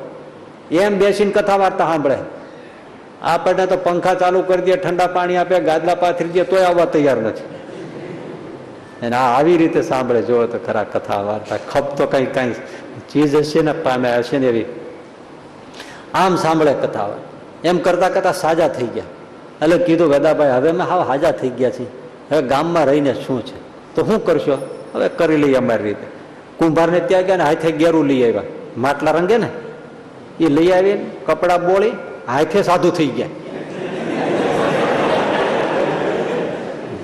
એમ બેસીને કથા વાર્તા સાંભળે. આપણને તો પંખા ચાલુ કરી દે, ઠંડા પાણી આપે, ગાદલા પાથરી દે, તોય આવવા તૈયાર નથી. અને આ આવી રીતે સાંભળે જો તો ખરા કથા વાર્તા. ખપ તો કઈ કઈ ચીજ હશે ને, પામે હશે ને એવી. આમ સાંભળે કથા એમ કરતા કરતા સાજા થઈ ગયા. એટલે કીધું વેદાભાઈ, હવે અમે હાવ હાજા થઈ ગયા છીએ. હવે ગામમાં રહીને શું છે? તો શું કરશો? હવે કરી લઈએ અમારી રીતે. કુંભારને ત્યાં ગયા ને હાથે ગેરું લઈ આવ્યા. માટલા રંગે ને? એ લઈ આવીને કપડા બોળી, હાથે સાધુ થઈ ગયા.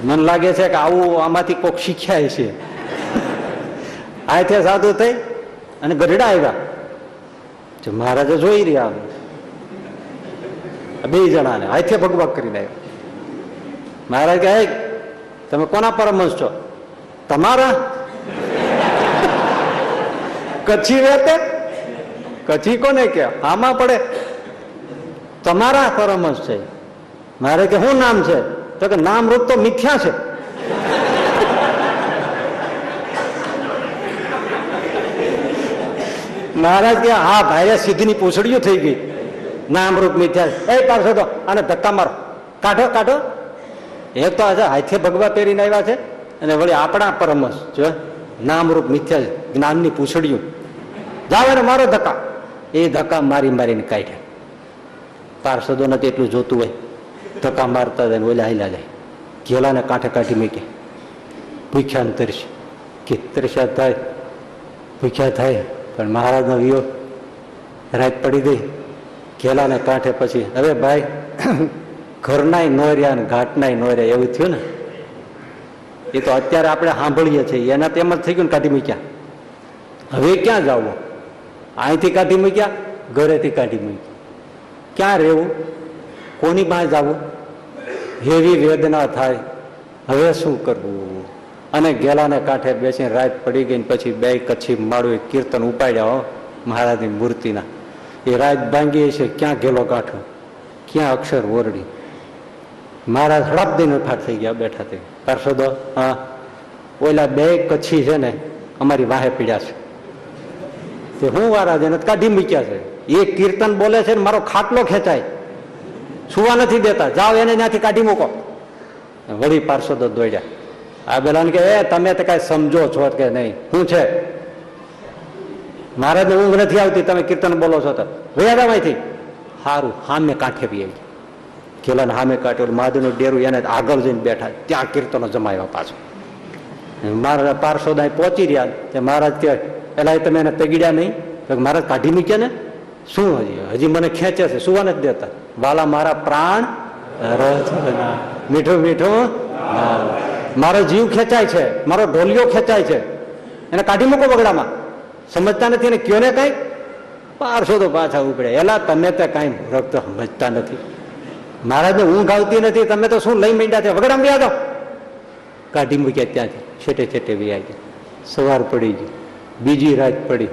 મને લાગે છે કે આવું આમાંથી કોક શીખ્યા છે હાથે સાધુ થઈ અને ગઢડા આવ્યા. મહારાજે જોઈ રહ્યા બે જણાને. હાથે ભગવાગ કરીને આવ્યા. મહારાજ કહે "હે, તમે કોના પરમંશ છો? તમારા. કચ્છી વેતે કચ્છી કોને કે આમાં પડે. તમારા પરમંશ છે. મારે કે શું નામ છે? તો કે નામ રૂપ તો મિથ્યા છે. મહારાજ કે હા ભાઈ સિદ્ધની પૂછડીઓ થઈ ગઈ. નામરૂપ મિથ્યા. એ પાછો તો. આને ધક્કા મારો. કાઢો કાઢો. એક તો આજે હાથે ભગવા પહેરીને આવ્યા છે અને વળી આપણા પરમસ જો. નામરૂપ મિથ્યા જ્ઞાનની પૂછડીઓ. જાવ એને મારો ધક્કા. એ ધક્કા મારી મારીને કાઢ્યા. પાર્ષદો નથી એટલું જોતું હોય. ધક્કા મારતા જાય ને ઓલા હાલ્યા જાય. ઘેલાને કાંઠે કાઢી મૂકે ભૂખ્યા ને તરશે કે તરસ્યા થાય. ભૂખ્યા થાય. પણ મહારાજનો વિયોગ રાત પડી ગઈ. ઘેલાને કાંઠે પછી, હવે ભાઈ, ઘરનાય નો રહ્યા ને ઘાટનાય નો રહ્યા એવું થયું ને? એ તો અત્યારે આપણે સાંભળીએ છીએ. એના તેમ જ થઈ ગયું ને કાઢી મૂક્યા. હવે ક્યાં જવું? અહીંથી કાઢી મૂક્યા, ઘરેથી કાઢી મૂક્યા. ક્યાં રહેવું? કોની પાસે જવું? હેવી વેદના થાય. હવે શું કરવું? અને ગેલાને કાંઠે બેસીને રાત પડી ગઈ પછી બે કચ્છી માળું કીર્તન ઉપાડ્યા, હો, મહારાજની મૂર્તિના. એ રાત ભાંગી છે, ક્યાં ગેલો કાંઠો ક્યાં અક્ષર ઓરડી. મહારાજ હડપ દઈને ઠાક થઈ ગયા બેઠા થઈ પાર્ષદો, હા, ઓલા બે કચ્છી છે ને, અમારી વાહે પીડ્યા છે. તે હું વારા છે કાઢી મૂક્યા છે. એ કીર્તન બોલે છે ને, મારો ખાટલો ખેંચાય. સુવા નથી દેતા. જાઓ એને ત્યાંથી કાઢી મૂકો. વળી પાર્ષદો દોડ્યા. આ બેલાને કે, એ, તમે તો કઈ સમજો છો કે નહીં? શું છે? મહારાજને ઊંઘ નથી આવતી, તમે કીર્તન બોલો છો તો. વેદામાંથી સારું હામે કાંઠે બી આવી. કેલાને હામે કાંઠે મહાદેવનું ડેરું એને આગળ જઈને બેઠા. ત્યાં કીર્તનો જમાવ્યા પાછો. મારા પાર્ષદા પહોંચી રહ્યા. તે મહારાજ કે એલા તમે એને તગીડ્યા નહીં? તો મહારાજ, કાઢી મૂક્યા ને? શું હજી? હજી મને ખેંચે છે. સુવા નથી દેતા. વાલા, મારા પ્રાણ મીઠું મીઠું મારો જીવ ખેંચાય છે. મારો ઢોલિયો ખેંચાય છે. એને કાઢી મૂકો બગડામાં. સમજતા નથી ને કયો ને કઈ? પારસો તો પાછા ઉપડે. એલા, તમે તો કઈ મૂરખ તો સમજતા નથી. મહારાજને ઊંઘ આવતી નથી. તમે તો શું લઈ માંડ્યા છે વગડામ વ્યા દો. કાઢી મૂક્યા ત્યાંથી. છેટે છેટે વ્યા ગયા. સવાર પડી ગઈ. બીજી રાત પડી.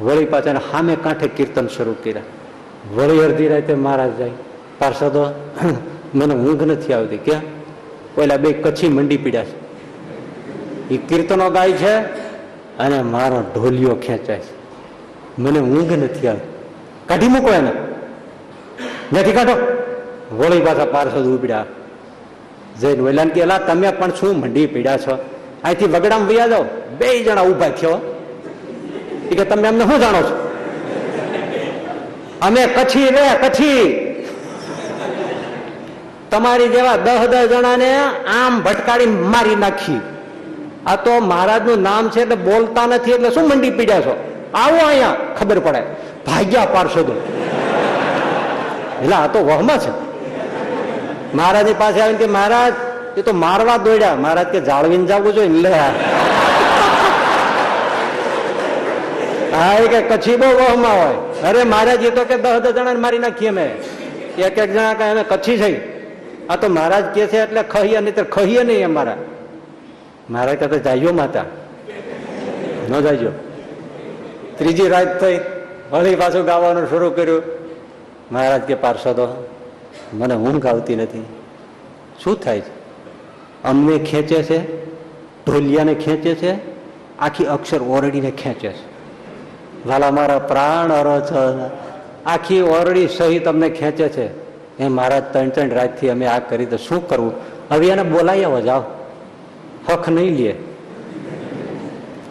વળી પાછા સામે કાંઠે કીર્તન શરૂ કર્યા. વળી અડધી રાતે મહારાજ જાય. પાર્ષદો મને ઊંઘ નથી આવતી. ક્યાં? પેલા બે કચ્છી મંડી પીડ્યા છે. એ કીર્તનો ગાય છે. અને મારો ઢોલિયો ખેંચાય છે. મને ઊંઘ નથી આવતી કાઢી મૂકો એને. નથી કાઢો. વળી પાછા પાર્ષદ ઉપડ્યા. જઈને વેલાન કે "એલા, તમે પણ શું મંડી પીડ્યા છો? અહીંથી બગડામ વૈયા જાઓ. બે જણા ઊભા થયો. એ કે તમે અમને શું જાણો છો? અમે કચ્છી રે કચ્છી. તમારી જેવા દહ દસ જણાને આમ ભટકાડી મારી નાખી. આ તો મહારાજનું નામ છે એટલે બોલતા નથી એટલે શું મંડી પીડ્યા છો? આવો અહીંયા, ખબર પડે. ભાગ્યા પાર્ષદો. એટલે આ તો વહમાં છે. મહારાજની પાસે આવીને કે, મહારાજ, એ તો મારવા દોડ્યા. મહારાજ કે, જાળવીને જવું જોઈએ લે હા, એ કે, કચ્છી બહુ વહમાં હોય. અરે મહારાજ, એ તો કે દસ દસ જણા મારી નાખીએ મેં એક એક જણા કઈ અમે કચ્છી છે. આ તો મહારાજ કે છે એટલે ખહીએ નહીં ખહીએ નહીં અમારા. મહારાજ કરતા જાયો માતા. ન જાયો ત્રીજી રાત થઈ, વળી પાછું ગાવાનું શરૂ કર્યું. મહારાજ કે, પાર્ષદો, મને ઊંઘ આવતી નથી. શું થાય છે? અમને ખેંચે છે, ઢોલિયાને ખેંચે છે, આખી અક્ષર ઓરડીને ખેંચે છે. વાલા, મારા પ્રાણ અરચ આખી ઓરડી સહિત અમને ખેંચે છે. એ મહારાજ ત્રણ ત્રણ રાતથી અમે આ કરી તો શું કરવું? હવે એને બોલાવી આવો, જાઓ. હક નહીં લે.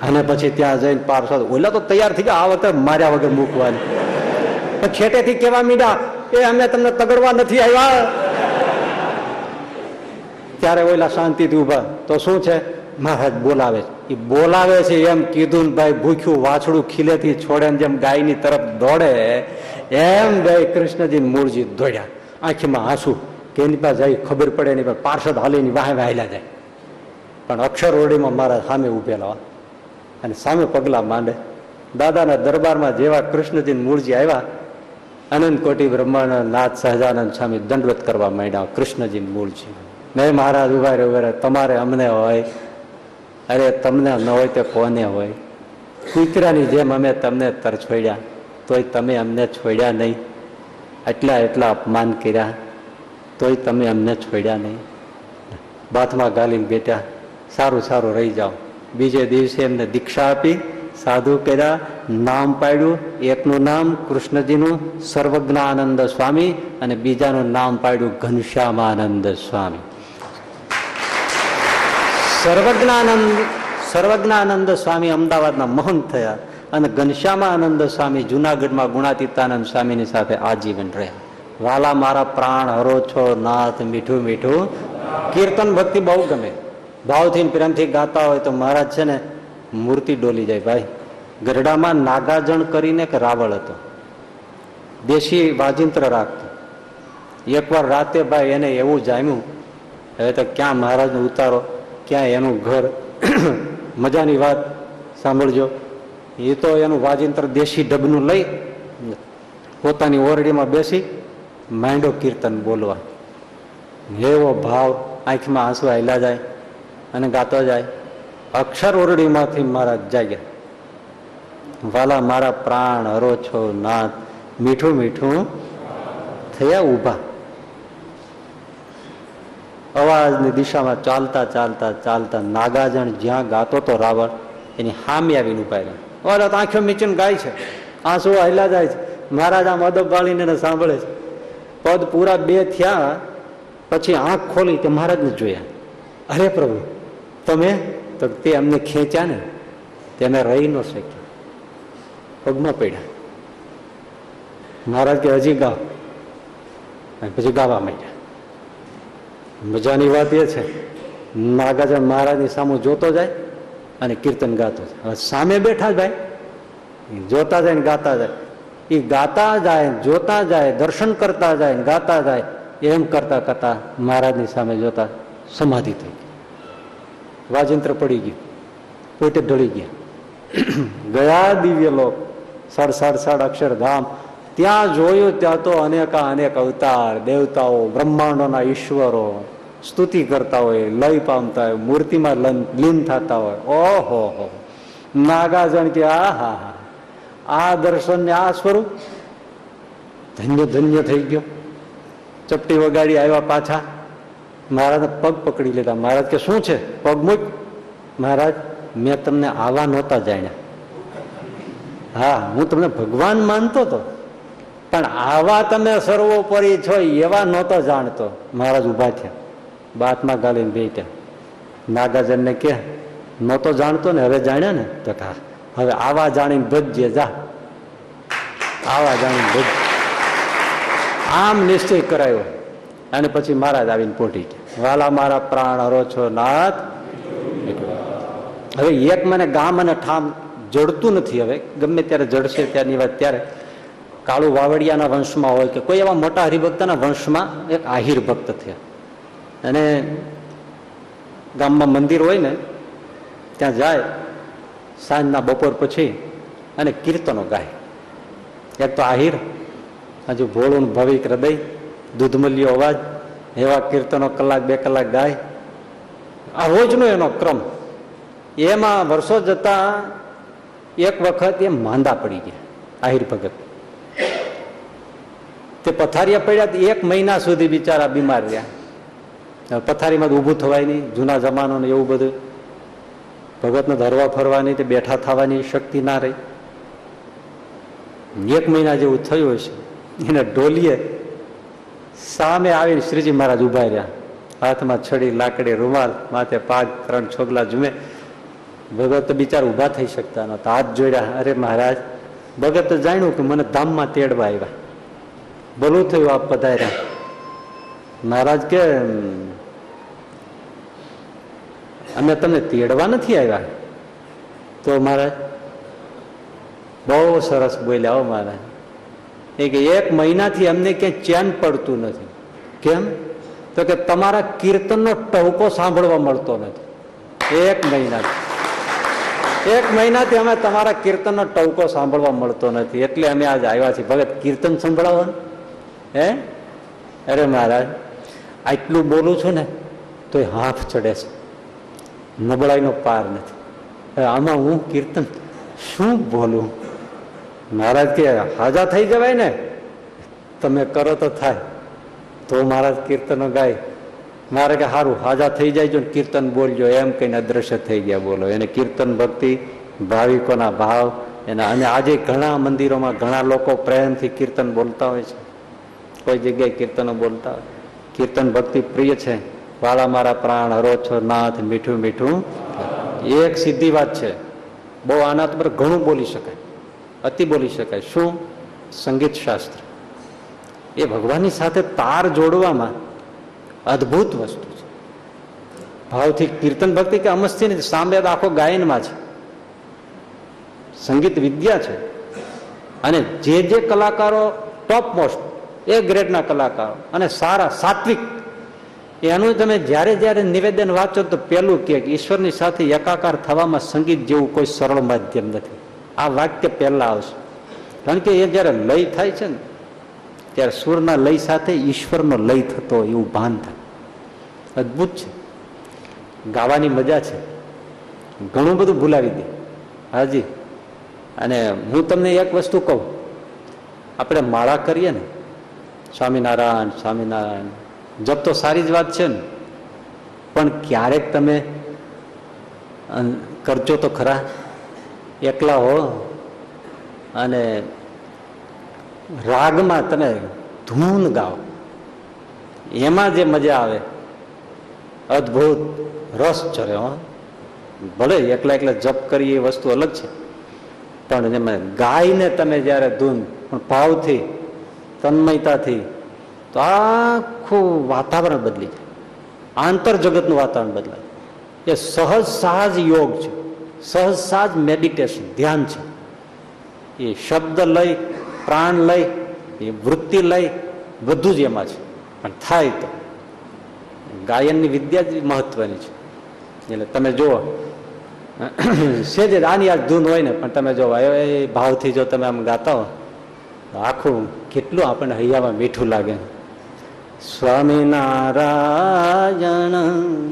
અને પછી ત્યાં જઈને પાર્ષદ ઓલા તો તૈયાર થઈ ગયા, આ વખતે માર્યા વગર મૂકવાની. ખેટેથી કેવા મીડા એ અમે તમને તગડવા નથી આવ્યા. ત્યારે ઓલા શાંતિથી ઊભા તો શું છે? મહારાજ બોલાવે છે. એ બોલાવે છે એમ કીધું ભાઈ ભૂખ્યું વાછડું ખીલેથી છોડે ને જેમ ગાયની તરફ દોડે, એમ ભાઈ કૃષ્ણજી મૂળજી દોડ્યા. આંખીમાં આંસુ, કે એની પાસે જાય ખબર પડે નહીં પાસે પાર્ષદ હાલીની વાહે વાહેલા જાય. પણ અક્ષર ઓરડીમાં મારા સામે ઉભેલા અને સામે પગલા માંડે. દાદાના દરબારમાં જેવા કૃષ્ણજી મૂળજી આવ્યા અનંત કોટી બ્રહ્માંડ નાથ સહજાનંદ સ્વામી દંડવત કરવા માંડ્યા કૃષ્ણજી મૂળજી. મેં મહારાજ ઊભા ઊભા તમારે અમને હોય, અરે તમને ન હોય તે કોને હોય? કૂતરાની જેમ અમે તમને તરછોડ્યા તોય તમે અમને છોડ્યા નહીં. એટલા એટલા અપમાન કર્યા, તોય તમે અમને છોડ્યા નહીં. બાથમાં ગાલીને બેઠા સારું સારું રહી જાઓ. બીજે દિવસે એમને દીક્ષા આપી, સાધુ કર્યા, નામ પાડ્યું. એકનું નામ કૃષ્ણજીનું સર્વજ્ઞાનંદ સ્વામી અને બીજાનું નામ પાડ્યું ઘનશ્યામાનંદ સ્વામી. સર્વજ્ઞાનંદ સર્વજ્ઞાનંદ સ્વામી અમદાવાદના મહંત થયા અને ઘનશ્યામાનંદ સ્વામી જુનાગઢમાં ગુણાતીતાનંદ સ્વામીની સાથે આજીવન રહ્યા. વાલા મારા પ્રાણ હરો છો, નાથ મીઠું મીઠું. કીર્તન ભક્તિ બહુ ગમે. ભાવથી પ્રેમથી ગાતા હોય તો મહારાજ છે ને મૂર્તિ ડોલી જાય. ભાઈ, ગરડામાં નાગાજણ કરીને કે રાવળ હતો. દેશી વાજિંત્ર રાખતો. એકવાર રાતે ભાઈ એને એવું જામ્યું, હવે તો ક્યાં મહારાજનો ઉતારો? ક્યાં એનું ઘર? મજાની વાત, સાંભળજો. એ તો એનું વાજિંત્ર દેશી ડબનું લઈ પોતાની ઓરડીમાં બેસી માંડો કીર્તન બોલવા. એવો ભાવ આંખમાં આંસુ આયલા જાય. અને ગાતો જાય. અક્ષર ઓરડીમાંથી મારા જાગ્યા. વાલા, મારા પ્રાણ હરો છો નાથ મીઠું મીઠું થયા ઊભા. અવાજની દિશામાં ચાલતા ચાલતા ચાલતા નાગાજણ જ્યાં ગાતો તો રાવણ એની હામી આવીને ઊભા રહ્યા. ઓલા તો આંખો મીચીને ગાય છે. આંસુ હલા જાય છે. મહારાજ આમ અદબ વાળીને સાંભળે છે. પદ પૂરા બે થયા, પછી આંખ ખોલી તે મહારાજને જોયા. અરે પ્રભુ તમે? તો તે અમને ખેંચ્યા ને, તે અમે રહી ન શક્યા. પગમાં પડ્યા. મહારાજ કે, હજી ગાવ પછી ગાવા માંડ્યા. મજાની વાત એ છે નાગાજન મહારાજની સામે જોતો જાય અને કીર્તન ગાતો જાય. હવે સામે બેઠા ભાઈ. જોતા જાય ને ગાતા જાય. એ ગાતા જાય, જોતા જાય, દર્શન કરતા જાય ગાતા જાય. એમ કરતા કરતા મહારાજની સામે જોતા સમાધિ થઈ ગઈ. વાજિંત્ર પડી ગયું પોતે ઢળી ગયા ગયા દિવ્ય લોક સડ સડ સડ અક્ષરધામ ત્યાં જોયું ત્યાં તો અનેકા અનેક અવતાર દેવતાઓ બ્રહ્માંડોના ઈશ્વરો સ્તુતિ કરતા હોય લય પામતા હોય મૂર્તિમાં લન- લીન થતા હોય ઓહો હો નાગાજણ કે આ હા હા આ દર્શન ને આ સ્વરૂપ ધન્ય ધન્ય થઈ ગયો ચપટી વગાડી આવ્યા પાછા મહારાજને પગ પકડી લીધા. મહારાજ કે, શું છે? પગ મૂક. મહારાજ, મેં તમને આવા નહોતા જાણ્યા. હા, હું તમને ભગવાન માનતો હતો પણ આવા તમે સર્વોપરી છો, એવા નહોતો જાણતો. મહારાજ ઊભા થયા. બાથમાં ગાલીને બેઠ્યા નાગાજનને કે નહોતો જાણતો ને, હવે જાણ્યા ને? તો હા. હવે આવા જાણીને ભજજે, જા. આવા જાણીને ભજ આમ નિશ્ચય કરાયો. અને પછી મહારાજ આવીને પોટી ગયા. વાલા મારા પ્રાણ હરો છો નાથ. હવે એક મને ગામ અને ઠામ જડતું નથી હવે. ગમે ત્યારે જડશે ત્યારની વાત ત્યારે. કાળુ વાવડિયાના વંશમાં હોય કે કોઈ એવા મોટા હરિભક્તના વંશમાં એક આહિર ભક્ત થયા. અને ગામમાં મંદિર હોય ને, ત્યાં જાય, સાંજના બપોર પછી અને કીર્તનો ગાય. એક તો આહિર, હજુ ભોળું ભવિક હૃદય, દૂધમલ્યો અવાજ એવા કીર્તનો કલાક બે કલાક ગાય. આ રોજનો એનો ક્રમ. એમાં વર્ષો જતા એક વખત એ માંદા પડી ગયા, આહિર ભગત. તે પથારીયા પડ્યા એક મહિના સુધી બિચારા બીમાર રહ્યા. પથારીમાં ઊભું થવાય નહીં, જૂના જમાનો ને એવું બધું. ભગતને ધરવા ફરવાની તે બેઠા થવાની શક્તિ ના રહી. એક મહિના જેવું થયું હશે. એને ઢોલીએ સામે આવીને શ્રીજી મહારાજ ઊભા રહ્યા. હાથમાં છડી, લાકડી, રૂમાલ, માથે પાગ ત્રણ છોગલા જુમે ભગત તો બિચાર ઊભા થઈ શકતા નહોતા. હાથ જોડ્યા, અરે મહારાજ, ભગત તો જાણ્યું કે મને ધામમાં તેડવા આવ્યા. ભલું થયું આપ પધાર્યા. મહારાજ કે અમે તમને તેડવા નથી આવ્યા. તો મહારાજ? બહુ સરસ બોલ્યા હો મહારાજ. કે એક મહિનાથી અમને ક્યાંય ચેન પડતું નથી. કેમ? તો કે તમારા કીર્તનનો ટહુકો સાંભળવા મળતો નથી. એક મહિનાથી. એક મહિનાથી અમે તમારા કીર્તનનો ટવકો સાંભળવા મળતો નથી. એટલે અમે આજે આવ્યા છીએ. ભગત, કીર્તન સંભળાવો હે? અરે મહારાજ, આટલું બોલું છું ને તો એ હાફ ચડે છે. નબળાઈનો પાર નથી. આમાં હું કીર્તન શું બોલું? મહારાજ કે, હાજા થઈ જવાય ને. તમે કરો તો થાય. તો મહારાજ કીર્તનો ગાય. મારે કે સારું હાજા થઈ જાય ને કીર્તન બોલજો. એમ કહીને અદ્રશ્ય થઈ ગયા બોલો. એને કીર્તન ભક્તિ, ભાવિકોના ભાવ, એના અને આજે ઘણા મંદિરોમાં ઘણા લોકો પ્રેમથી કીર્તન બોલતા હોય છે. કોઈ જગ્યાએ કીર્તનો બોલતા હોય. કીર્તન ભક્તિ પ્રિય છે. વાળા મારા પ્રાણ હરો છો નાથ, મીઠું મીઠું. એક સીધી વાત છે. બહુ આના પર ઘણું બોલી શકાય. અતિ બોલી શકાય. શું? સંગીત શાસ્ત્ર. એ ભગવાનની સાથે તાર જોડવામાં અદ્ભુત વસ્તુ છે. ભાવથી કીર્તન ભક્તિ કે અમસ્થી નથી, સાંભળે આખો ગાયનમાં છે. સંગીત વિદ્યા છે. અને જે જે કલાકારો ટોપ મોસ્ટ એ ગ્રેડના કલાકારો અને સારા સાત્વિક, એનું તમે જ્યારે જ્યારે નિવેદન વાંચો તો પેલું કે ઈશ્વરની સાથે એકાકાર થવામાં સંગીત જેવું કોઈ સરળ માધ્યમ નથી. આ વાક્ય પહેલા આવશે. કારણ કે એ જ્યારે લય થાય છે ને, ત્યારે સુરના લય સાથે ઈશ્વરનો લય થતો એવું ભાન થાય. અદ્ભુત છે. ગાવાની મજા છે. ઘણું બધું ભૂલાવી દે. હાજી. અને હું તમને એક વસ્તુ કહું. આપણે માળા કરીએ ને, સ્વામિનારાયણ સ્વામિનારાયણ જપ તો સારી જ વાત છે ને. પણ ક્યારેક તમે કરજો તો ખરા. એકલા હો. અને રાગમાં તમે ધૂન ગાઓ એમાં જે મજા આવે, અદ્ભુત રસ ચરે ભલે એકલા એકલા જપ કરીએ, એ વસ્તુ અલગ છે. પણ એમાં ગાયને તમે જ્યારે ધૂન, પણ ભાવથી, તન્મયતાથી, તો આખું વાતાવરણ બદલી જાય. આંતર જગતનું વાતાવરણ બદલાય. એ સહજ સહજ યોગ છે. સહજ જ મેડિટેશન ધ્યાન છે. એ શબ્દ લય પ્રાણ લય એ વૃત્તિ લય બધું જ એમાં છે. પણ થાય તો. ગાયનની વિદ્યા જ મહત્વની છે. એટલે તમે જુઓ. સેજ આની આ ધૂન હોય ને, પણ તમે જો એ ભાવથી જો તમે આમ ગાતા હો આખું કેટલું આપણને હૈયામાં મીઠું લાગે. સ્વામિનારાયણ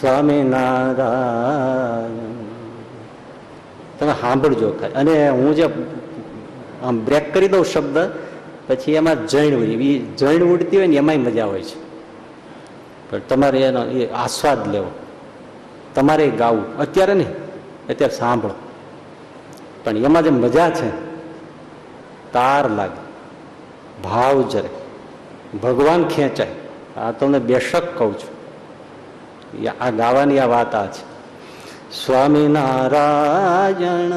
સ્વામિનારાયણ તમે સાંભળજો. અને હું જે આમ બ્રેક કરી દઉં શબ્દ, પછી એમાં જૈન ઉડી એવી જૈન ઉડતી હોય ને એમાંય મજા હોય છે. પણ તમારે એનો એ આસ્વાદ લેવો. તમારે ગાવું. અત્યારે નહીં, અત્યારે સાંભળો. પણ એમાં જે મજા છે, તાર લાગે. ભાવ જરે. ભગવાન ખેંચાય. આ તમને બેશક કહું છું. એ આ ગાવાની આ વાત આ છે. સ્વામિનારાયણ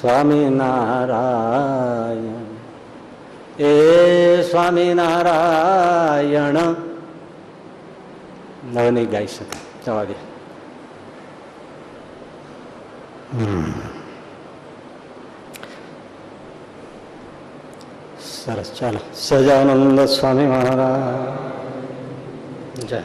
સ્વામિનારાયણ એ સ્વામિનારાયણ હવે નહીં ગાઈ શકે જવા દે સરસ, ચાલો. સજાનંદ સ્વામી મહારાજ. જય.